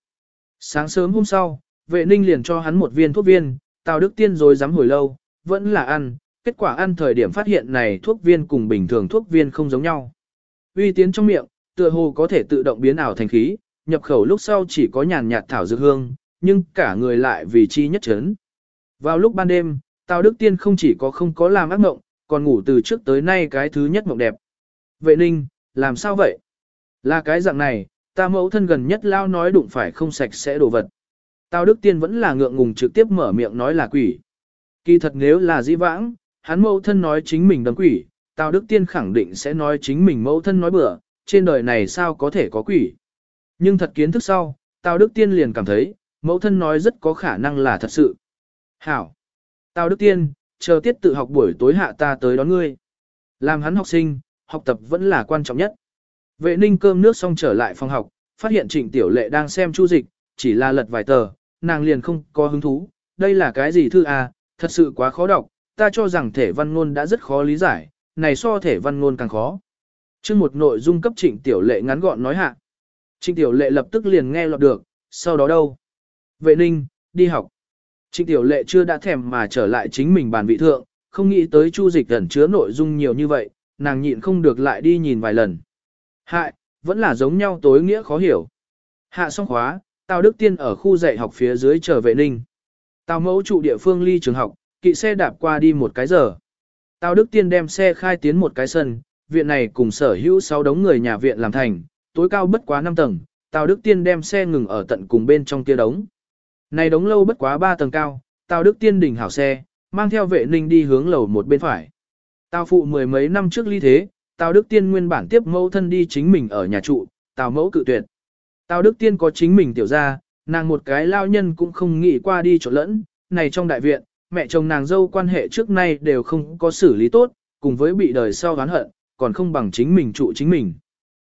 Sáng sớm hôm sau, vệ ninh liền cho hắn một viên thuốc viên, Tào Đức Tiên rồi dám hồi lâu, vẫn là ăn, kết quả ăn thời điểm phát hiện này thuốc viên cùng bình thường thuốc viên không giống nhau. Uy tiến trong miệng, tựa hồ có thể tự động biến ảo thành khí, nhập khẩu lúc sau chỉ có nhàn nhạt thảo dược hương, nhưng cả người lại vì chi nhất chấn. Vào lúc ban đêm, Tào Đức Tiên không chỉ có không có làm ác mộng, còn ngủ từ trước tới nay cái thứ nhất mộng đẹp. Vệ ninh, làm sao vậy? Là cái dạng này, ta mẫu thân gần nhất lao nói đụng phải không sạch sẽ đồ vật. Tào Đức Tiên vẫn là ngượng ngùng trực tiếp mở miệng nói là quỷ. Kỳ thật nếu là dĩ vãng, hắn mẫu thân nói chính mình đấm quỷ, Tào Đức Tiên khẳng định sẽ nói chính mình mẫu thân nói bừa, trên đời này sao có thể có quỷ. Nhưng thật kiến thức sau, Tào Đức Tiên liền cảm thấy, mẫu thân nói rất có khả năng là thật sự. Hảo! Tào Đức Tiên, chờ tiết tự học buổi tối hạ ta tới đón ngươi. Làm hắn học sinh, học tập vẫn là quan trọng nhất. Vệ ninh cơm nước xong trở lại phòng học, phát hiện trịnh tiểu lệ đang xem chu dịch, chỉ là lật vài tờ, nàng liền không có hứng thú. Đây là cái gì thư à, thật sự quá khó đọc, ta cho rằng thể văn ngôn đã rất khó lý giải, này so thể văn ngôn càng khó. Chương một nội dung cấp trịnh tiểu lệ ngắn gọn nói hạ. Trịnh tiểu lệ lập tức liền nghe lọt được, sau đó đâu? Vệ ninh, đi học. Trịnh tiểu lệ chưa đã thèm mà trở lại chính mình bàn vị thượng, không nghĩ tới chu dịch ẩn chứa nội dung nhiều như vậy, nàng nhịn không được lại đi nhìn vài lần. Hại, vẫn là giống nhau tối nghĩa khó hiểu. Hạ xong khóa, Tào Đức Tiên ở khu dạy học phía dưới chờ vệ ninh. Tào mẫu trụ địa phương ly trường học, kỵ xe đạp qua đi một cái giờ. Tào Đức Tiên đem xe khai tiến một cái sân, viện này cùng sở hữu 6 đống người nhà viện làm thành, tối cao bất quá 5 tầng, Tào Đức Tiên đem xe ngừng ở tận cùng bên trong kia đống. Này đống lâu bất quá 3 tầng cao, Tào Đức Tiên đỉnh hảo xe, mang theo vệ ninh đi hướng lầu một bên phải. Tào phụ mười mấy năm trước ly thế, Tào Đức Tiên nguyên bản tiếp mẫu thân đi chính mình ở nhà trụ, Tào mẫu cự tuyệt. Tào Đức Tiên có chính mình tiểu ra, nàng một cái lao nhân cũng không nghĩ qua đi chỗ lẫn, này trong đại viện, mẹ chồng nàng dâu quan hệ trước nay đều không có xử lý tốt, cùng với bị đời sau oán hận, còn không bằng chính mình trụ chính mình.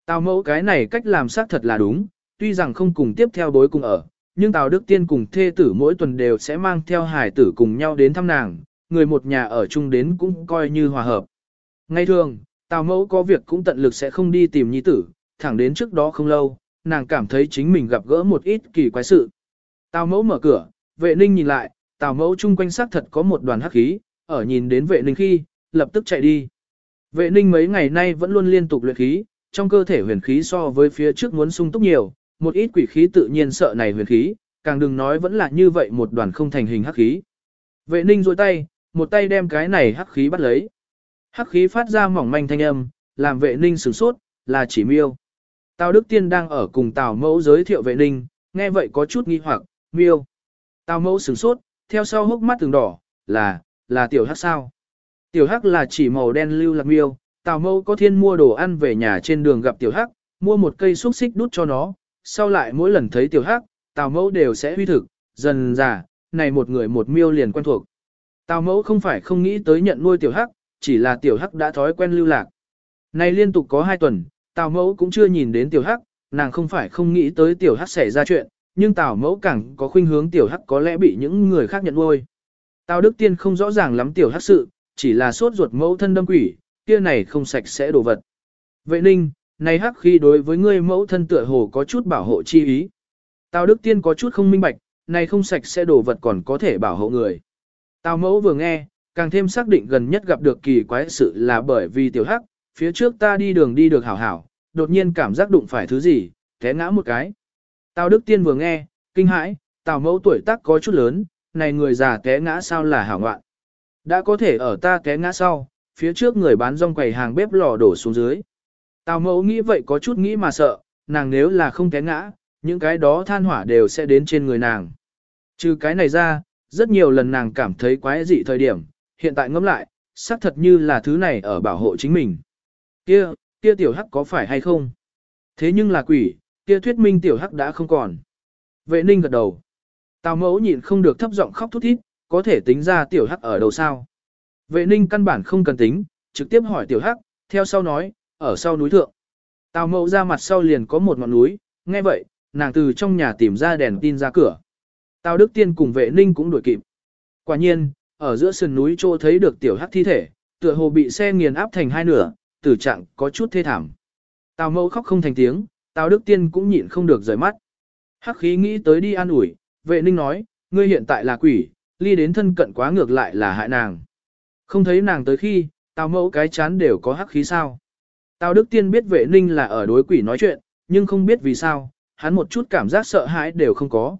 Tào mẫu cái này cách làm xác thật là đúng, tuy rằng không cùng tiếp theo đối cùng ở, nhưng Tào Đức Tiên cùng thê tử mỗi tuần đều sẽ mang theo hải tử cùng nhau đến thăm nàng, người một nhà ở chung đến cũng coi như hòa hợp. Ngay thường, Tào mẫu có việc cũng tận lực sẽ không đi tìm nhi tử, thẳng đến trước đó không lâu, nàng cảm thấy chính mình gặp gỡ một ít kỳ quái sự. Tào mẫu mở cửa, vệ ninh nhìn lại, tào mẫu chung quanh xác thật có một đoàn hắc khí, ở nhìn đến vệ ninh khi, lập tức chạy đi. Vệ ninh mấy ngày nay vẫn luôn liên tục luyện khí, trong cơ thể huyền khí so với phía trước muốn sung túc nhiều, một ít quỷ khí tự nhiên sợ này huyền khí, càng đừng nói vẫn là như vậy một đoàn không thành hình hắc khí. Vệ ninh duỗi tay, một tay đem cái này hắc khí bắt lấy. Hắc khí phát ra mỏng manh thanh âm, làm vệ ninh sửng sốt, là chỉ miêu. Tào Đức Tiên đang ở cùng Tào Mẫu giới thiệu vệ ninh, nghe vậy có chút nghi hoặc, miêu. Tào Mẫu sửng sốt, theo sau hốc mắt từng đỏ, là, là tiểu hắc sao. Tiểu hắc là chỉ màu đen lưu lạc miêu, Tào Mẫu có thiên mua đồ ăn về nhà trên đường gặp tiểu hắc, mua một cây xúc xích đút cho nó, sau lại mỗi lần thấy tiểu hắc, Tào Mẫu đều sẽ huy thực, dần dà, này một người một miêu liền quen thuộc. Tào Mẫu không phải không nghĩ tới nhận nuôi tiểu hắc, chỉ là tiểu hắc đã thói quen lưu lạc. Này liên tục có hai tuần, Tào mẫu cũng chưa nhìn đến tiểu hắc, nàng không phải không nghĩ tới tiểu hắc xảy ra chuyện, nhưng Tào mẫu càng có khuynh hướng tiểu hắc có lẽ bị những người khác nhận nuôi. Tào Đức Tiên không rõ ràng lắm tiểu hắc sự, chỉ là sốt ruột mẫu thân đâm quỷ, kia này không sạch sẽ đồ vật. Vệ ninh, này hắc khi đối với ngươi mẫu thân tựa hồ có chút bảo hộ chi ý. Tào Đức Tiên có chút không minh bạch, này không sạch sẽ đồ vật còn có thể bảo hộ người. Tào mẫu vừa nghe, càng thêm xác định gần nhất gặp được kỳ quái sự là bởi vì tiểu hắc, phía trước ta đi đường đi được hảo hảo, đột nhiên cảm giác đụng phải thứ gì, té ngã một cái. Tào Đức Tiên vừa nghe, kinh hãi, Tào mẫu tuổi tác có chút lớn, này người già té ngã sao là hảo ngoạn. Đã có thể ở ta té ngã sau, phía trước người bán rong quầy hàng bếp lò đổ xuống dưới. Tào mẫu nghĩ vậy có chút nghĩ mà sợ, nàng nếu là không té ngã, những cái đó than hỏa đều sẽ đến trên người nàng. Trừ cái này ra, rất nhiều lần nàng cảm thấy quái dị thời điểm, hiện tại ngẫm lại, xác thật như là thứ này ở bảo hộ chính mình. Kia, kia tiểu hắc có phải hay không? Thế nhưng là quỷ, kia thuyết minh tiểu hắc đã không còn. Vệ ninh gật đầu. Tào mẫu nhịn không được thấp giọng khóc thút thít, có thể tính ra tiểu hắc ở đầu sao. Vệ ninh căn bản không cần tính, trực tiếp hỏi tiểu hắc, theo sau nói, ở sau núi thượng. Tào mẫu ra mặt sau liền có một ngọn núi, nghe vậy, nàng từ trong nhà tìm ra đèn tin ra cửa. Tào Đức Tiên cùng vệ ninh cũng đuổi kịp. Quả nhiên, ở giữa sườn núi chỗ thấy được tiểu hắc thi thể, tựa hồ bị xe nghiền áp thành hai nửa, tử trạng có chút thê thảm. Tào mẫu khóc không thành tiếng, Tào Đức Tiên cũng nhịn không được rời mắt. Hắc khí nghĩ tới đi an ủi, vệ ninh nói, ngươi hiện tại là quỷ, ly đến thân cận quá ngược lại là hại nàng. Không thấy nàng tới khi, Tào mẫu cái chán đều có hắc khí sao. Tào Đức Tiên biết vệ ninh là ở đối quỷ nói chuyện, nhưng không biết vì sao, hắn một chút cảm giác sợ hãi đều không có.